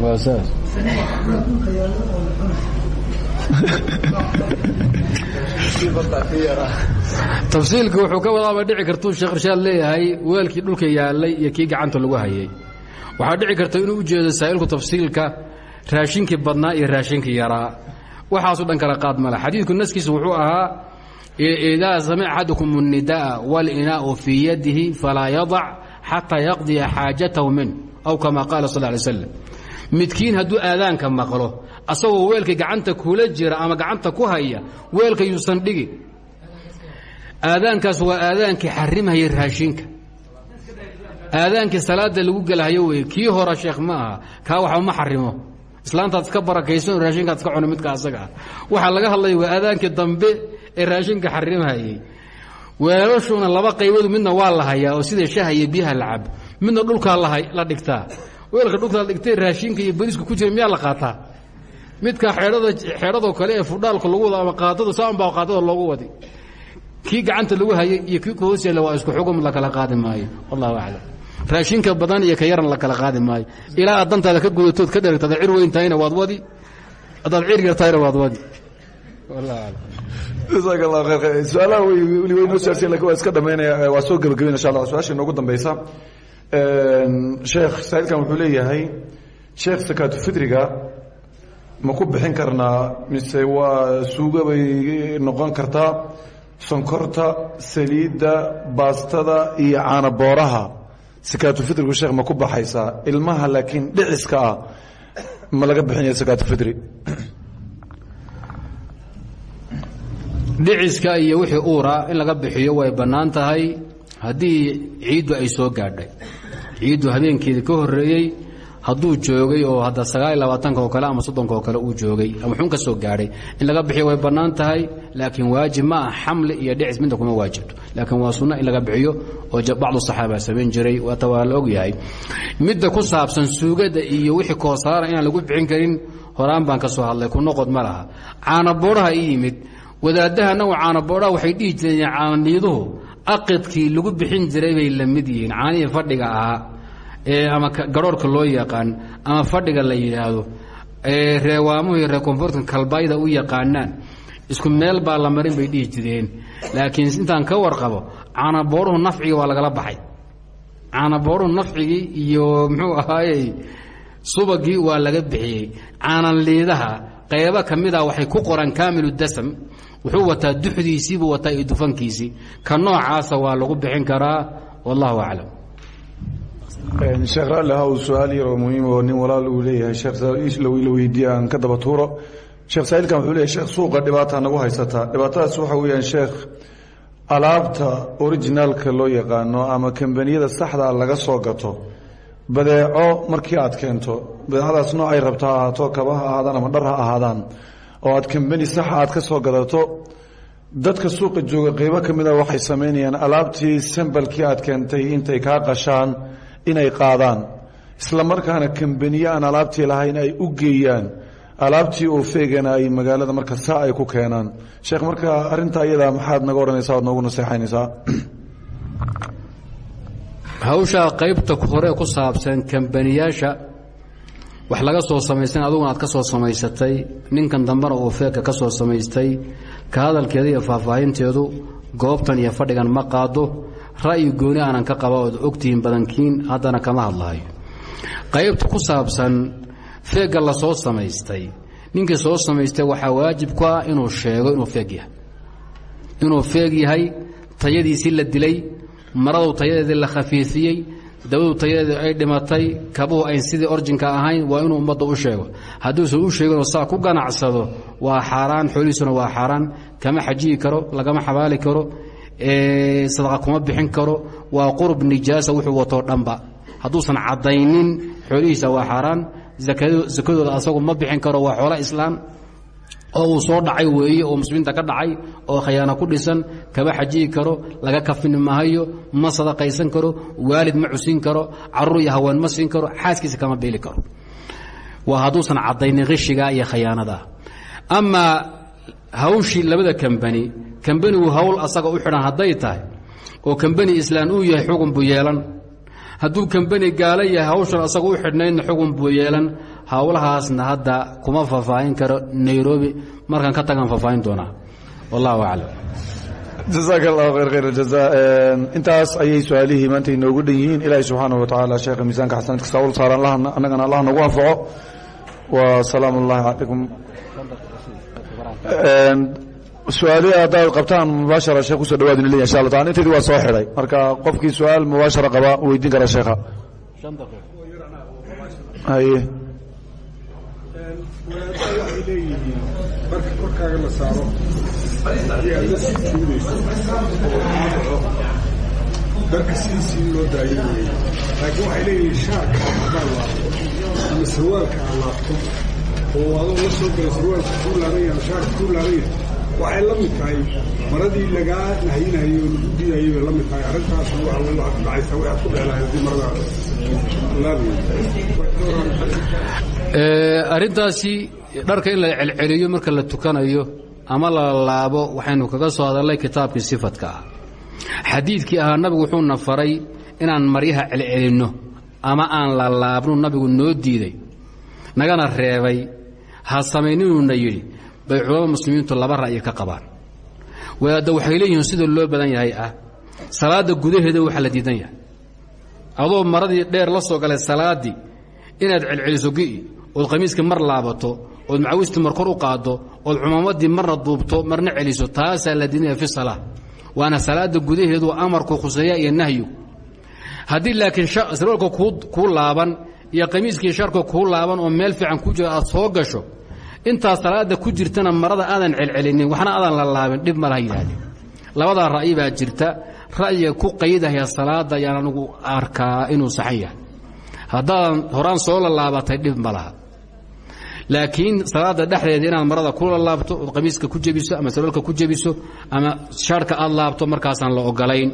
waa saas. Tafsiilka wuxuu ka wadaaba dhici kartuu sheekh irshaad leeyahay weelkii dhulka yaalay iyo kii gacanta lagu hayay. Waxaa dhici karta inuu u jeedo saa'ilku tafsiilka raashinkii badnaa iyo raashinkii yaraa waxaasu dhan kala qaad male xadiidku naskiisa wuxuu ahaa idaa samica axadukum الnidaءa wاlinaau fii yadihi falaa yadac xataa yaqdiya xaajatahu min aw kama qaala sal lay slam midkiin hadduu aadaanka maqlo asagoo weelka gacanta kula jira ama gacanta ku haya weelka yuusan dhigin aadaankaas waa aadaankii xarimhaya raashinka aadaankii salaada lagu gelahayo wey kii hora sheekh ma aha kaa waxba ma xarimo islaantaad iska barakaysan raashinkaad iska cuni midka asaga ah. Waxaa laga hadlaya waa aadaankii dambe ee raashinka xarimhayay weelashuna laba qaybood midna waa la hayaa oo sida shaha iyo biyaha la cab midna dhulkaa la dhigtaa. Weelka dhulka la dhigtay raashinka iyo bariisku ku jira miyaa la qaataa? Midka xeedhadoo kale ee fudhaalka lagu wado ama qaadada saan baa qaadada loogu wadi. Kii gacanta lagu hayay iyo kii ku hoos yaalla waa isku xugum la kala qaadi maayo. Wallahu aclam raashinka badan iyo ka yaran la kala qaadi maayo. Ilaa aad dantaada ka gudatood ka dheragto adaad cir weyn tahayna waad wadi. Haddaad cir yar tahayna waad wadi. Jasaak allah khayr. Su'aalaha way weli way noo saarsiin laakiin waa iska dhamaynaya waa soo gebagabayn insha allah. Su'aasha inoogu dambeysa sheekh saa'ilkan wuxuu leeyahay sheekh sakaatu fitriga ma ku bixin karnaa mise waa suuga bay noqon kartaa sonkorta saliidda baastada iyo caanabooraha sakaatufitrigu sheekh ma ku baxaysaa ilmaha laakiin dhiciska ah ma laga bixinaya sakaatufitri dhiciska iyo wixii uura in laga bixiyo way bannaan tahay. Haddii ciiddu ay soo gaadhay ciiddu habeenkeedii ka horreeyey hadduu joogay oo hadda sagaaliy oo kale ama soddonka oo kale uu joogay ama xun ka soo gaadhay in laga bixiyo way bannaan tahay laakiin waajib ma ah iyo dhicis midna kuma waajibto. Laakiin waa sunno in laga bixiyo oo bacdu saxaaba samayn jiray waata waa la midda ku saabsan suugada iyo wixii koosaara inaan lagu bixin karin horaan baan ka soo hadlay ku noqod ma laha. Caanaboodhaha i yimid. Wadaaddaha anagu caanaboodhaha waxay dhihi jireen aqidkii lagu bixin jiray bay la yihiin. Caanihii fadhiga ahaa ama garhoorhka loo yaqaan ama fadhiga la yidhaahdo reewaamuhu iyo reer koonfurtka kalbayda u yaqaanaan isku meel baa la marin bay dhihi jireen. Laakiin intaan ka warqabo caanabooruhu nafcigii waa lagala baxay. Caanabooruhu nafcigii iyo muxuu ahaayey subagii waa laga bixiyey. Caananliidaha qaybo ka mida waxay ku qoraan kaamilu dasam. Wuxuu wataa duxdiisiibuu wataa iyo dufankiisii. Ka noocaasa waa lagu bixin karaa wallahu aclam sheekh raalli haw su'aal yar oo muhiim oo nin walaal uu leeyahay. La weydiiye aan ka daba tuuro. Sheekh saaiilkan wuxuu leeyahy sheekh suuqa dhibaata nagu haysataa dhibaatadaas waxa weeyaan sheekh alaabta orijinaalka loo yaqaano ama kambaniyada saxdaa laga soo gato badeeco markii aad keento badeecadaas noocay rabta ha ahaato kaba ha ahaadaan ama dhar ha ahaadaan oo aad kambani saxa aad ka soo gadato dadka suuqa jooga qeybo ka mida waxay samaynayaan alaabtii sambalkii aad keentay intay kaa qashaan inay qaadaan. Isla markaana kambaniye aan alaabtii lahayn ay u geeyaan. Alaabtii oo feegana ay magaalada marka saa ay ku keenaan. Sheekh marka arintaa iyadaa maxaad naga odhanaysaa oad noogu naseexaynaysaa? Hawshaa qaybta hore ku saabsan kambaniyaasha wax laga soo samaysan aduguna aad ka soo samaysatay. Ninkan dambena uu feegka ka soo samaystay ka hadalkeeda iyo faahfaahinteedu goobtan iyo fadhigan ma qaado ra'yi gooni aanan ka qaba ood ogtihiin badankiin haddana kama hadlaayo. Qaybta ku saabsan feegga la soo samaystay ninkii soo samaystay waxaa waajib ku ah inuu sheego inuu feeg yahay. Inuu feeg yahay tayadiisii la dilay maradu tayadeedii la khafiifiyey dawadu tayadeedii ay dhimatay kabuhu ayn sidii orjinka ahayn waa inuu ummadda u sheego. Hadduusan u sheeginoo saa ku ganacsado waa xaaraan xoolihiisuna waa xaaraan kama xajiyi karo lagama xabaali karo sadaqa kuma bixin karo waa qurub nijaasa wuxuu watoo dhanba. Hadduusan caddaynin xoolihiisa waa xaaraan sakadooda asagu ma bixin karo waa xoolo islaam oo uu soo dhacay weeye oo muslimiinta ka dhacay oo khayaano ku dhisan kama xajiyi karo laga kafini mahayo ma sadaqaysan karo waalid ma cusin karo carruur iyo haween ma siin karo xaaskiisa kama beeli karo. Waa hadduusan caddaynin qishiga iyo khayaanada amaa hawshii labada kambani kambanigu hawl asaga u xidhan hadday tahay oo kambani islaan uu yahay xugun buu yeelan. Hadduu kambani gaalo yahay hawshan asaga u xidhnaydna xugun buu yeelan. Hawlahaasna hadda kuma faahfaahin karo nairobi markaan ka tagaan faahfaahin doonaa wallahu aclam. Jazaak allahu khayr khayr intaas ayay su'aalihii maanta inoogu dhan yihiin. Ilaahay subxaanahu wa tacaala sheekha miisaanka xasanadka sawl saaran annagana allah nagu anfaco. Wa salaamu ullahi calaykum su'aalihi haddaad qabtaan mubaashara sheekh ku soo dhawaad ina leeyahy insha allah taala inteedii waa soo xidhay marka qofkii su'aal mubaashara qaba weydiin kara sheekha. Haye. Darka sidiisii loo daayo weeye laakiin waxay leeyihiin shaarka haddaad laabto ama sarwaalka aad laabto oo adoo la soo galay sarwaalka kuu laabanya ama shaarka kuu laabanya waxay la mid tahay maradii lagaa nahyinayo oo lagu diidayay bay la mid tahay arrintaasna waxa wey waxaad dhacaysaa ku dheelahay haddii maradaada arrintaasi dharka in la celceliyo marka la tukanayo ama la laabo waxaynu kaga soo hadalnay kitaabkii sifadka ah xadiidkii ahaa nabigu wuxuuna faray inaan maryaha celcelinno ama aan la laabno nabigu noo diiday. Nagana reebay ha samayninuuna yidhi bay culamada muslimiintu laba ra'yi ka qabaan. Wadaadda waxay leeyihiin sida loo badan yahay ah salaadda gudaheeda waxa la diidan yahay. Adoo maradii dheer la soo galay salaaddii inaad celceliso gi'i ood khamiiskii mar laabato ood macawistii mar kor u qaaddo ood cumaamadii marna duubto marna celiso taasaa la diidanya fi salaa waana salaada gudaheedu amarku khuseeya iyo nahyu. Haddii laakiin sarwaalka kuu laaban iyo khamiiskii sharka kuu laaban oo meel fiican ku jiro aad soo gasho intaas salaada ku jirtana marada aadan celcelinin waxna aadan la laabin dhib malaha yidhaahdeen labadaa ra'yi baa jirta ra'yiga ku qaydahaya salaada ayaan anugu arkaa inuu saxan yahay. Haddaadan horaan soo lalaabatay dhib ma laha. Laakiin salaada dhexdeeda inaad marada ku lalaabto ood qamiiska ku jebiso ama sarwalka ku jebiso ama shaarhka aad laabto markaasaan la ogolayn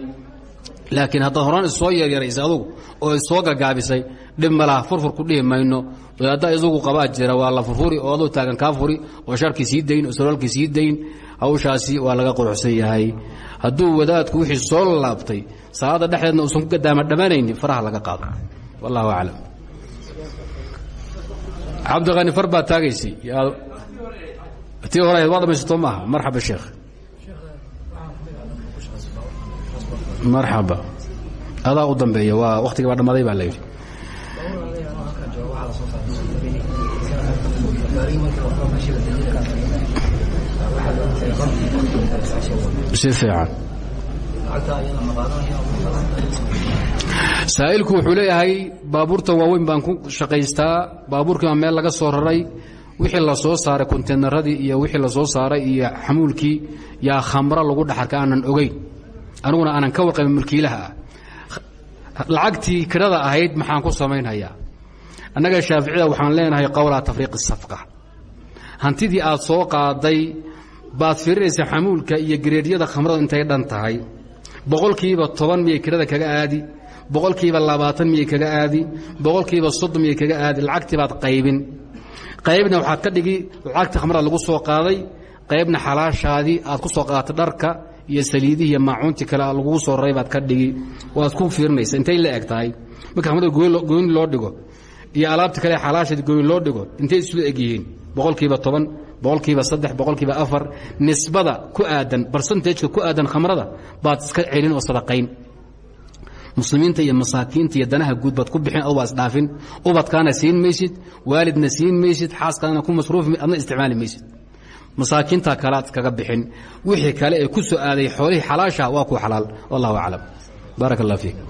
laakiin haddaad horaan issoo yaryaraysa adugu oo issoo gagaabisay dhib ma laha furfur ku dhihi mayno. Wadaadda isagu qabaa jira waa la furfuri oo aduu taagan kaa furi oo shaarkii sii dayn oo sarwaalkii sii dayn hawshaasi waa laga quruxsan yahay. Hadduu wadaadku wixii soo lalaabtay salaada dhexdeedna uusan ku gadaama dhammaanaynin faraha laga qaado. Wallahu aclam. Cabdiqani far baad taagaysay. Tii hore waa dhamaysato maaha. Marxaba sheekh marxaba. Adaa u dambeeya waa wakhtigii baa dhammaaday baa la yidhi. Si fiican. Saa'ilku wuxuu leeyahay baabuurta waaweyn baan ku shaqaystaa baabuurkii baa meel laga soo raray wixii la soo saaray konteynaradii iyo wixii la soo saaray iyo xamuulkii yaa khamro lagu dhaxarka aanan ogeyn aniguna aanan ka warqabin mulkiilaha ah lacagtii kirada ahayd maxaan ku samaynhayaa. Annaga shaaficida waxaan leenahay qowlaa tafriiq safqa hantidii aad soo qaaday baad firinaysa xamuulka iyo gareedyada khamrada intay dhan tahay. Boqolkiiba toban miyay kirada kaga aadi boqolkiiba labaatan miyay kaga aadi boqolkiiba soddon miyay kaga aadi lacagtii baad qaybin. Qaybna waxaad ka dhigi lacagtii khamrada lagu soo qaaday qaybna xalaashaadii aad ku soo qaadatay dharka iyo saliidihii iyo maacuuntii kale laguu soo raray baad ka dhigi. Waad ku fiirinaysa intay la eg tahay marka khamrada gooni loo dhigo iyo alaabta kale xalaashaadi gooni loo dhigo intay isla eg yihiin. Boqolkiiba toban boqolkiiba saddex boqolkiiba afar nisbada ku aadan barsentageka ku aadan khamrada baad iska celin oo sadaqayn. Muslimiinta iyo masaakiinta iyo danaha guud baad ku bixin ad waa isdhaafin ubadkaana siin maysid waalidna siin maysid xaaskaana ku masruufi adna isticmaali maysid masaakiinta kalaad kaga bixin. Wixii kale ee ku soo aaday xoolihii xalaasha waa ku xalaal. Wallahu aclam baarak allah fiik